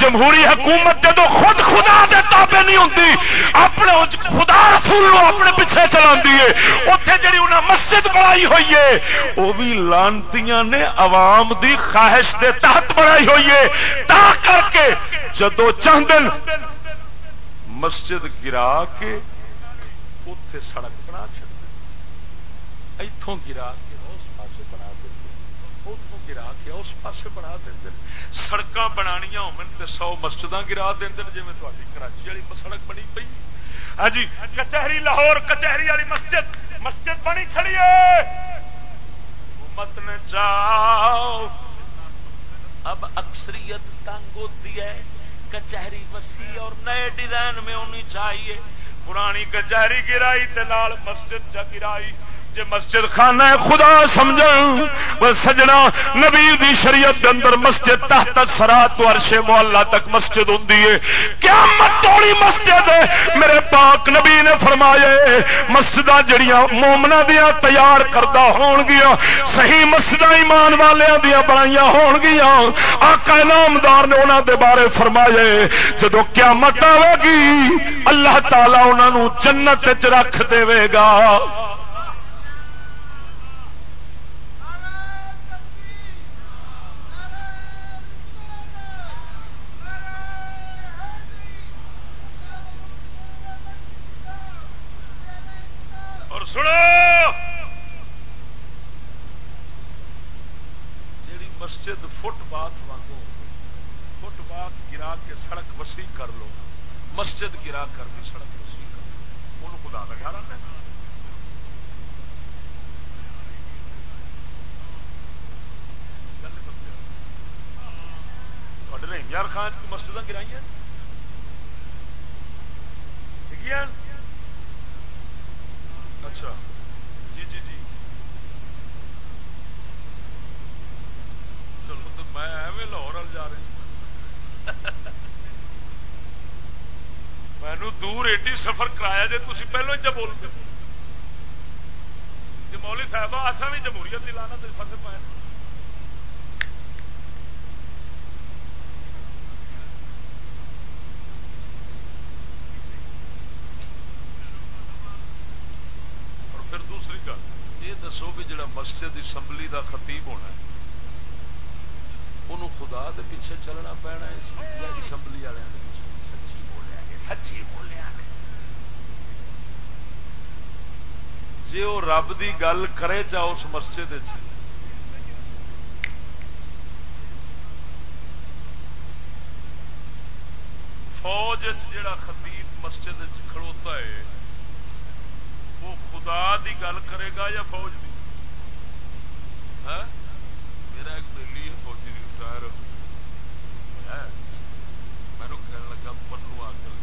جمہوری حکومت جدو خود خدا دے تابے نہیں ہوتی اپنے خدا رسول اپنے پیچھے چلا دیے اتے جی انہیں مسجد بنائی ہوئی ہے، وہ بھی لانتیاں نے عوام دی خواہش دے تحت بنا بنائی ہوئی ہے۔ تا کر کے جدو چاہتے مسجد گرا کے اتے سڑک بنا چڑتے اتوں گرا کے اس پاس بنا دیں اتوں گرا کے اس پاس بنا دیں سڑک بنانیا ہو سو مسجد گرا دیں جی کراچی والی سڑک بنی پی ہاں جی کچہری لاہور کچہری والی مسجد مسجد بنی کھڑی ہے۔ حکومت نے چاہو اب اکثریت تنگ ہوتی ہے۔ کچہری وسیع اور نئے ڈیزائن میں ہونی چاہیے۔ پرانی کچہری گرائی تال مسجد چ گرائی۔ جی مسجد خانہ خدا سمجھ سجنا نبی دی شریعت دے اندر مسجد تحت سرا تو عرش محلہ تک مسجد ہوں کیا مٹوڑی مسجد ہے۔ میرے پاک نبی نے فرمایا مسجد جڑیاں مومنا دیا تیار کردہ ہون گیا صحیح مسجد ایمان والوں دیا بنایا ہون گیا آقا نامدار نے انہوں دے بارے فرمایا جدو قیامت آئے گی، اللہ تعالی انہوں جنت رکھ دے گا۔ سنو! جیڑی مسجد فٹ بات وانگو، فٹ بات گرا کے سڑک وسیع کر لو۔ مسجد گرا کر کے سڑک وسیع کر لو۔ ان خدا لگا رہا ہے، یار۔ خان جی کی مسجد گرائی ہیں اچھا۔ جی جی جی۔ چلو تو میں ایویں لاہور جا رہا مینو دور ایڈی سفر کرایا جی تھی پہلو ہی بولتے کہ مولی صاحب اصا بھی جمہوریت لانا تو فصل پائے دسو بھی جڑا مسجد اسمبلی دا خطیب ہونا ہے۔ انہوں خدا دے پیچھے چلنا پینا اسمبلی والے سچی بولیا سچی بولیا جی وہ رب دی گل کرے چاہ اس مسجد فوج جڑا خطیب مسجد کھڑوتا ہے، وہ خدا دی گل کرے گا یا فوج دی؟ ہاں؟ میرا ایک بہلی ہے فوجی کی ریٹائر میں کہنے لگا پنو آ کر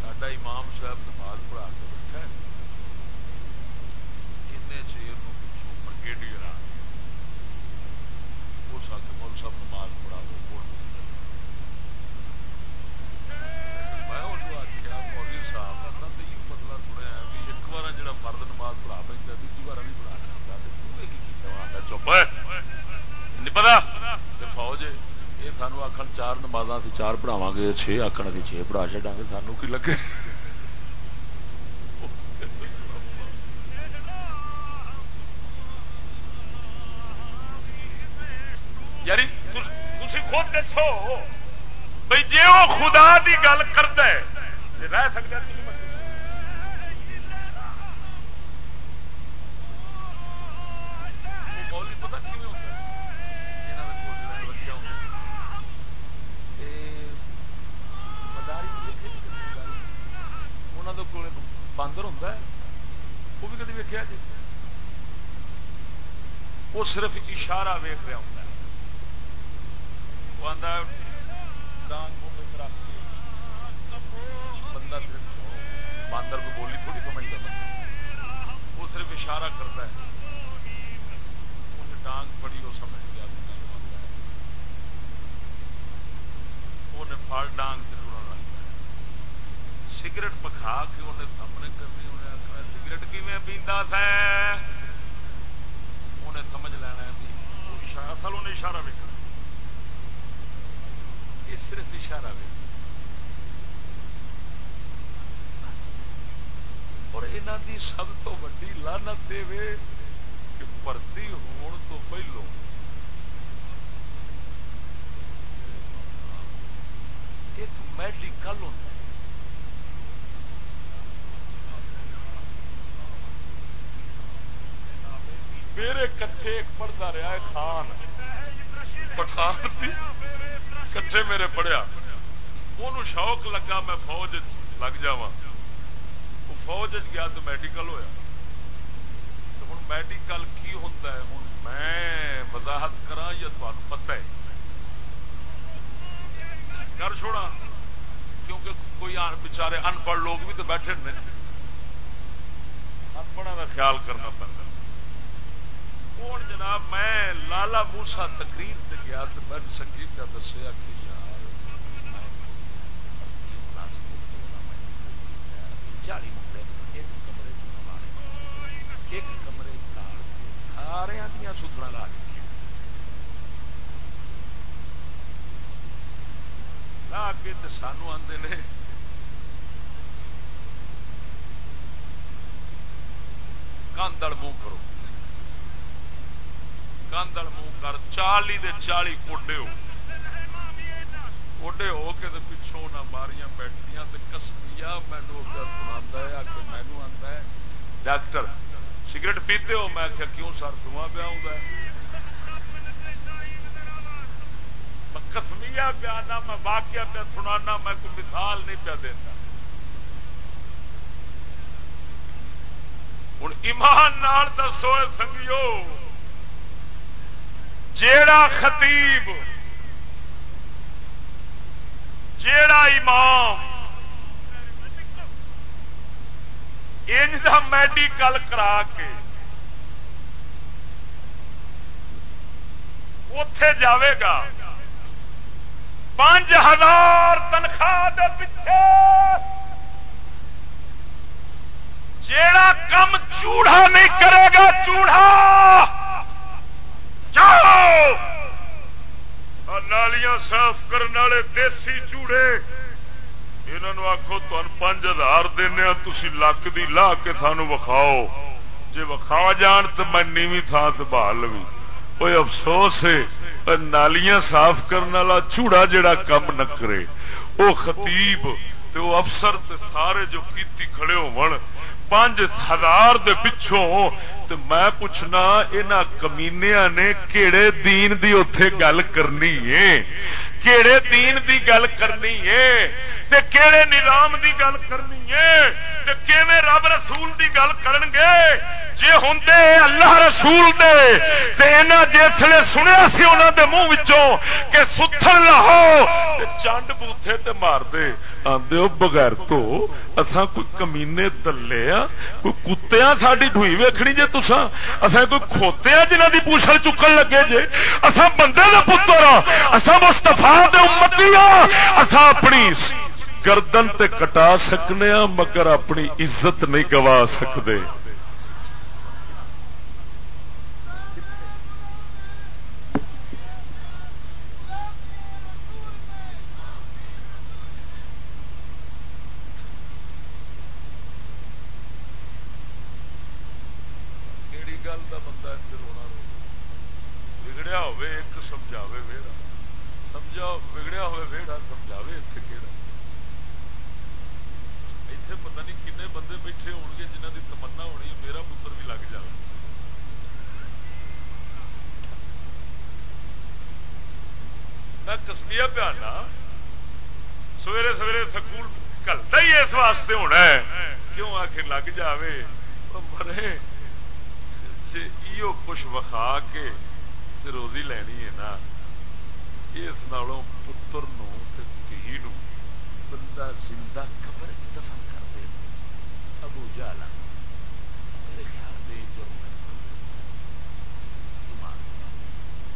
سڈا امام صاحب نماز پڑھا کر بیٹھا ہے ان چیر پچھوں برگیڈیئر آ وہ ساتھ مول صاحب نماز پڑھا دو پتا فوج یہ سانو آخر چار نماز چار پڑھاوا گے چھ آخر ابھی چھ پڑھا چڈا گے سانو کی لگے؟ یاری خود دسو بھائی جی وہ خدا دی گل کرتا ہے رہ سکتا باندر ہوں وہ بھی کدی ویکیا جی وہ صرف اشارہ ویخ رہا ہوں وہ بندہ صرف باندر کو بولی تھوڑی سمجھتا بندہ وہ صرف اشارہ کرتا ہے انہیں ڈانگ پڑی وہ سمجھ گیا انہیں پھل ڈانگ سگریٹ پکھا کے انہیں سامنے کرنی انہیں آخر سگریٹ کیون پیتا تھا انہیں سمجھ لینا اصل انہیں اشارہ ویکنا یہ صرف اشارہ ویک اور یہاں دی سب تو ویڈی لانت دے کہ بھرتی ہون تو پہلو ایک میڈیکل ہوتا ہے میرے کٹھے ایک پڑھتا رہا ہے خان پٹھان کٹھے میرے پڑھیا۔ وہ شوق لگا میں فوج لگ جا فوج گیا تو میڈیکل ہوا تو ہوں میڈیکل کی ہوتا ہے؟ ہوں میں وضاحت کرا یا تمہیں پتہ ہے؟ کر چھوڑا کیونکہ کوئی بچارے ان پڑھ لوگ بھی تو بیٹھے ان پڑھا کا خیال کرنا پڑتا ہوں جناب؟ میں لالا موسا تقریر سے گیا تو میں سنگیت کا دسیا کہ یار چالی منڈے ایک کمرے ایک کمرے سارے دیا ستنا لا کے لا کے سانو آتے نے کاندڑ منہ کرو۔ کاندڑ منہ کر، چالی دے چالی کوڈے ہو۔ کوڈے ہو کے پچھوں نہ ماریاں بیٹھیا کسمیا مینو سنا ہے کہ مینو آتا ہے۔ ڈاکٹر، سگریٹ پیتے ہو؟ میں کیا کیوں سر دھواں پیا ہوں کسمیا پیا میں واقعہ پہ سنانا، میں کوئی مثال نہیں پیا دینا۔ ہوں ایمان نال دسو سنگیو جیڑا خطیب، جیڑا امام، انج میڈیکل کرا کے اتے جاوے گا۔ پانچ ہزار تنخواہ پیچھے۔ جیڑا کم چوڑا نہیں کرے گا، چوڑا۔ نالیاں صاف کرنے والے دیسی چوڑے۔ یہاں آخو تن پانچ ہزار دینا تھی لک دی لا کے سانو وکھاؤ۔ جی وکھا جان تو میں نیوی تھان سے بہال بھی کوئی افسوس ہے نالیاں صاف کرنے والا چوڑا جڑا کم نہ کرے۔ وہ خطیب تے وہ افسر تے سارے جو کیتی کھڑے ہو پانچ ہزار دے پچھوں تو میں پوچھنا یہاں کمینیا نے کہڑے دین دی اتے گل کرنی ہے؟ کہڑے دین دی گل کرنی ہے؟ تے کہڑے نظام دی گل کرنی ہے؟ تے کیویں رب رسول دی گل کرن گے؟ جے ہوندے اللہ رسول دے، تے انہاں جسلے سنیا سی انہاں دے منہ وچوں کہ ستھر لاہو تے چانڈ بوتھے تے مار دے۔ آندے او بغیر تو اساں کوئی کمینے دلے آ کوئی کتےاں ساڈی ڈھوئی ویکھنی جے تسا اساں کوئی کھوتے ہیں جنہ کی پوچھل چکن لگے جے؟ اصا بندے دا پتر آ اساں مصطفی امتی آ اپنی گردن تے کٹا سکنے ہاں مگر اپنی عزت نہیں گوا سکتے سویرے سویرے سکول کلتا ہی اس واسطے ہونا ہے۔ کیوں آخر لگ جائے مرے جی کچھ وکھا کے روزی لینی ہے نا، اس نالوں پتر دھی بندہ زندہ قبر دفن کر دے۔ ابو جالا میرے خیال میں جرم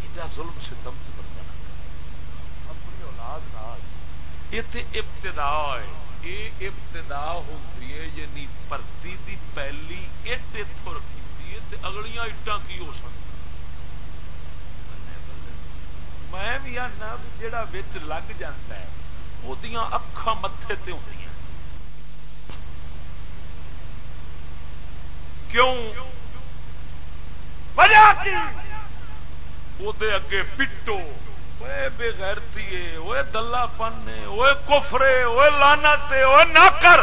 ایڈا ظلم ستم سے دم سے بردہ اپنی اولاد نال یہ ابتدا ہے۔ یہ ابتدا ہوتی ہے یعنی پرتی دی پہلی اٹ اتوں رکھی ہے اگلیاں اٹان کی ہو سکتی میں بھی آنا ہاں جڑا بچ لگ جاتا ہے وہ اکھان متے تے ہوتی ہیں۔ کیوں؟ وجہ کی؟ وہ اگے پٹو۔ بے غیرتی وہ دلہ پن وہ کفرے وہ لانا وہ نہ کر۔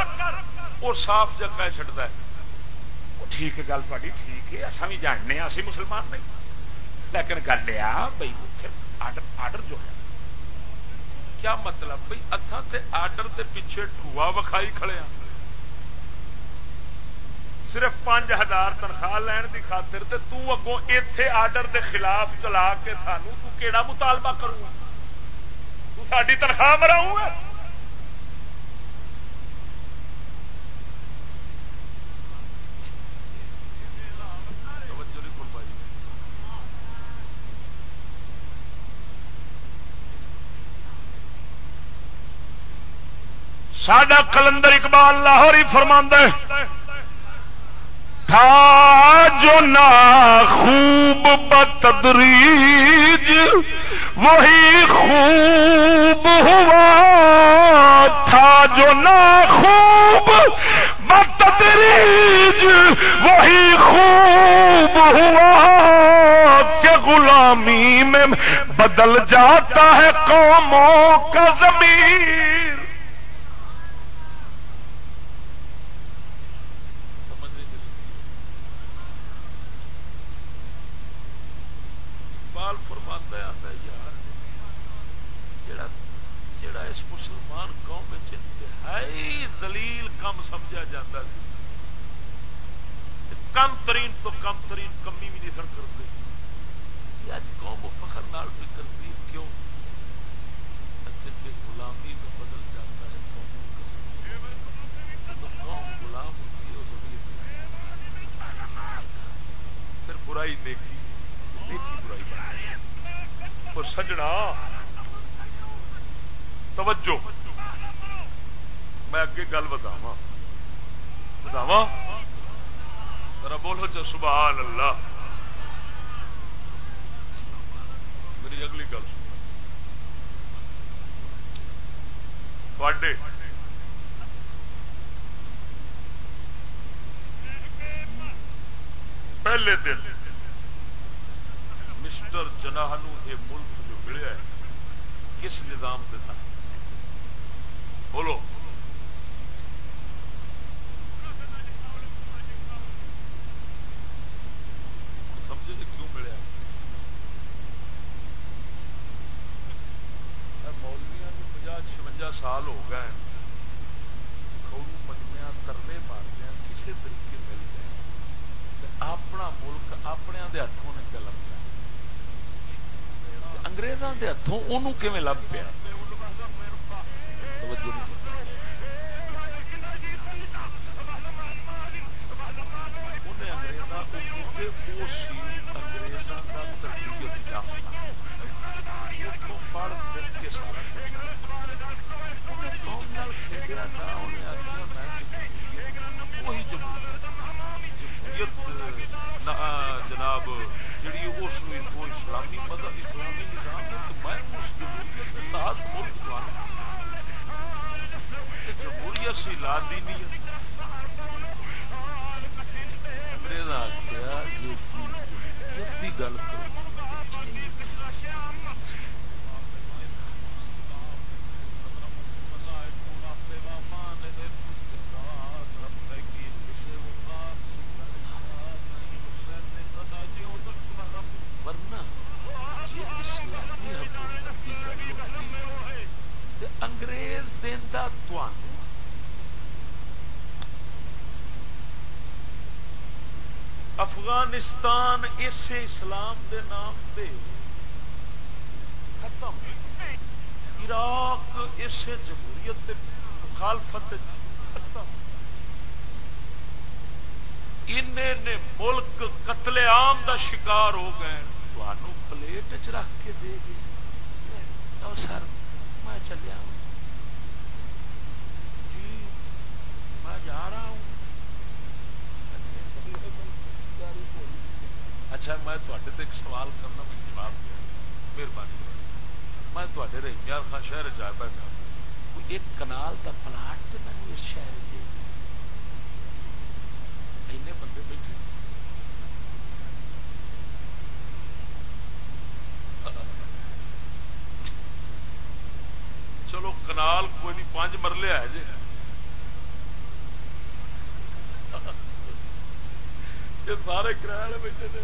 وہ صاف جا کہہ ہے۔ ٹھیک ہے، گل تاری ٹھیک ہے اصا بھی جاننے اسی مسلمان نہیں۔ لیکن گل یہ بھائی آڈر جو ہے۔ کیا مطلب بھائی اتھا تے آرڈر دے پیچھے ٹھوا وکھائی کھڑے ہیں صرف پانچ ہزار تنخواہ لین دی خاطر تے تو اگوں ایتھے آرڈر دے خلاف چلا کے سانو تو کیڑا مطالبہ کروں تو ساری تنخواہ مراؤں گا؟ ساڈا کلندر اقبال لاہور ہی فرما تھا جو نا خوب بتدریج وہی خوب ہوا۔ تھا جو نا خوب بتدریج وہی خوب ہوا۔ کہ غلامی میں بدل جاتا ہے قوموں کا زمین۔ کم ترین تو کم ترین کمی بھی نہیں سن کرتے اج قوم فخر نال بھی کرتی کیوں غلامی میں بدل جاتا ہے قوم غلام ہوتی ہے پھر برائی دیکھی دیکھی برائی اور سجنا توجہ میں اگے گل بتاوا بتاوا ذرا بولو چا سبحان اللہ۔ میری اگلی گل پہلے دن مسٹر جناحنو یہ ملک جو ملیا ہے، کس نظام کے تھا بولو۔ سال ہو گئے مجمیا ترلے مارتے ہیں کسی طریقے مل گئے اپنا ملک اپنے ہاتھوں نے کیا لگ پیا؟ اگریزوں کے ہاتھوں انہوں لگ پیا جناب جی اس اسلامی مذہب، اسلامی نظام ہے تو میں اس جمہوریت کے تحت ملک بنا جمہوریت سی لا دی ہے۔ انگریز آ گیا جو کی گل کرو۔ افغانستان اسے اسلام دے نام دے ختم عراق اسے جمہوریت مخالفت ختم۔ ان ملک قتل عام دا شکار ہو گئے تو پلیٹ چ رکھ کے دے گے سر، میں چلیا ہوں جی میں جا رہا ہوں۔ اچھا میں تے ایک سوال کرنا، میں جواب دیا۔ مہربانی۔ میں تے رحمیار خان شہر جا بیٹھا ایک کنال کا پلاٹ تو میں اس شہر دے اینے بندے بیٹھے۔ چلو، کنال کوئی نہیں، پانچ مرلے آئے جی بچے سارے کرایہ والے بیٹھے تھے۔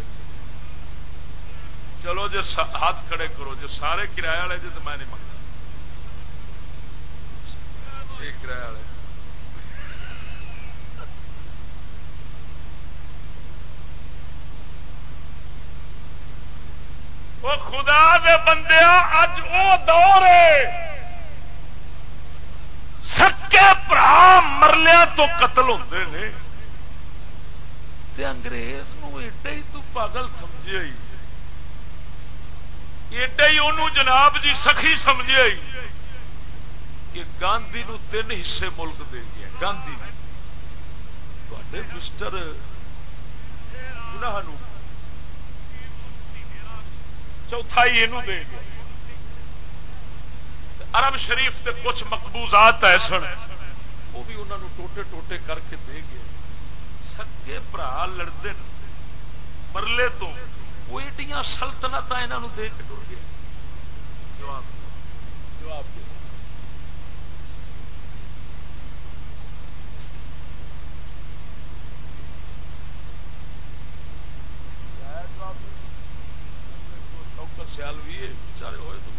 چلو جی ہاتھ کھڑے کرو۔ جی سارے کرایہ والے جی تو میں نہیں منگتا۔ کرایہ والے۔ وہ خدا دے بندے اج وہ دور ہے۔ سکے برا مرلیا تو قتل ہوتے ہیں انگریز ایڈا ہی تو پاگل سمجھے ایڈا ہی انہوں جناب جی سخی سمجھے کہ گاندھی نو تین حصے ملک دے گیا گاندھی مسٹر چوتھائی یہ دے گیا عرب شریف کے کچھ مقبوضات ایسن وہ بھی انہوں ٹوٹے ٹوٹے کر کے دے گئے۔ سکے برا لڑتے مرلے تو وہ ایڈیاں سلطنت یہاں دے کے ٹر گیا جواب جواب دے سیال بھی بچارے ہوئے تو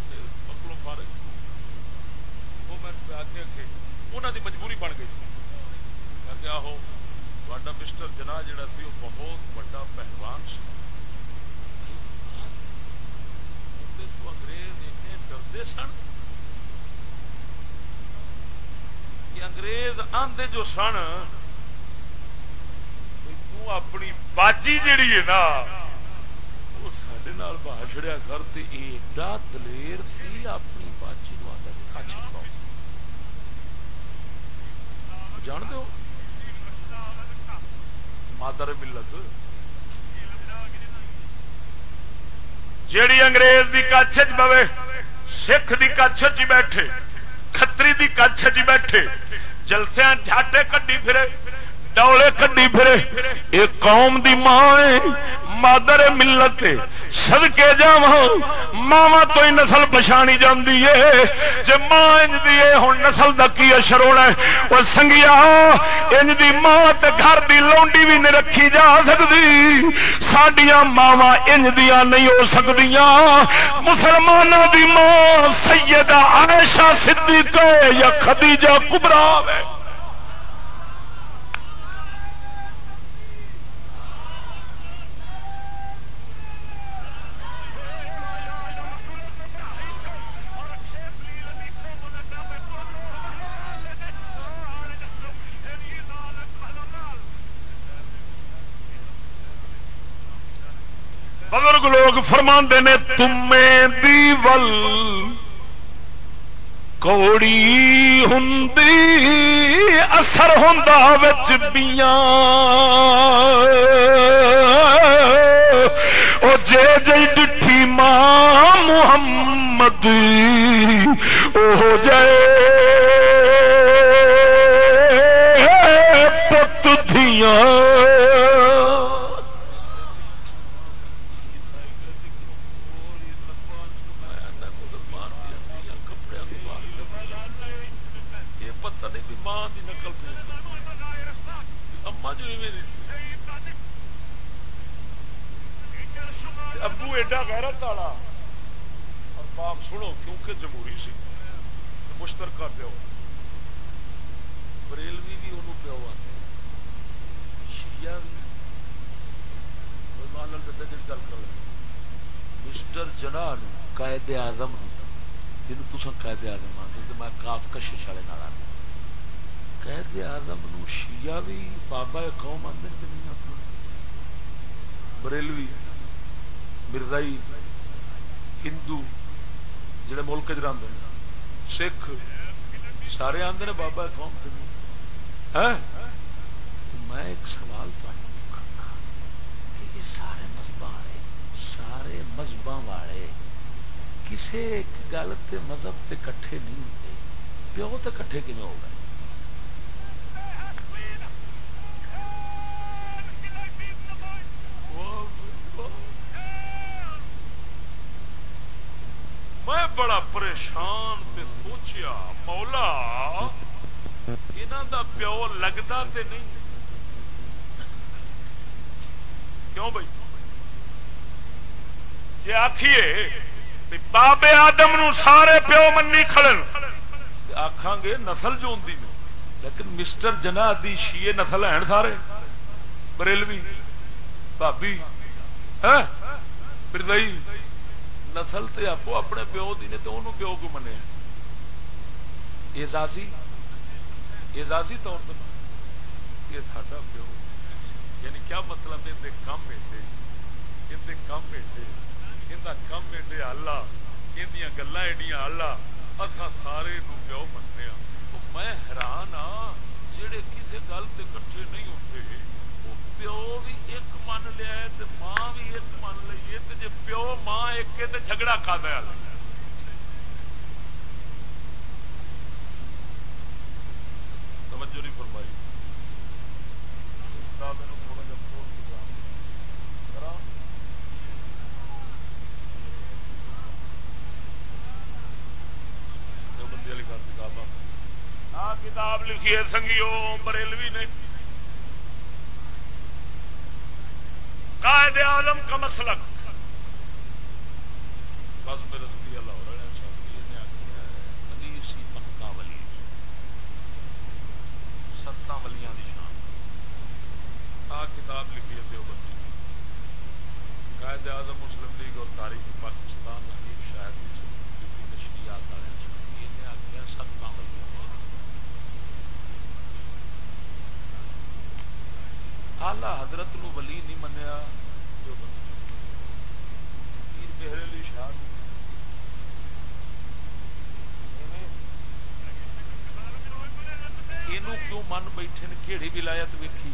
مکلوں فارغ وہ میں آگے کہ انہوں کی مجبوری بن گئی کیا ہو تا مسٹر جنا جڑا سی وہ بہت بڑا پہلوان سی انگریز ایسے ڈرتے سن کہ انگریز آندے جو سن اپنی باجی جیڑی ہے نا وہ سڈے بہا چڑیا کر ایڈا دلیر سی اپنی باجی نو آتا کچھ جان دو مادر ملت۔ جیڑی انگریز کی کچھ بوے، سکھ کی کچھ چ بیٹھے کتری دی کچھ چ بیٹھے جلسیا جاٹے کڈی پھرے۔ ڈولے کڈی پھرے۔ ایک قوم دی ماں مادر ملت سدکے جا ماوا تو ہی نسل پچھانی جاتی ہے۔ جی ماں انجی ہوں نسل کا کی اشر ہونا وہ سنگیا، انج دی ماں تے گھر دی لونڈی بھی نہیں رکھی جا سکتی سڈیا ماوا انج دیا نہیں ہو سکتی مسلمانوں دی ماں سیدہ عائشہ صدیقہ یا خدیجہ کبرا ہے بزرگ لوگ فرما نے، تمے دیول کوڑی ہوں اثر ہوں بیا جے جی ڈٹھی ماں محمد او جے پت دیا ایڈا غیرت والا۔ اور باپ سنو، کیونکہ جمہوری سی مشترکہ پیو۔ بریلوی بھی انہوں پیو آتے شیعہ بھی۔ مان دے جی گل کر مسٹر جنا قائد آزم جن تسا قائد آزم آتے تو میں کاف کشش والے نال قائد آزم شیعہ بھی بابا قوم آدھے نہیں آتا؟ بریلوی۔ مرزائی، ہندو، جڑے ملک چ رہتے ہیں سکھ، سارے آتے ہیں بابا قوم ہاں؟ میں ایک سوال کرنا یہ سارے مذہب والے، سارے مذہب والے کسی ایک گل مذہب سے کٹھے نہیں ہوتے پیو تو کٹھے کھے ہو گئے؟ پریشان تے سوچیا مولا یہاں دا پیو لگتا تے نہیں؟ کیوں بھائی؟ جی آخیے بابے آدم نو سارے پیو منی کھڑن آخان گے نسل جو ہوں لیکن مسٹر جنا دی شیے نسل ہیں سارے، بریلوی بھابی ہاں، بردئی نسل تے آپ اپنے پیو دی نے تو انہوں پیو کو منیا اعزازی اعزازی طور پر یہ ساڈا پیو۔ یعنی کیا مطلب یہ کم ایڈے یہ کم ایڈے یہ کم ایڈے آلہ یہ گلا ایڈیاں آلہ اصا سارے پیو مننے تو میں حیران ہاں جہے کسی گل سے کٹھے نہیں ہوتے پیو بھی ایک من لیا ماں بھی ایک من لیے جی پیو ماں ایک ہے تو جھگڑا کھا دیا توجہ نہیں فرمائی تھوڑا جا کتاب لکھی ہے سنگیو بریلوی نے قائد عالم کا مسلک۔ بس میں میرے سنگیا لاہور نے آخیا ولی سی پکا ولی۔ ستاں ولیاں کی شان۔ آ کتاب لکھی ہے دیوبندی قائد اعظم مسلم لیگ اور تاریخ پاکستان حکیم شاید نشریات والے یہ آخیا ستاں ولیاں۔ آلہ حضرت نو ولی نہیں منیا۔ پیر میرے لیے شاہ کیوں من بیٹھے کہڑی ولایت ویکھی۔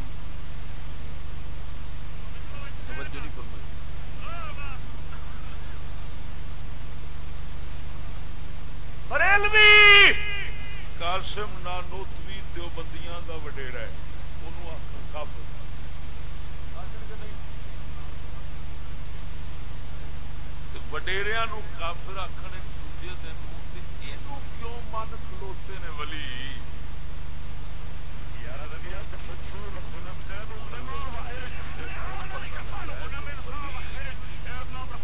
بریلوی! قاسم نانوتوی دو بندیاں کا وڈیرا ہے۔ انہوں آخر کافر۔ وڈیریا کافر آخر دوجے دن یہ کیوں من کھلوتے نے ولی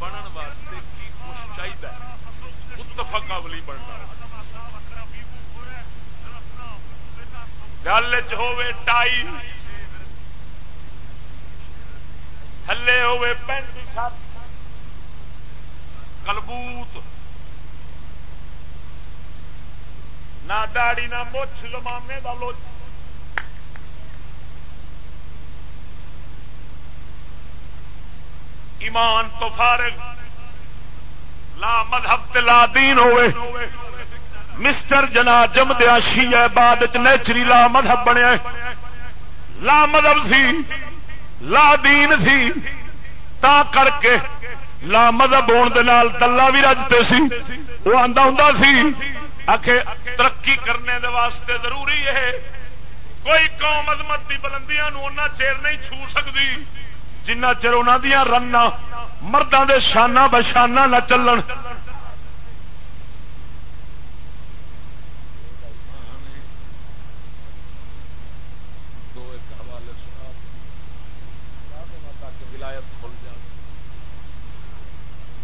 بنن واسطے کی کچھ چاہیے متفقہ ولی بننا گل چ ٹائی تھلے ہوے پینٹ شرٹ کلبوت۔ نہ داڑی نہ مچھ، لمامے کا لوچ ایمان تو فارغ، لا مذہب لا دین ہوئے۔ مسٹر جنا جم دیا شی ہے بعد نیچری لا مذہب بنیا لا مذہب سی، لا دین سی۔ تا کر کے لا مذہب ہونے تلا بھی رجتے سی۔ وہ آتا ہوں سی۔ آخ ترقی کرنے دے واسطے ضروری ہے۔ کوئی قوم عظمت کی بلندیاں چیر نہیں چھو سکتی جنہ چر ان رن مردوں کے شانہ بشانہ نہ چلن۔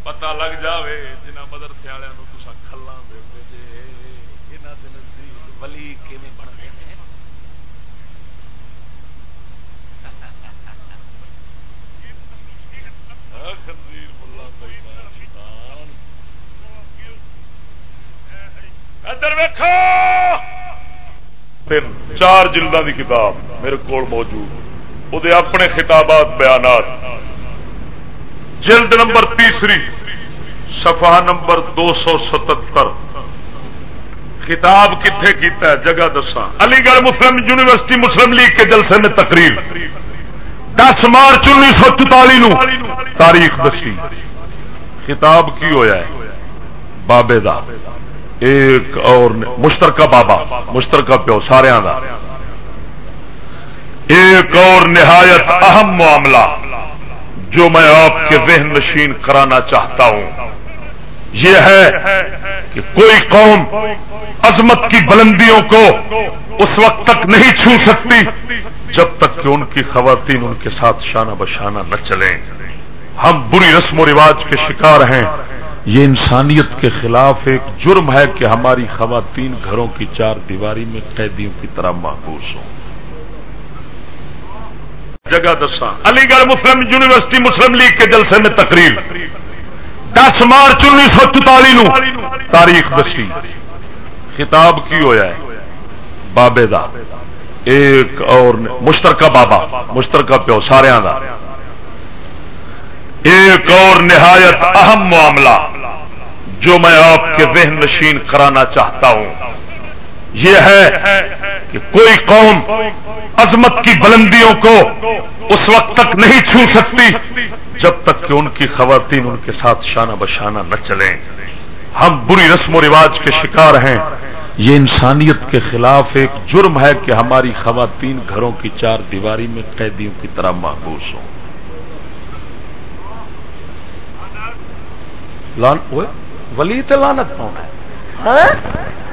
پتا لگ جائے جنہ مدرسے والوں تو کلا دے جی یہاں کے نزدیک ولی کیون بنتے ہیں چار جلدوں کی کتاب میرے کو موجود وہ اپنے خطابات بیانات جلد نمبر تیسری صفحہ نمبر دو سو ستر خطاب کتنے کیتا ہے؟ جگہ دسا علی گڑھ مسلم یونیورسٹی مسلم لیگ کے جلسے میں تقریر۔ دس مارچ انیس سو چوتالی نو تاریخ دسی۔ خطاب کی ہویا ہے؟ بابے دا۔ ایک اور مشترکہ بابا، مشترکہ پیو سارا ایک اور نہایت اہم معاملہ جو میں آپ کے ذہن نشین کرانا چاہتا ہوں۔ یہ ہے کہ کوئی قوم عظمت کی بلندیوں کو اس وقت تک نہیں چھو سکتی جب تک کہ ان کی خواتین ان کے ساتھ شانہ بشانہ نہ چلیں۔ ہم بری رسم و رواج کے شکار ہیں۔ یہ انسانیت کے خلاف ایک جرم ہے کہ ہماری خواتین گھروں کی چار دیواری میں قیدیوں کی طرح محبوس ہوں۔ جگہ دسا علی گڑھ مسلم یونیورسٹی مسلم لیگ کے جلسے میں تقریر۔ دس مارچ انیس سو چوتالی تاریخ دسی خطاب کی ہویا ہے؟ بابے دا۔ ایک اور مشترکہ بابا، مشترکہ پیو سارا دا۔ ایک اور نہایت اہم معاملہ جو میں آپ کے ذہن نشین کرانا چاہتا ہوں۔ یہ ہے کہ کوئی قوم عظمت کی بلندیوں کو اس وقت تک نہیں چھو سکتی جب تک کہ ان کی خواتین ان کے ساتھ شانہ بشانہ نہ چلیں۔ ہم بری رسم و رواج کے شکار ہیں۔ یہ انسانیت کے خلاف ایک جرم ہے کہ ہماری خواتین گھروں کی چار دیواری میں قیدیوں کی طرح محبوس ہوں۔ لان ولی تو لانت کون ہے؟ ہاں؟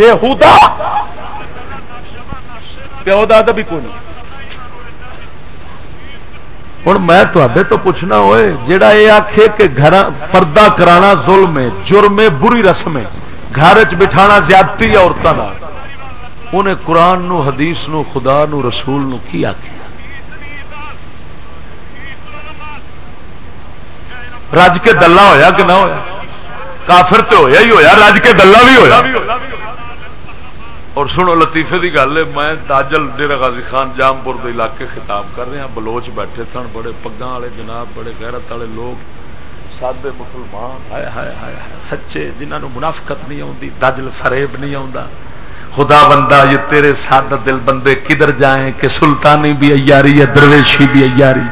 بےحدا پیو داد بھی کون ہوں میں تے تو پوچھنا ہوئے جڑا یہ آخے کہ گھر پردہ کرانا ظلم ہے، جرم ہے، بری رسم ہے، گھر چ بٹھانا زیادتی عورتوں کا انہیں قرآن نو، حدیث نو، خدا نو، رسول نو کی آخیا رج کے دلہ ہویا کہ نہ ہویا؟ کافر تو ہویا ہی ہویا، رج کے دلہ بھی ہویا۔ اور سنو، لطیفے کی گل ہے، میں تاجل ڈیرا غازی خان جام پور علاقے خطاب کر رہا ہاں۔ بلوچ بیٹھے سن، بڑے پگا والے جناب، بڑے غیرت والے لوگ۔ سادے مسلمان، ہائے ہائے ہائے سچے جنہوں منافقت نہیں آتی دجل فریب نہیں آتا خدا بندہ، یہ تیرے سادہ دل بندے کدھر جائیں کہ سلطانی بھی ایاری ہے، درویشی بھی ایاری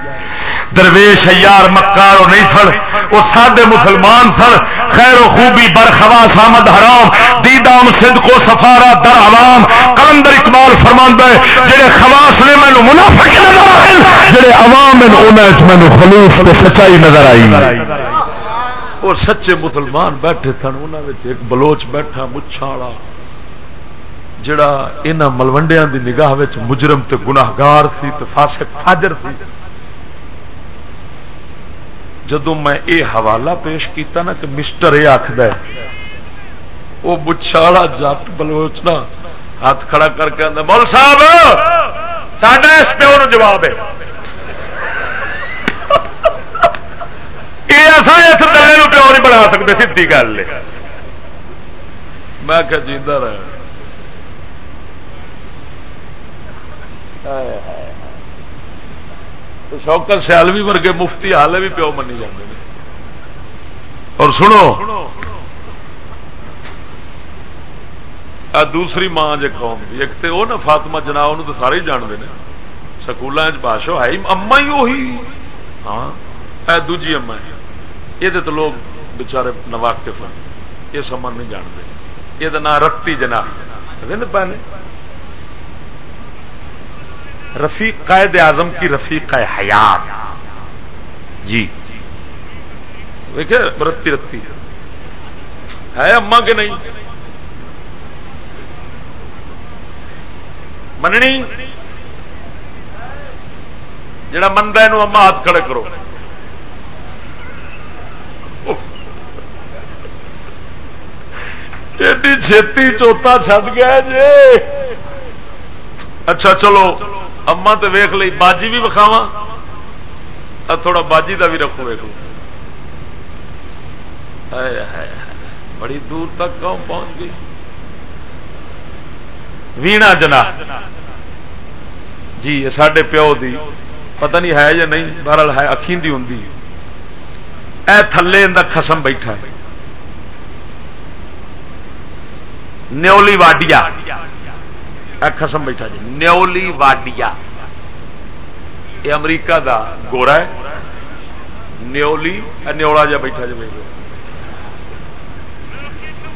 درویش ایار مکار نہیں سن وہ سادے مسلمان سن خیر و خوبی برخوا سامد حرام، دیدام سدھ کو سفارا در عوام کلندر اقبال فرماند ہے، جڑے خواس نے مینو منافق نظر آئے، جڑے عوام مینو خلوف سچائی نظر آئی۔ اور سچے مسلمان بیٹھے سن انہوں ایک بلوچ بیٹھا مچھا والا جڑا ان ملوڈیا دی نگاہ مجرم تے گناہگار سی تے فاسق فاجر سی۔ جدو میں یہ حوالہ پیش کیتا نا کہ مسٹر یہ آخد وہ بچھاڑا جٹ بلوچنا ہاتھ کھڑا کر کے آدھا مول صاحب، ساڈا اس پیو جواب ہے۔ یہ اصل اس دلے پیو نہیں بنا سکتے سی گل میں کیا جیتا رہا۔ شوکت سیالوی ورگے مفتی حالے بھی پیو منی جاتے ہیں اور سنو۔ دوسری ماں جی قوم کی ایک تو وہ نا فاطمہ جنا وہ تو سارے ہی جانتے ہیں سکول بادشاہ ہے اما ہی وہی ہاں اے دوجی اما ہے۔ یہ تو لوگ بچارے نواقف ہیں۔ یہ سمن نہیں جانتے۔ یہ نام رتی جنا پہلے۔ رفیق قائد اعظم کی رفیق حیات۔ جی۔ دیکھے رتی رتی ہے۔ اما کے نہیں؟ مننی؟ جڑا منتا ہے اما ہاتھ کھڑے کرو۔ ایڈی چھتی چوتا چھٹ گیا جی۔ اچھا چلو۔ اما تو ویخ لی باجی بھی وکھاوا تھوڑا باجی کا بھی رکھو ویک بڑی دور تک قوم پہنچ گئی۔ وینا جنا۔ جی سڈے پیو دی، پتہ نہیں ہے یا نہیں، بہرحال ہے، اکھین دی ہوں اے تھلے اندر خسم بیٹھا نیولی واڈیا۔ خسم بیٹھا جی۔ نیولی واڈیا۔ یہ امریکہ دا گورا ہے۔ نیولی نیولا جا بیٹھا جی۔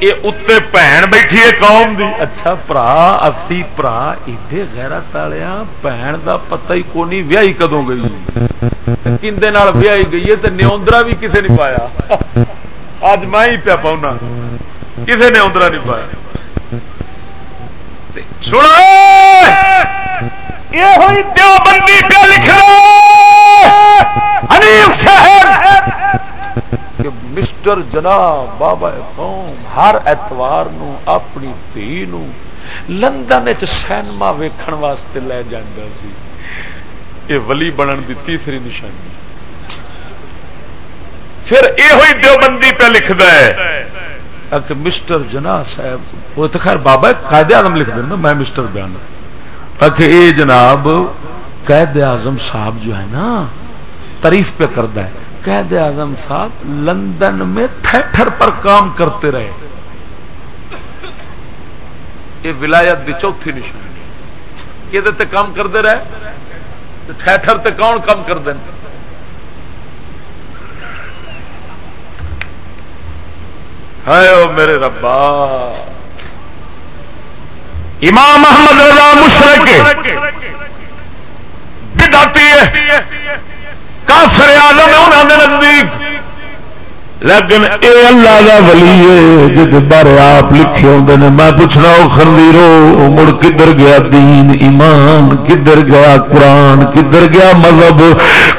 یہ اتنے بھن بیٹھی ہے قوم دی۔ اچھا برا اسی برا ایڈے گہرا تالیا بھن کا پتا ہی کونی ویائی کدوں گئی کھے ویائی گئی ہے تو نیوندرا بھی کسے نہیں پایا؟ اج میں ہی پیا پاؤنا۔ کسے نیوندرا نہیں پایا؟ یہ ہوئی دیوبندی پہ لکھ مسٹر جناب بابا قوم ہر اتوار نو اپنی دھی نو لندن سینما ویکھن واسطے لے جانا سی۔ یہ ولی بنن دی تیسری نشانی۔ پھر یہ دیوبندی پہ لکھتا ہے۔ کہ مسٹر جنا صاحب، وہ تو خیر بابا قائد آدم لکھ دینا میں مسٹر بیان۔ کہ اے جناب قید اعظم صاحب جو ہے نا، تعریف پہ کرتا ہے۔ قید اعظم صاحب لندن میں تھیٹر پر کام کرتے رہے۔ یہ ولایت کی چوتھی نشانی۔ یہ کام کرتے رہے؟ تھیٹر تے کون کام کرتے ہیں ہے او میرے ربا۔ امام محمد رضا مشرق بداتی ہے۔ کافر عالم ہے انہوں نے نزدیک۔ لیکن اے اللہ کا ولی ہے جد بارے آپ لکھے ہوتے ہیں میں پوچھنا وہ خندیرو مڑ کدھر گیا دین؟ ایمان کدھر گیا قرآن؟ کدھر گیا مذہب؟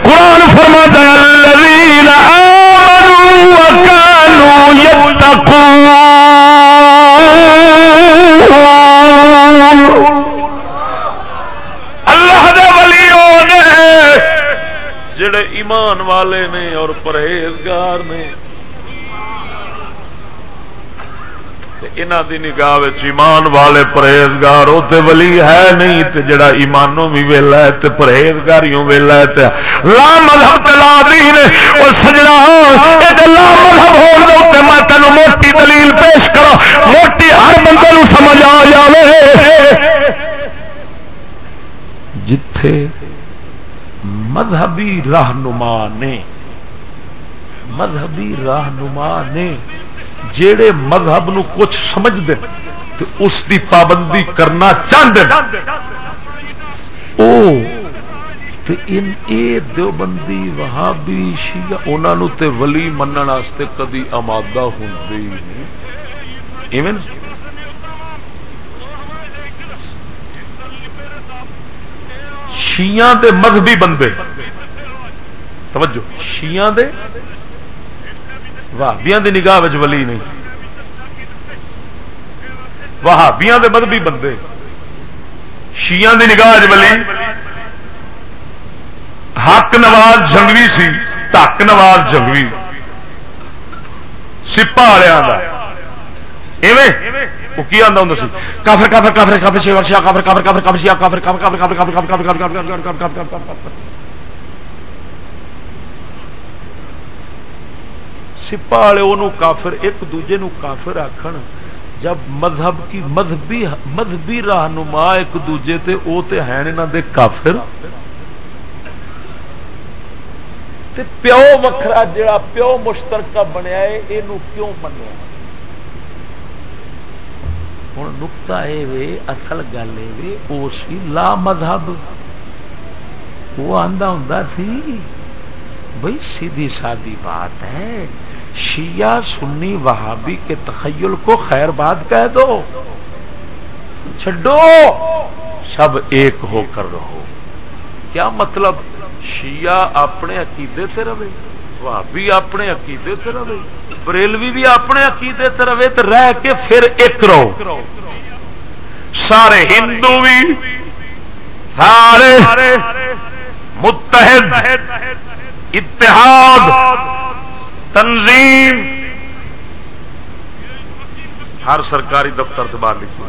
قرآن فرما الذین آمنوا وکانوا یتقون ایمان والے نے اور پرہیزگار نے۔ دی نگاہ ایمان والے پرہیزگار وہ تو ولی ہے نہیں، تے جڑا ایمانوں بھی ویلا ہے، تے پرہیزگاریوں ویلا ہے، تے لا مذہب تے لا دین، او سجنا، اے لا مذہب ہون دے تے میں تینو موٹی دلیل پیش کرا موٹی ہر بندے نو سمجھ آ جاوے۔ جتھے مذہبی رہنما نے، مذہبی رہنما نے جڑے مذہب نو کچھ سمجھ دے تو اس دی پابندی کرنا چاہتے او ان اے دیوبندی وہابی شیعہ انہوں تے ولی منن واسطے کدی آمادہ ہوں ایون شیعہ دے مذہبی بندے۔ توجہ، شیعہ دے؟ وہابیاں دی نگاہ ولی نہیں۔ وہابیاں دے مذہبی بندے۔ شیعہ دی نگاہ ولی۔ حق نواز جنگوی سی ٹک نواز جنگوی سپا والوں کا وہ کی آتا ہوں سی کافر کافر کافر کافر شیوا شیا کافر کافر کافر کافر شیا کافر کافر کافر کافر کافر کافر کافر کافر کافر کافر سپا والے وہ کافر ایک دوجے نو کافر آخر جب مذہب کی مذہبی مذہبی رہنما ایک دوجے تے او تے ہیں انہاں دے کافر تے پیو وکھرا جڑا پیو مشترکہ بنیا ہے یہ کیوں منیا ہوں نکتا یہ اصل گل یہ سی لا مذہب وہ آدھا ہوں سی بھائی سیدھی سادی بات ہے شیعہ سنی وہابی کے تخیل کو خیر بات کہہ دو چھڈو سب ایک ہو کر رہو کیا مطلب شیعہ اپنے عقیدے سے رہے بھابی اپنے عقیدے سے رہے بریلوی بھی اپنے عقیدے سے رہے تو رہ کے پھر ایک رہو سارے ہندو بھی سارے متحد اتحاد تنظیم ہر سرکاری دفتر سے باہر لکھی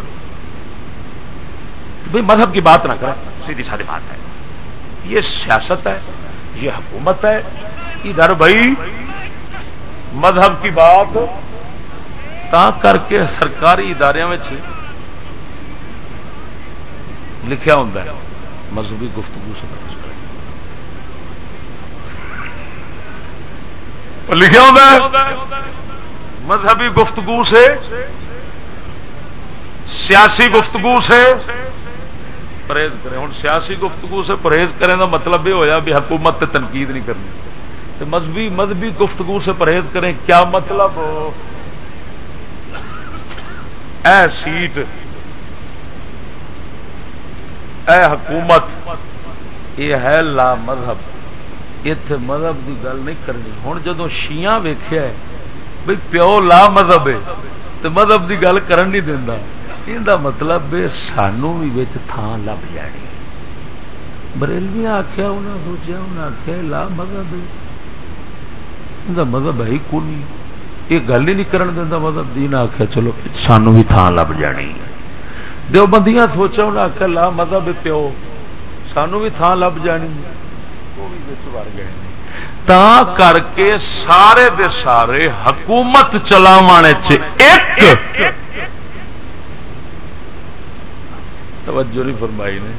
بھائی مذہب کی بات نہ کریں سیدھی ساری بات ہے یہ سیاست ہے یہ حکومت ہے ادھر بھائی، مذہب کی بات تا کر کے سرکاری ادارے میں لکھا ہوں مذہبی گفتگو سے لکھا ہوں مذہبی گفتگو سے، سیاسی گفتگو سے۔ پرہیز کریں ہوں سیاسی گفتگو سے پرہیز کریں کا مطلب یہ ہوا بھی حکومت تے تنقید نہیں کرنی۔ مذہبی مذہبی گفتگو سے پرہیز کریں، کیا مطلب؟ اے سیٹ، اے حکومت، یہ ہے لا مذہب۔ اتے مذہب کی گل نہیں کرنی۔ ہوں جدو شیاں ویخیا بھائی پیو لا مذہب ہے تو مذہب کی گل کرن نہیں دینا یہ مطلب سانو بھی تھان لب جانی۔ بریلوی آخیا انہیں سوچا انہیں آخیا لا مذہب مذہب ہے کو نہیں یہ گل ہی نہیں کرن دینا مذہب دی نہ آخیا چلو سانو بھی تھان لب جانی دو بندیاں سوچا انہیں آخیا لا مذہب پیو سانو بھی تھان لب جانی وہ بھی وڑ گئے تا کر کے سارے دے سارے حکومت چلاو توجہ نہیں فرمائی نے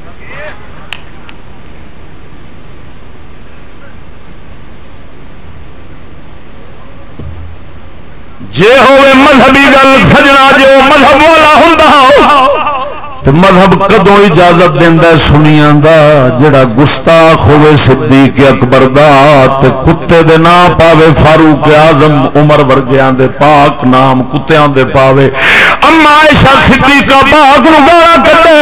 جے ہوئے مذہبی گل سجنا جو مذہب والا ہوں تو مذہب کدو اجازت دینا سنیا دا؟ جڑا گستاخ ہوے صدیق اکبر دا، تے کتے دے نام پاوے فاروق اعظم، عمر ورگیاں دے پاک نام، کتیاں دے پاوے۔ اما عائشہ صدیقہ پاک نو گالا کرتے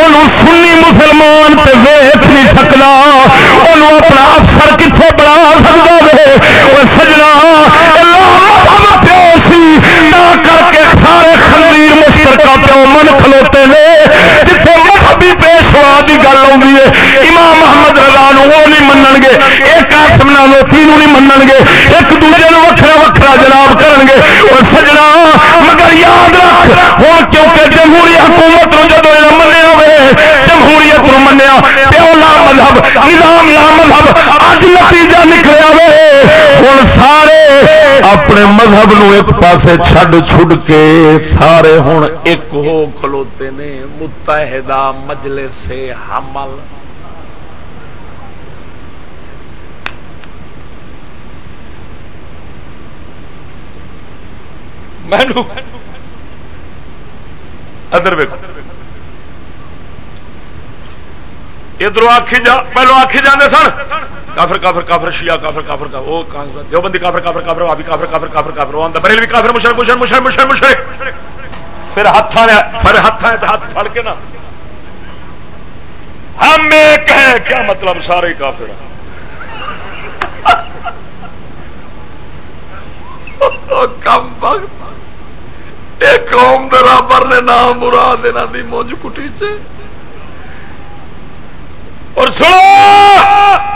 اونوں سنی مسلمان تے ویکھ نہیں سکدا۔ اونوں اپنا افسر کتھے بنا سکدا وے او سجنا، اللہ مذہب پیو سی، تا کر کے سارے خنزیر کا پیو من کھلوتے نے جتنے مذہبی پیشوا کی گل آئی ہے۔ امام محمد رضا وہ نہیں من گے۔ ایک آسم لوکی نہیں من گے۔ ایک دوجے وکرا وکرا جناب کرن گے۔ اور سجنا، مگر یاد رکھ۔ ہوں کیونکہ جمہوری حکومت جب منیا ہوئے، جمہوریت منیا۔ پیو لا مذہب، نظام لا مذہب، اج نتیجہ نکلیا ہوئے۔ ہوں سارے اپنے مذہب نو ایک پاسے چھڈ چھڈ کے سارے ہوں ایک ہو کھلوتے نے، متحدہ مجلس سے حمل۔ ادھر ادھر آخی جا پہلو آخی جانے سن۔ کافر کافر کافر، شیعہ، کافر کافر کا وہ دیوبندی کافر کافر کافر ابھی کافر کافر کافر کافر۔ وہ بریل بھی کافر، مشرق مشرق مشرق مشرق مشرق۔ پھر ہاتھ پھر ہاتھ ہاتھ پھڑ کے نا۔ ہم ایک ہے کیا مطلب؟ سارے کافر کم قوم برابر نے نام مراد دینا دی موج کٹی چ اور سنو۔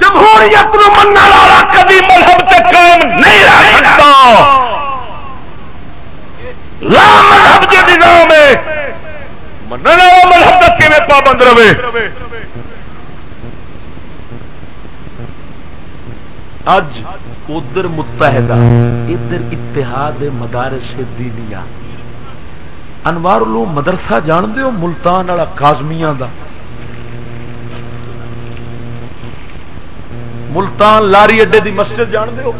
جمہوریت من والا کبھی مذہب سے قائم نہیں رہ سکتا لا مذہب کے نظام ہے من والا مذہب تک کی پابند رہے۔ اج ادھر متحدہ، ادھر اتحاد مدارس دینیا انوار لو مدرسہ جان دیو، ملتان والا کازمیاں دا۔ ملتان لاری اڈے دی مسجد جان دو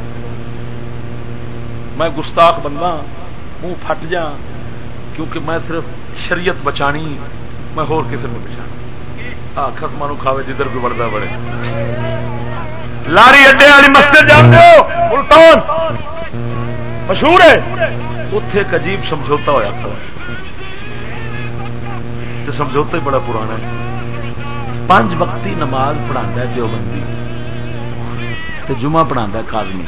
میں گستاخ بندہ ہاں، منہ پھٹ جا کیونکہ میں صرف شریعت بچانی۔ میں ہور کسی نے میں بچا خسما کھاوے جدھر بھی بڑھتا بڑے لاری اڈے والی مسجد جان دو ملتان۔ مشہور ہے۔ اتے ایک عجیب سمجھوتا ہوا تھا۔ سمجھوتا ہی بڑا پرانا ہے۔ پانچ وقتی نماز پڑھا دیوبندی۔ جمعہ پڑھا کازمی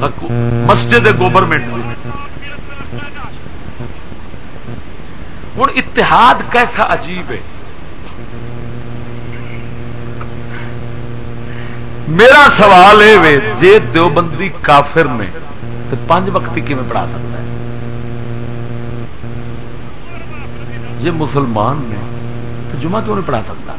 مسجد گورنمنٹ ہوں اتحاد کیسا عجیب ہے۔ میرا سوال یہ جی دیوبندی کافر نے تو پانچ وقتی کیون پڑھا سکتا ہے؟ جی مسلمان نے تو جمعہ کیوں نہیں پڑھا سکتا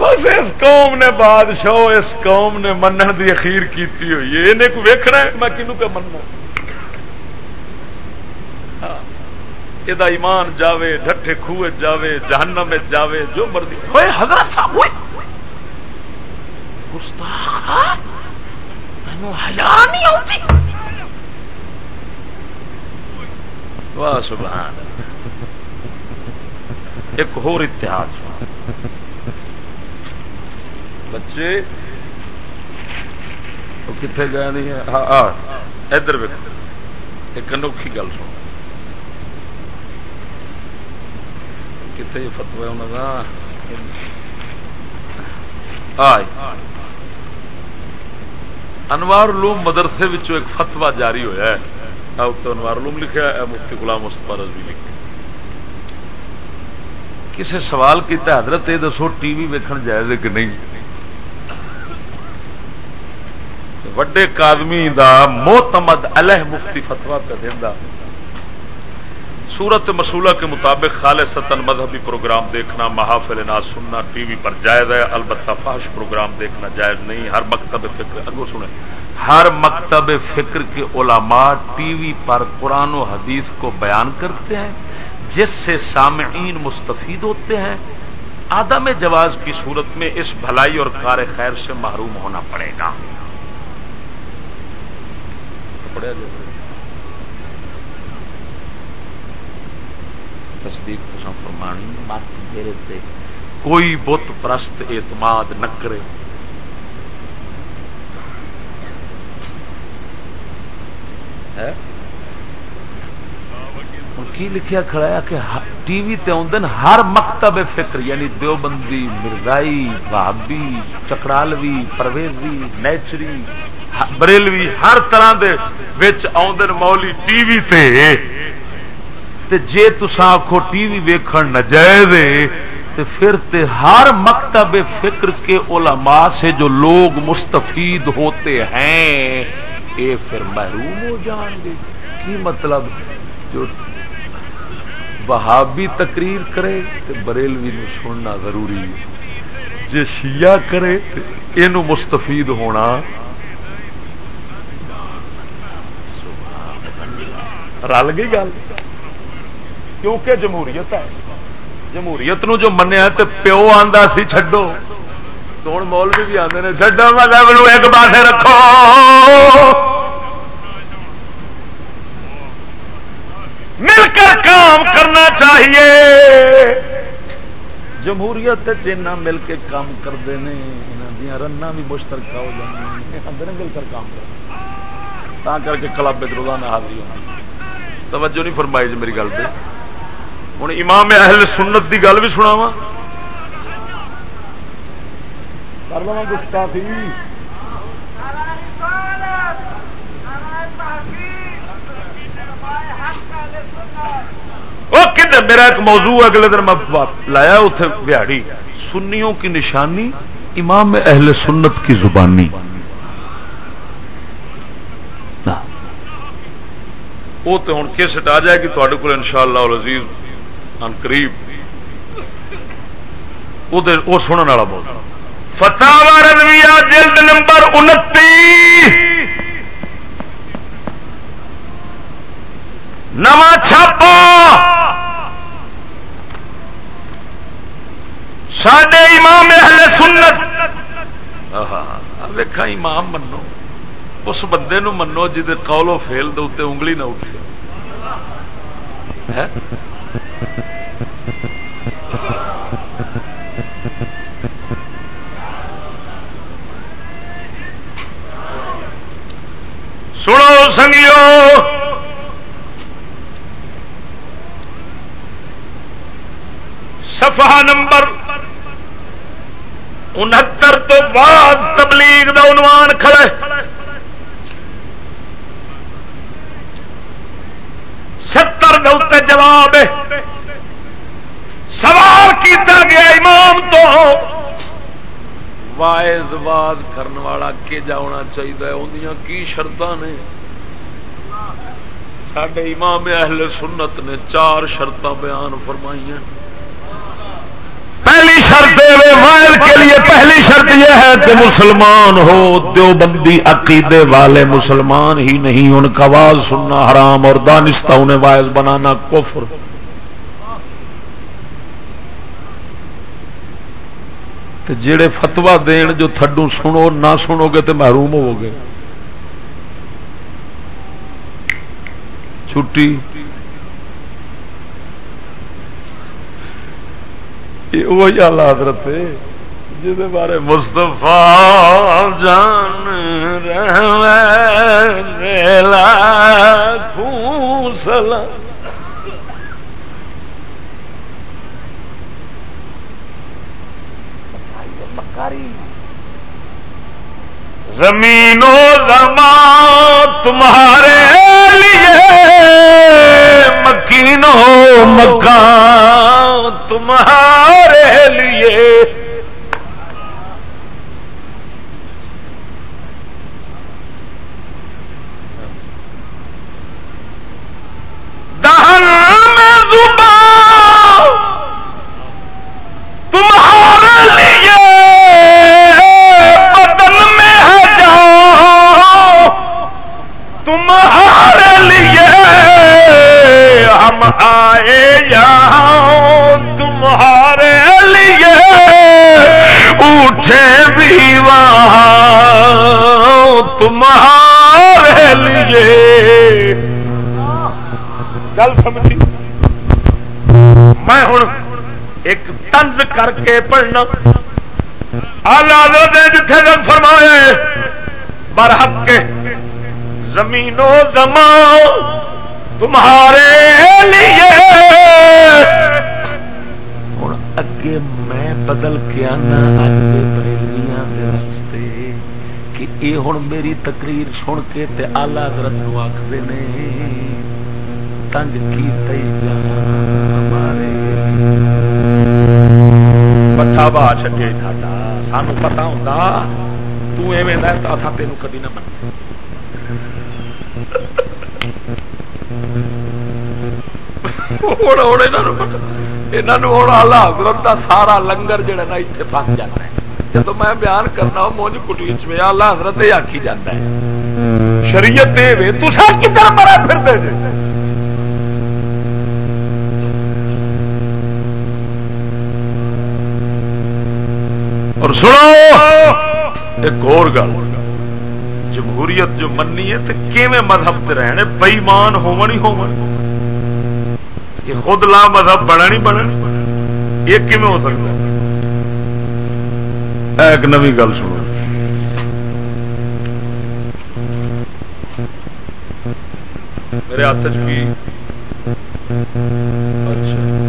بس اس قوم نے بادشاہ اس قوم نے منن دی اخیر کیتی ہوئی ہے۔ انہیں کو ویکھنا ہے، میں کنوں پہ مننا یہ ہاں، ایمان جاوے ڈٹھے خوہ جاوے، جہنم جاوے، جو مرضی۔ ہوئے حضرت صاحب ہوئے۔ گستاخ ہاں؟ نہیں آتی واہ، سبحان ایک اور اتحاد۔ بچے، وہ کتنے گئے نہیں ہاں،, ہاں ادھر ایک انوکھی گل سن کتنے فتوا انہوں کا انوار لوم مدرسے ایک فتوا جاری ہوا ہے۔ انوار لوم لکھا ہے مفتی غلام مستفا رضوی لکھا کسی سوال کیا حضرت یہ دسو ٹی وی ویکن جائز کہ نہیں؟ وڈے کادمی دا موتمد الہ مفتی فتوا پہ دینا صورت مسولہ کے مطابق خالص ستن مذہبی پروگرام دیکھنا، محافل نہ سننا، ٹی وی پر جائز ہے، البتہ فحش پروگرام دیکھنا جائز نہیں۔ ہر مکتب فکر، اگو سنیں۔ ہر مکتب فکر کے علماء ٹی وی پر قرآن و حدیث کو بیان کرتے ہیں، جس سے سامعین مستفید ہوتے ہیں۔ آدم جواز کی صورت میں اس بھلائی اور کار خیر سے محروم ہونا پڑے گا۔ تصدیق فرمانی میرے سے کوئی بت پرست اعتماد نہ کرے. ہوں کی لکھیا کھڑا ہے کہ ٹی وی تے آدھے ہر مکتب فکر یعنی دیوبندی، مرزائی بھابی چکرالوی، پرویزی، نیچری بریلوی، ہر طرح دے وچ آدھے مولی ٹی وی تے۔ تے جے تسا آخو ٹی وی ویکھن نجائز تے پھر تے ہر مکتب فکر کے علماء سے جو لوگ مستفید ہوتے ہیں یہ پھر محروم ہو جان گے۔ کی مطلب؟ جو بہابی تقریر کرے تو بریلوی نو سننا ضروری ہے۔ جی شیعہ کرے تو یہ مستفید ہونا۔ رل گئی گل۔ کیونکہ جمہوریت ہے۔ جمہوریت نو جو منیا تو پیو آتا سی چڈو تو ہوں مولوی بھی آتے ہیں چڈو مطلب ایک پاس رکھو۔ مل کر کام کرنا چاہیے۔ جمہوریت جنا مل کے کام کرتے ہیں یہاں دیا رن بھی مشترکہ ہو جائیں مل کر کام کر کر کے کلب روزانہ حاضری ہوتی توجہ نہیں فرمائی جی میری گل پہ ہوں امام اہل سنت کی گل بھی سنا وا کر لوا گستافی میرا ایک موضوع اگلے دن میں لایا اتنے بہاڑی۔ سنیوں کی نشانی، امام اہل سنت کی زبانی۔ وہ تو ہوں کسٹ آ جائے گی تے کو ان شاء اللہ عزیز ان قریب۔ وہ سننے والا بہت فتح جلد نمبر انتی۔ نواں چھاپا سڈے امام اہل سنت۔ ویکا امام منو۔ اس بندے نو منو جی قول و فیل دے اتنے انگلی نہ اٹھے۔ سنو سنگیو۔ صفحہ نمبر انہتر تو بعد تبلیغ دا عنوان کھڑے ستر دے جواب سوال کیتا گیا امام تو۔ وائز واز کرنے والا کہ جانا چاہیے اندیاں کی شرط نے؟ سڈے امام اہل سنت نے چار شرط بیان فرمائی پہلی شرط وائل کے پہلی شرط یہ ہے کہ مسلمان ہو، دیوبندی عقیدے والے مسلمان ہی نہیں، ان کا آواز سننا حرام اور دانستہ انہیں وائز بنانا کفر۔ جڑے فتوا دین جو تھڈو سنو، نہ سنو گے تو محروم ہو گے۔ چھٹی۔ وہی آلہ حضرت جی بارے مستفا جان ریلا مکاری۔ زمین و زمان تمہارے لیے مکین ہو مکان تمہارے لیے۔ زباں۔ تمہارے لیے بدن میں ہے جاؤ تمہارے لیے ہم آئے یہاں۔ تمہارے لیے اٹھے بھی وہاں۔ تمہارے لیے گل سمجھی؟ میں ہوں ایک تنز کر کے پڑھنا۔ آلہ نے جتنے دن فرمایا برحق کے زمین و زمان تمہارے لیے۔ ہوں اگے میں بدل کے آنا بریلیاں کہ یہ ہوں میری تقریر سن کے آلہ حضرت آخر نے۔ تنگ کی پٹھا با چڈے ساڈا سان پتا ہوں تیویں تو اصا تین کدی نہ من ہوں آلہ حضرت کا سارا لنگر جہا نا اتنے پس جاتا ہے جب میں بیان کرنا مونج کٹیچ میں اللہ حضرت یہ آخی جاتا ہے شریعت دے تو کدھر مرا پھر دے اور سنو، ایک اور گل۔ جمہوریت جو منی ہے تو کیویں مذہب سے رہنے؟ بئیمان ہون ہی ہون یہ خود لا مذہب بنا نہیں بنا یہ کیون ہو سکتا ہے؟ ایک نوی گل سنو۔ میرے ہاتھ بھی اچھا۔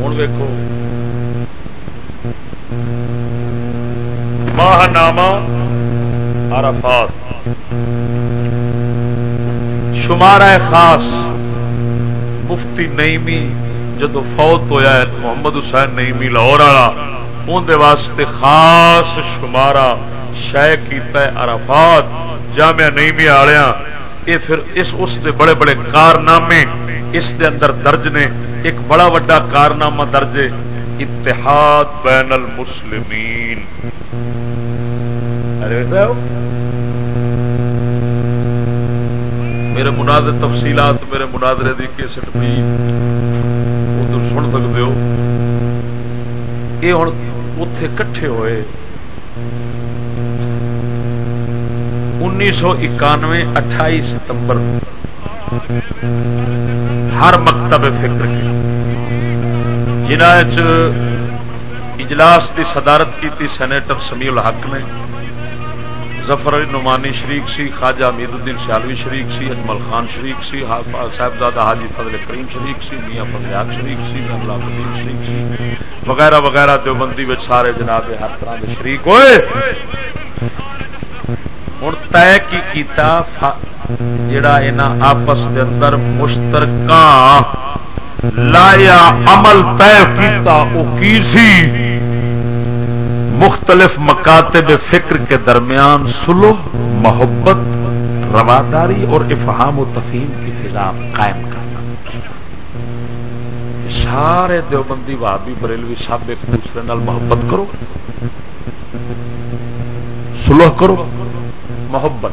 ہوں ویکو ماہ نامہ عرفات۔ شمارہ خاص مفتی نئیمی جدو فوت ہویا ہے، محمد حسین نہیں لاہور والا اندر واسطے خاص شمارا شہ کیتا ہے عرفات جامع نہیں آیا یہ پھر اس اس دے بڑے بڑے کارنامے اس دے اندر درج نے۔ ایک بڑا وڈا کارنامہ درج اتحاد بین المسلمین۔ میرے مناظر تفصیلات، میرے مناظرے کی کیسٹ بھی۔ ادھر سن سکتے ہو۔ یہ ہوں اتے کٹھے ہوئے۔ انیس سو اکانوے، اٹھائی ستمبر۔ ہر مکتب فکر کے جنہ اجلاس کی صدارت کی سینیٹر سمیع الحق نے۔ ظفر علی نعمانی شریک سی، خواجہ امید الدین سیالوی شریک سی، اجمل خان شریک سی صاحبزادہ حاجی فضل کریم شریک سی، میاں فضلیات شریک سی اللہ قدیم شریک سی، وغیرہ وغیرہ دیوبندی سارے جناب ہر طرح کے شریک ہوئے۔ ہوں طے کی کیتا جڑا یہاں آپس کے اندر مشترکہ لایا عمل طے کیتا وہ کی سی؟ مختلف مکاتب فکر کے درمیان سلو محبت، رواداری اور افہام و تفہیم کی فضا قائم کرنا۔ سارے دیوبندی بھابی بریلوی سب ایک دوسرے نال محبت کرو سلو کرو، محبت۔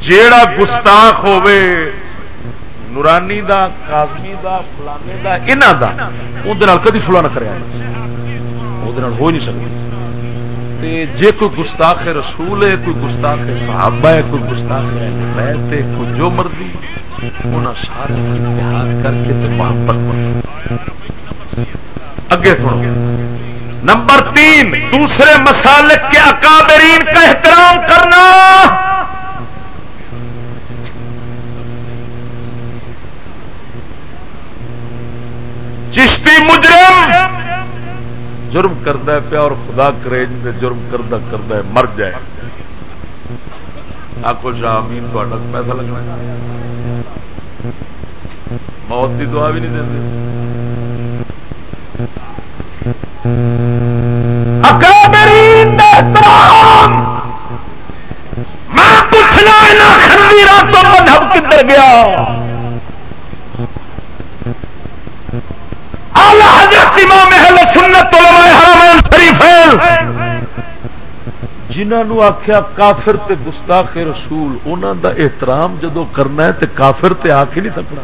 جیڑا گستاخ ہوئے نورانی دا کازمی دا، فلانے دا انہ دا۔ اندر کدی سلا نہ کرے وہ ہو نہیں سکتی جے کوئی گستاخ رسول ہے، کوئی گستاخ صحابہ ہے، کوئی گستاخ بیت ہے کوئی جو مرضی انہیں سارے اتحاد کر کے تے محبت اگے سنو۔ نمبر تین، دوسرے مسالک کے اکابرین کا احترام کرنا۔ چشتی مجرم! جرم کرتا پیا اور خدا کرے جی جرم کرتا کرتا ہے، مر جائے۔ آخو شاہ امین پیسہ لگنا موت کی دعا بھی نہیں دیں میں پوچھنا خندیر تو مذہب کدھر گیا؟ جنہوں آخیا کافر تے گستاخ رسول انہوں دا احترام جدو کرنا ہے تے کافر تے آ کے نہیں سکنا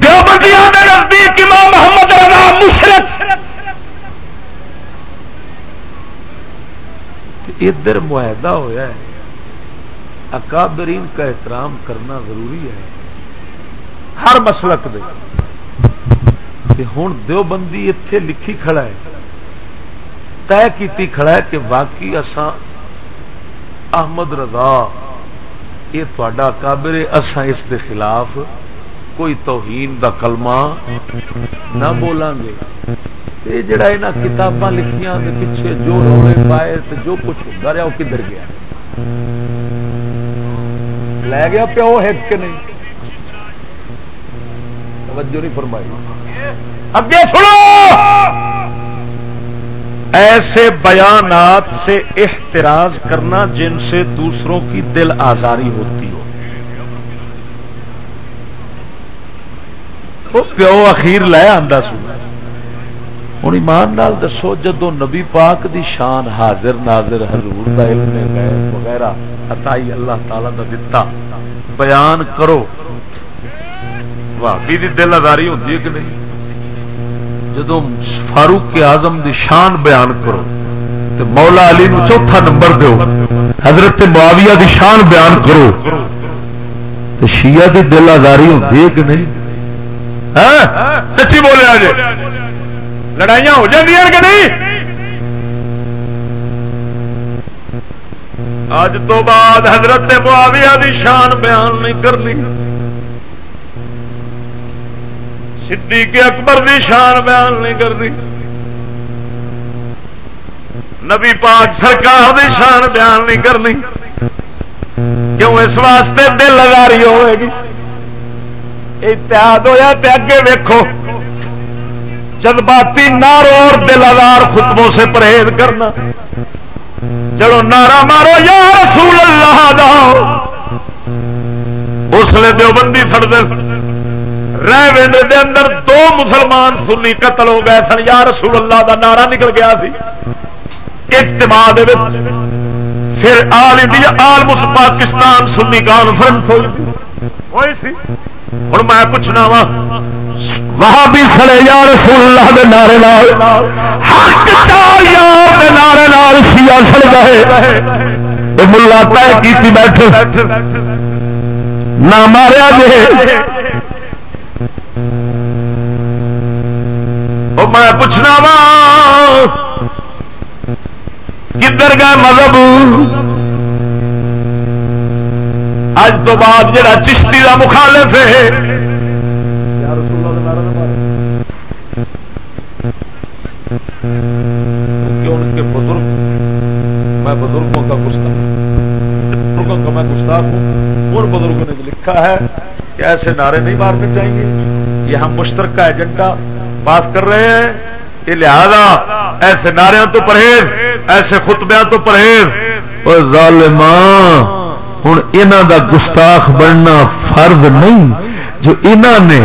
نزدیک امام محمد رضا مشرق۔ ادھر معاہدہ ہوا ہے۔ اکابرین کا احترام کرنا ضروری ہے۔ ہر مسلک دے۔ ہوں دو بندی اتے لکھی کھڑا ہے طے کی کھڑا ہے کہ واقعی اسان احمد رضا یہ تا کابر اسان اس دے خلاف کوئی توہین دا کلمہ نہ بولیں گے یہ جڑا یہاں کتاباں لکھیاں پیچھے جو روڑے پائے جو کچھ ہوتا رہا وہ کدھر گیا لے گیا پیو ہٹ کے نہیں توجہ نہیں فرمائی اگے سنو! ایسے بیانات سے احتراز کرنا جن سے دوسروں کی دل آزاری ہوتی ہو۔ وہ پیو اخیر لے آتا سو۔ ہوں ایمان نال دسو جدو نبی پاک دی شان حاضر ناظر حضور دا علم وغیرہ عطائی اللہ تعالی دا دتا، بیان کرو۔ بھابی کی دل آزاری ہوتی ہے کہ نہیں؟ جدو فاروق کے آزم دی شان بیان کرو تو مولا علی نو چوتھا نمبر دو حضرت معاویہ دی شان بیان کرو۔ تو شیعہ دی دل آزاری ہوتی ہے کہ نہیں؟ ہاں؟ سچی بولے آج۔ لڑائیاں ہو جاتی کہ نہیں؟ اج تو بعد حضرت معاویہ دی شان بیان نہیں کرنی۔ صدیق اکبر دی شان بیان نہیں کرتی۔ نبی پاک سرکار دی شان بیان نہیں کرنی کیوں اس واسطے دل لگاری ہوئے گی؟ اتحاد ہوا تو اگے ویکو جذباتی نارو اور دل آزار خطبوں سے پرہیز کرنا۔ چلو نارا مارو، یا رسول اللہ دا۔ اس لیے دیوبندی سڑ دل ویندے دے اندر دو مسلمان سنی قتل ہو گئے سن۔ یا رسول اللہ دا نعرہ نکل گیا سی۔ اجتماع دے پھر All India, All Pakistan Sunni Conference ہوئی ہوئی سی۔ ہوں میں پوچھنا وا وہاں بھی سڑے یا رسول اللہ دے نعرے نال، حق چار یار دے نعرے نال شیعہ سڑ گئے؟ ملا طے کی بیٹھے۔ نہ ماریا جے۔ میں پوچھنا وا، کدھر گئے مذہب؟ اج تو بعد جڑا چشتی کا مخالف ہے۔ بزرگ؟ میں بزرگوں کا گستاخ بزرگوں کا میں گستاخ ہوں۔ اور بزرگوں نے لکھا ہے کہ ایسے نعرے نہیں مارنے چاہیے۔ یہ ہم مشترکہ ایجنڈا بات کر رہے ہیں یہ لہذا ایسے نعرے تو پرہیز، ایسے خطبیاں تو پرہیز۔ اور ظالمان ہوں یہاں دا گستاخ بننا فرض نہیں۔ جو انہوں نے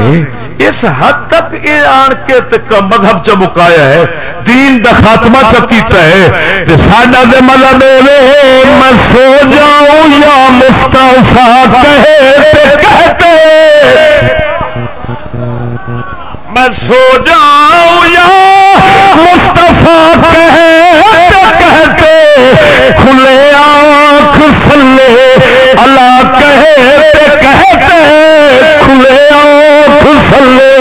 اس حد تک یہ آن کے مذہب چمکایا ہے، دین دا خاتمہ چکیتا ہے۔ ساڈا دے مذہب میں سو جاؤں یا مستعفا کہے کہتے۔ میں سو جاؤں یا مستفا کہتے کھلے آنکھ سلے، اللہ کہتے کہتے کھلے آنکھ سلے۔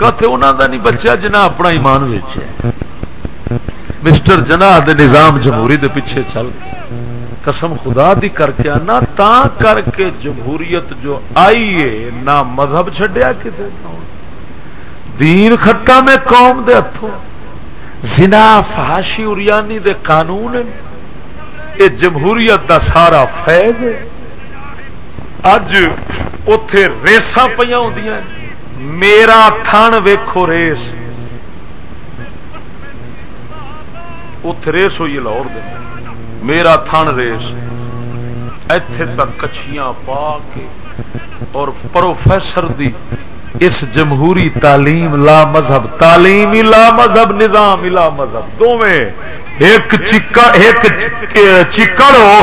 طبقہ تے انہوں دا نہیں بچا جنا اپنا ایمان ویچ مسٹر جناح دے نظام جمہوری دے پیچھے چل۔ قسم خدا دی کر کے آنا، تا کر کے جمہوریت جو آئی ہے، نہ مذہب چڈیا کتنے دین خطہ میں قوم دے ہاتھوں زنا، فحاشی اریانی دے قانون یہ جمہوریت دا سارا فیض ہے۔ اج اتے ریسا پہ میرا تھن ویکھو ریس۔ اتے ریس ہوئی لاہور دے۔ میرا تھن ریس۔ اتے تک کچھیاں پا کے اور پروفیسر دی اس جمہوری تعلیم، لا مذہب۔ تعلیم لا مذہب، نظام لا مذہب۔ دونیں ایک چکڑ ہو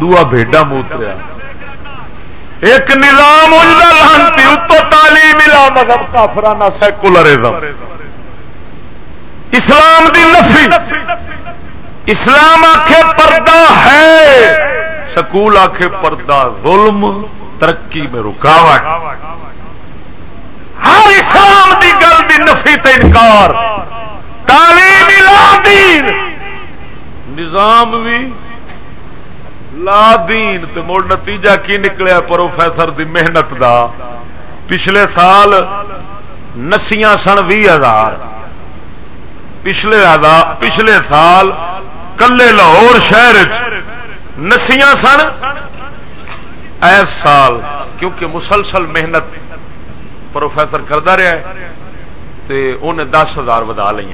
دعا بھیڈا موتریا ایک نظام لانتی اتو تعلیم لا مذہب کافرانہ سیکولرزم. اسلام دی نفی. اسلام آخے پردہ ہے. سکول آخے پردہ ظلم. ترقی میں رکاوٹ. ہر اسلام دی گل دی نفی تے انکار. تعلیم دین. نظام بھی لا دین تے مڑ نتیجہ کی نکلیا پروفیسر دی محنت دا؟ پچھلے سال نسیاں سن بھی ہزار۔ پچھلے پچھلے سال کلے لاہور شہر نسیاں سن ایس سال۔ کیونکہ مسلسل محنت پروفیسر کرتا رہا تے انہیں دس ہزار ودا لی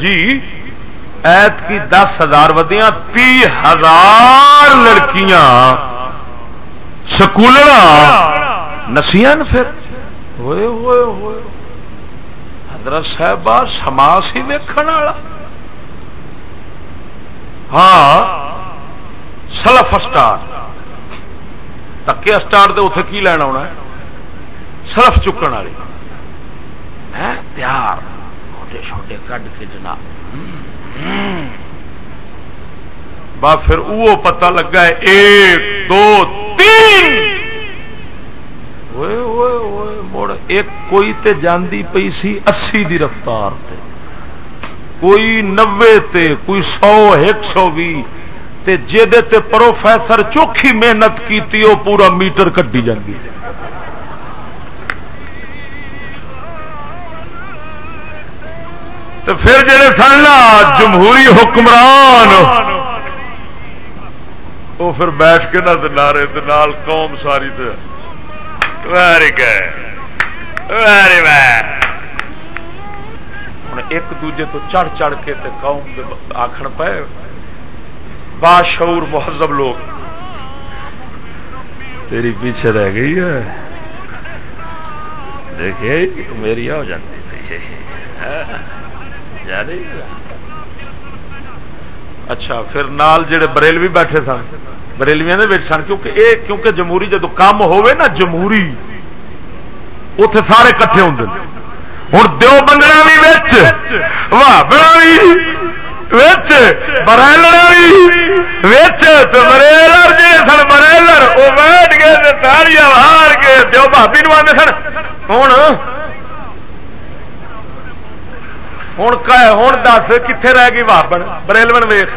جی؟ ایت کی دس ہزار ودیاں، تی ہزار لڑکیاں۔ سکول نسیاں پھر۔ ہوئے ہوئے ہوئے۔ حضرت صاحب سماس ہی ویکن والا۔ ہاں سلف اسٹار۔ تکے اسٹار دے اتنے کی لینا ہونا سرف چکن والی۔ تیار۔ چھوٹے چھوٹے، کڈ کے جناب۔ با پھر وہ پتہ لگا ہے، ایک، دو، تین۔ مڑ، ایک کوئی تے جاندی پئی سی اسی دی رفتار تے۔ کوئی نوے تے، کوئی سو، ایک سو بھی تے جے تے پروفیسر چوکھی محنت کیتی وہ پورا میٹر کٹی جاتی تو پھر جڑے سن جمہوری حکمران، وہ پھر بیٹھ کے نہ نعرے نال قوم ساری ویری ویری ہوں ایک دوجے تو چڑھ چڑھ کے تے قوم آخر پے باشعور مہذب لوگ۔ تیری پیچھے رہ گئی ہے۔ دیکھیے، میری ہو جاتی یعنی؟ اچھا پھر نال جڑے بریلوی بیٹھے سن بریلویا سن، کیونکہ اے، کیونکہ جمہوری جدو کام ہوے نا، جمہوری اتے سارے کٹھے ہوں ہوں دو بنگڑا بھی واہ بھی برائلر بریلر جی سن، بریلر وہ بیٹھ گئے تاڑیاں ہار کے جو بھابی نو آدھے سن ہوں ہوں ہوں دس کتنے رہ گئی بابن بریلو ویخ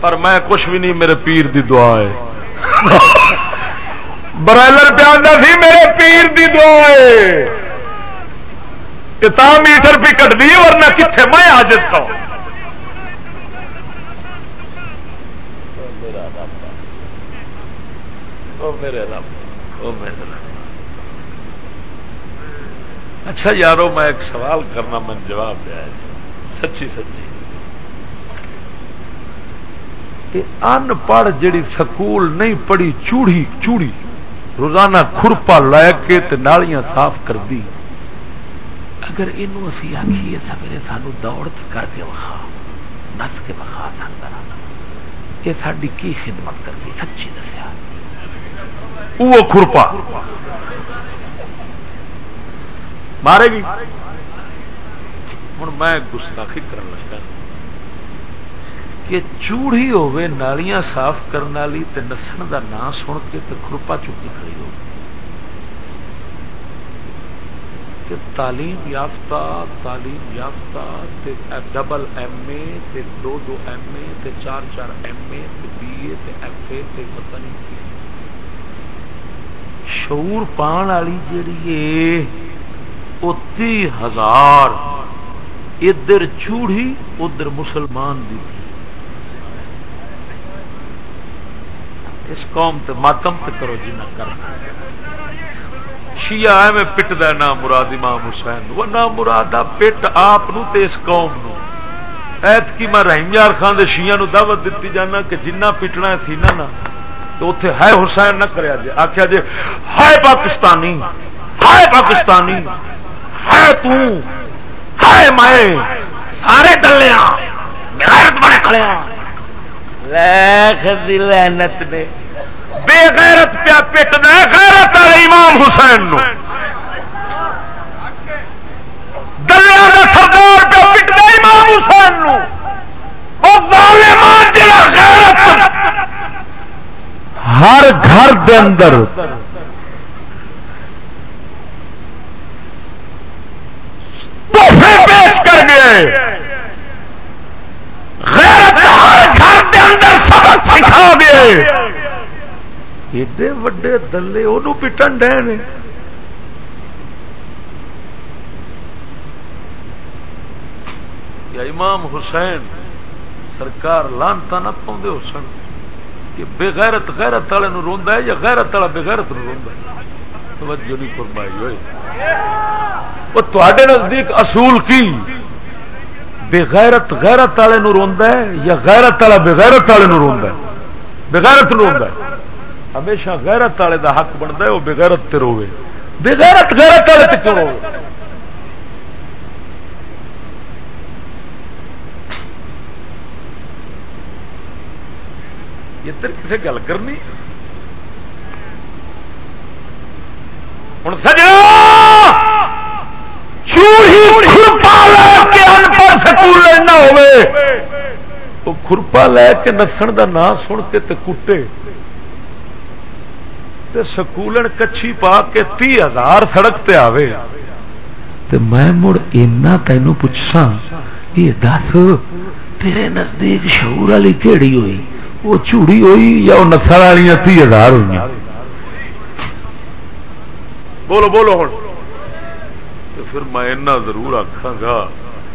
پر میں کچھ بھی نہیں میرے پیر دی دعا ہے برائلر پہ سی میرے پیر دی دعا ہے تا میٹر بھی کٹ دی ورنہ کتنے میں آج اس کا میرے رب میرے رب اچھا یارو، میں ایک سوال کرنا من جواب دیا جی سچی سچی۔ ان پڑھ جڑی سکول نہیں پڑھی چوڑی چوڑی روزانہ خرپا لے کے نالیاں صاف کر دی اگر یہ آخیے سویرے سانو دوڑ کر کے وقا نس کے بخا سکتا یہ ساری کی خدمت کر گئی سچی دسیا۔ وہ کورپا مارے گی؟ ہوں میں گستاخی کرن لگا۔ کہ چوڑی ہوے نالیاں صاف کرنے والی تے نسن دا نام سن کے تے کھرپا چکی کھڑی ہو کہ تعلیم یافتہ تعلیم یافتہ تے ڈبل ایم اے تے دو دو ایم اے تے چار چار ایم اے تے بی اے تے ایف اے تے پتہ نہیں شعور پان والی جیڑی ہے وہ تی ہزار۔ ادھر چوڑی، ادھر مسلمان دی۔ اس قوم تے ماتم تے کرو جنہ کرنا شیعہ میں پٹ دا نام مراد امام حسین وہ نام مراد پٹ آپ تے اس قوم نو۔ ایت کی میں رحیم یار خان دے شیعہ نو دعوت دیتی جانا کہ جنہ پٹنا ہے تھی نا تو اتے ہے حسین نہ کریا جی آخیا جی ہے پاکستانی ہے پاکستانی۔ ہے تو? ہے میں? سارے دلیا. بڑے کھڑے لینت نے. بے غیرت پیا پٹنا غیرت والے امام حسین نو. دلیا کا سردار پیا پٹنا امام حسین نو. غیرت. ہر گھر دے اندر تحفے پیش کر گئے۔ غیرت ہر گھر دے اندر سبق سکھا گئے۔ ایڈے وڈے دلے وہ پٹن ڈے نے۔ امام حسین سرکار لانتا نہ پاؤں ہو سن کہ بےغیرت غیرت والے روندا ہے یا غیرت والا بےغیرت روندا ہے؟ توجہ نہیں فرمائی ہوئی۔ وہ تے نزدیک اصول کی؟ بےغیرت غیرت والے روندا ہے یا غیرت والا بےغیرت والے روندا ہے؟ بےغیرت روندا ہے۔ ہمیشہ غیرت والے دا حق بنتا ہے، وہ بےغیرت تے روے بےغیرت غیرت والے تے کیوں روے ادھر کسی گل کرنی؟ ہوں سجا سکول لینا ہو خرپا لے کے نسن کا نام سن کے تے کٹے۔ تے سکولن کچھی پا کے تی ہزار سڑک پہ آوے۔ تے میں مڑ اینا تینوں پوچھا یہ دس، تیرے نزدیک شعور والی کہڑی ہوئی؟ وہ چوڑی ہوئی یا وہ نسل والی تی ہزار ہوئی؟ بولو بولو ہوں تو پھر میں ضرور آخا گا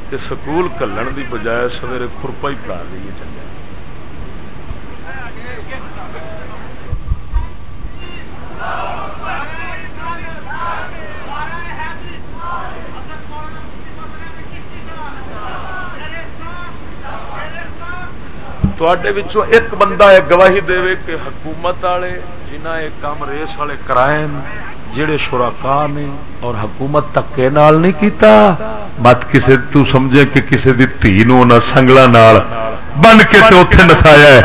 کہ سکول کلن دی بجائے سویرے خرپا ہی پڑا دئیے چنگا ایک بندہ ایک گواہی دے کہ حکومت والے جنہ یہ کام ریس والے کرائے جڑے شراکا نے اور حکومت تکے نال نہیں کیتا مت کسی تو سمجھے کہ کسی دی تھی نو سنگلا نال بن کے تو اتے نسایا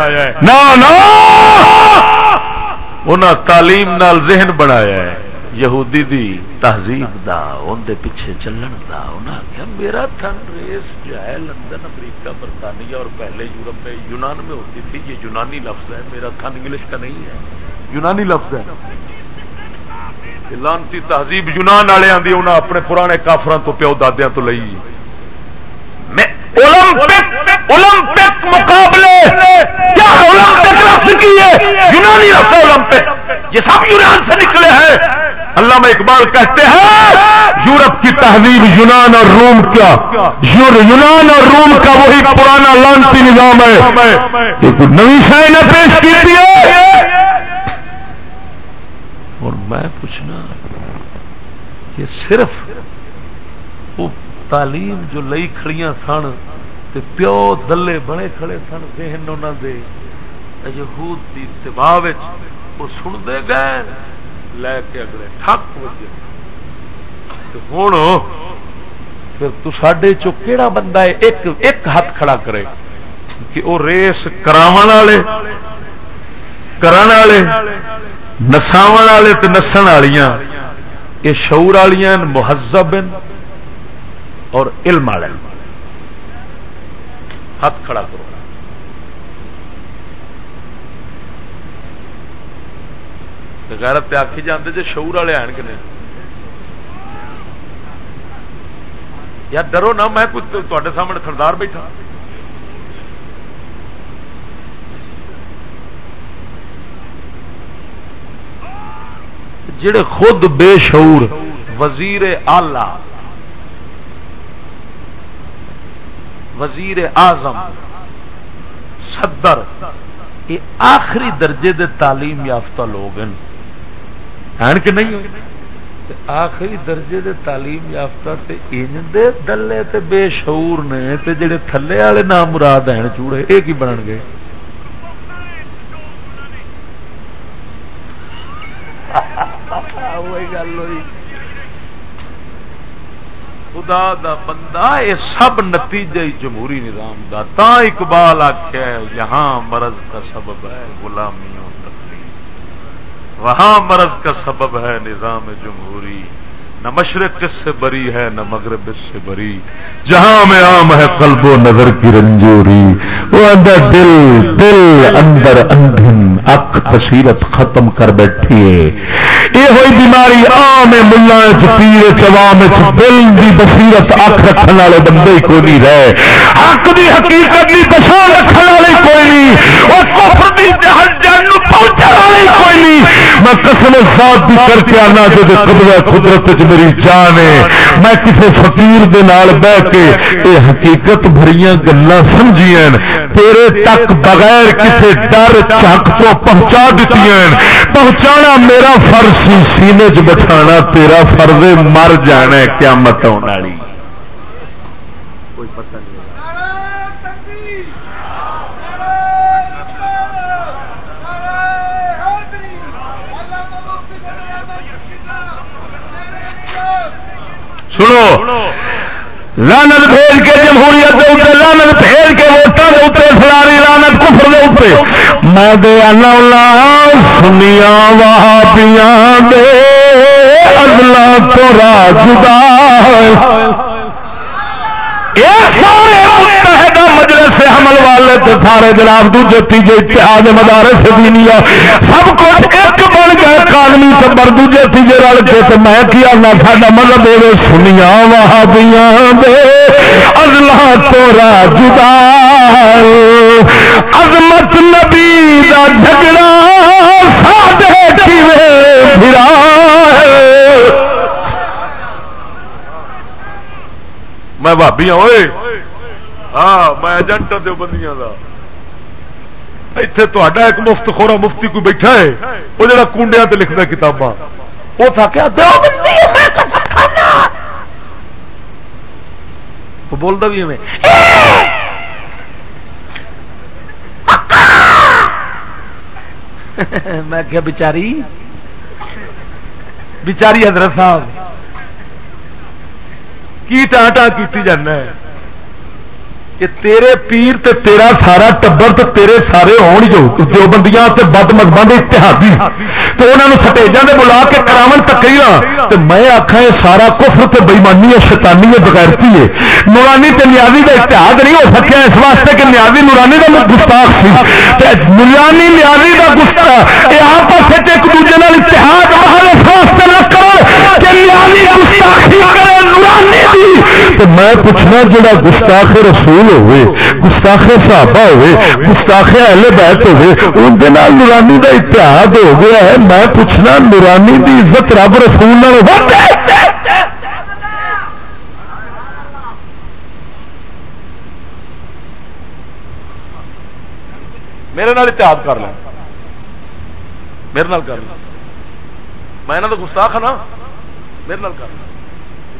نہ تعلیم نال ذہن بنایا ہے۔ یہودی دی تہذیب دا ان دے پیچھے چلن دا۔ انہاں کیا میرا تھن ریس جو ہے، لندن، امریکہ، برطانیہ اور پہلے یورپ میں یونان میں ہوتی تھی۔ یہ یونانی لفظ ہے، میرا تھن انگلش کا نہیں ہے۔ یونانی لفظ ہے۔ لانتی تہذیب یونان والے آدھی انہیں اپنے پرانے کافران تو پیو دادیا تو لئی۔ اولمپک مقابلے! کیا اولمپک لفظ کی ہے؟ یونانی لفظ اولمپک۔ یہ سب یونان سے نکلے ہیں۔ علامہ اقبال کہتے ہیں، یورپ کی تہذیب یونان اور روم کیا یونان اور روم کا وہی پرانا لانسی نظام ہے۔ نئی شاہ پیش کی اور میں پوچھنا یہ صرف وہ تعلیم جو لئی کھڑیاں سن تے پیو دلے بنے کھڑے سن ذہن انہوں دے، یہود کی اتباع وہ سنتے گئے، لے کے اگلے ٹھک بجے ہوں پھر تو سڈے چو کہڑا بندہ ہے؟ ایک ایک ہاتھ کھڑا کرے کہ وہ ریس کرا والے، کرن والے۔ نساو والے تو نسن والیا یہ شعور والیاں مہذب اور علم والے ہاتھ کھڑا کرو۔ غیرت آخی جاتے جی شعور والے آن کے یا ڈرو نہ، میں کچھ تے سامنے سردار بیٹھا۔ جڑے خود بے شعور وزیر آلہ وزیر اعظم، صدر، یہ آخری درجے دے تعلیم یافتہ لوگ ہیں۔ کہ نہیں؟ آخری درجے دے تعلیم یافتہ تے دے دلے تے بے شعور نے تے جڑے تھلے والے نام مراد ہیں، چوڑے یہ کی بن گئے وہی گل ہوئی خدا دا بندہ یہ سب نتیجہ جمہوری نظام دا۔ تا اقبال آخیا یہاں مرض کا سبب ہے غلامیوں تکلیف وہاں مرض کا سبب ہے نظام جمہوری۔ نہ مشرق کس سے بری ہے، نہ مغرب اس سے بری۔ جہاں میں عام ہے قلب و نظر کی رنجوری، وہ اندر دل دل اندر اندھن، اک بصیرت ختم کر بیٹھی ہے۔ یہ ہوئی بیماری آم ملا پیر چوام دل دی بصیرت اک رکھنے والے بندے ہی کوئی نہیں رہے۔ حق دی حقیقت دی پچھان رکھنے والے کوئی نہیں۔ وہ کفر دی جہل جن پہنچنے والے کوئی نہیں۔ میں قسم ذات دی کر کے آنا، جو قبضہ قدرت میری جان ہے۔ میں کسی فقیر دے نال بہ کے یہ حقیقت بھری گلا سمجھیا تیرے تک بغیر کسی ڈر چک تو پہنچا دیتی پہنچانا میرا فرض سی، سینے چ بٹھانا تیرا فرض مر جانا کیا مت آنے والی۔ کوئی پتہ نہیں۔ سنو۔ لانت بھیج کے جمہوریت کے اتنے لانت بھیج کے ووٹوں کے اتنے فلاری لانت کفر کے اتنے میں دیا سنیا وہابیا دے اگلا تو راجدا متحدہ مجلس حمل والے تو سارے جناب، دوجے، تیجے اتحاد مدارے سے دینیا سب کچھ ایک بن گئے قانونی سبر دوجے تیجے رل کے تو میں کیا نہ ساڈا مطلب دے سنیا وہابیاں دے ازلا تورا جدا عظمت نبی دا جھگڑا سادے کیویں پھرا میں بھابی ہوں ہاں میں ایجنٹ دو بندیاں ایک مفت خورا مفتی کوئی بیٹھا ہے وہ جڑا کنڈیا تے لکھتا کتاباں وہ تھا کیا بولتا بھی میں کیا بچاری بچاری حضرت صاحب کی ٹان ٹان کی جانا ہے کہ تیرے پیر تے تیرا سارا ٹبر تے تیرے سارے ہون جو جو بندیاں تے بد مذہب اتحادی۔ تو انہوں نے سٹیجاں دے بلا کے کراون تقریر تے میں آکھاں یہ سارا کفر تے بےمانی ہے، شیطانی ہے، بغیرتی ہے۔ نورانی تے نیازی دا اتحاد نہیں ہو سکیا، اس واسطے کہ نیازی نورانی دا گستاخ سی۔ تے نورانی نیازی دا گستاخ اے آپس وچ ایک دوسرے نال اتحاد باہر اس واسطے نہ کرو کہ نیازی گستاخی کرے نورانی دی۔ تے میں پوچھنا جڑا گستاخ رسول رسول ہوئے گستاخ صحابہ ہوئے گستاخ اہل بیت ہوئے ان کے نال نورانی کا اتحاد ہو گیا ہے میں پوچھنا نورانی کی عزت رب رسول میرے نال اتحاد کر لیں میرے نال کر لیں میں تو گستاخ ہاں نا میرے نال کر لیں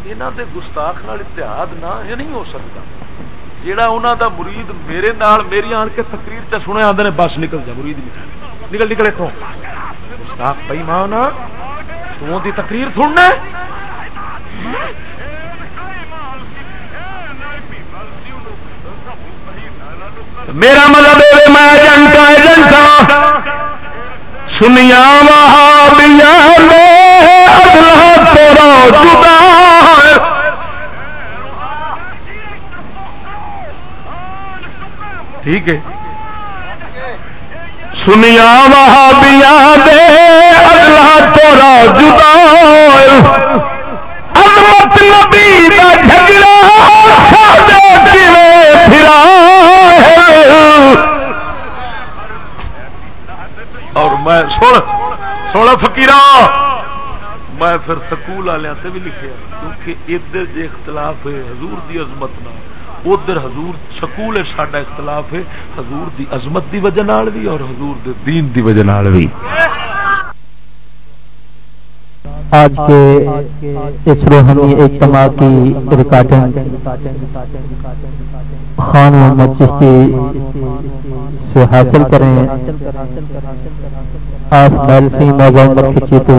یہاں کے گستاخ اتحاد نہ یہ نہیں ہو سکتا جیڑا انہوں دا مرید میرے نال میری آن کے تقریر تے سنے آدھے نے بس نکل جا، مرید نکل نکل نکل اتوں گستاخ بئی مان تو دی تقریر سننا میرا مطلب میں ایجنٹ ہاں، ایجنٹ ہاں۔ سنیا وہابیا اللہ تیرا جدا ٹھیک ہے۔ سنیا وہابیا دے تورا جدا عظمت نبی دا جھگڑا اور میں سن سونا فکیر میں پھر سکول والوں سے بھی لکھیا، کیونکہ ادھر جی اختلاف ہے حضور دی عظمت نہ ادھر حضور سکول ساڈا اختلاف ہے، حضور دی عظمت دی وجہ بھی اور حضور دے دین دی وجہ بھی۔ آج کے اس روحانی اجتماع کی ریکارڈنگ خان محمد چشتی سے حاصل کریں۔ آپ موبائل کھچی تو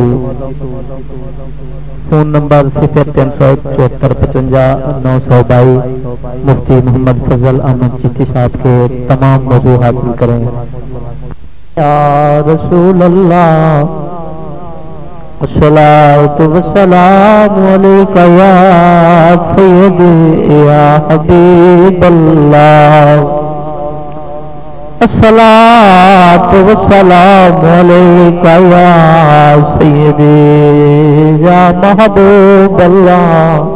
فون نمبر صفر تین سو چوہتر پچنجا نو سو بائی مفتی محمد فضل احمد چشتی صاحب کے تمام موضوع حاصل کریں۔ یا رسول اللہ الصلاة والسلام عليك يا سيدي يا حبيب الله. الصلاة والسلام عليك يا سيدي يا محبوب الله.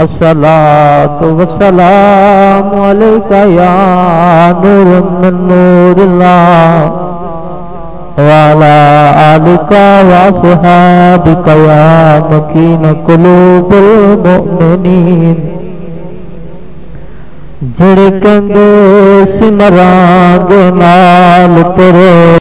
الصلاة والسلام عليك يا نور من نور الله. وعلى آلك وأصحابك يا مكين قلوب المؤمنين جڑ کندے سمران دے نال تیرے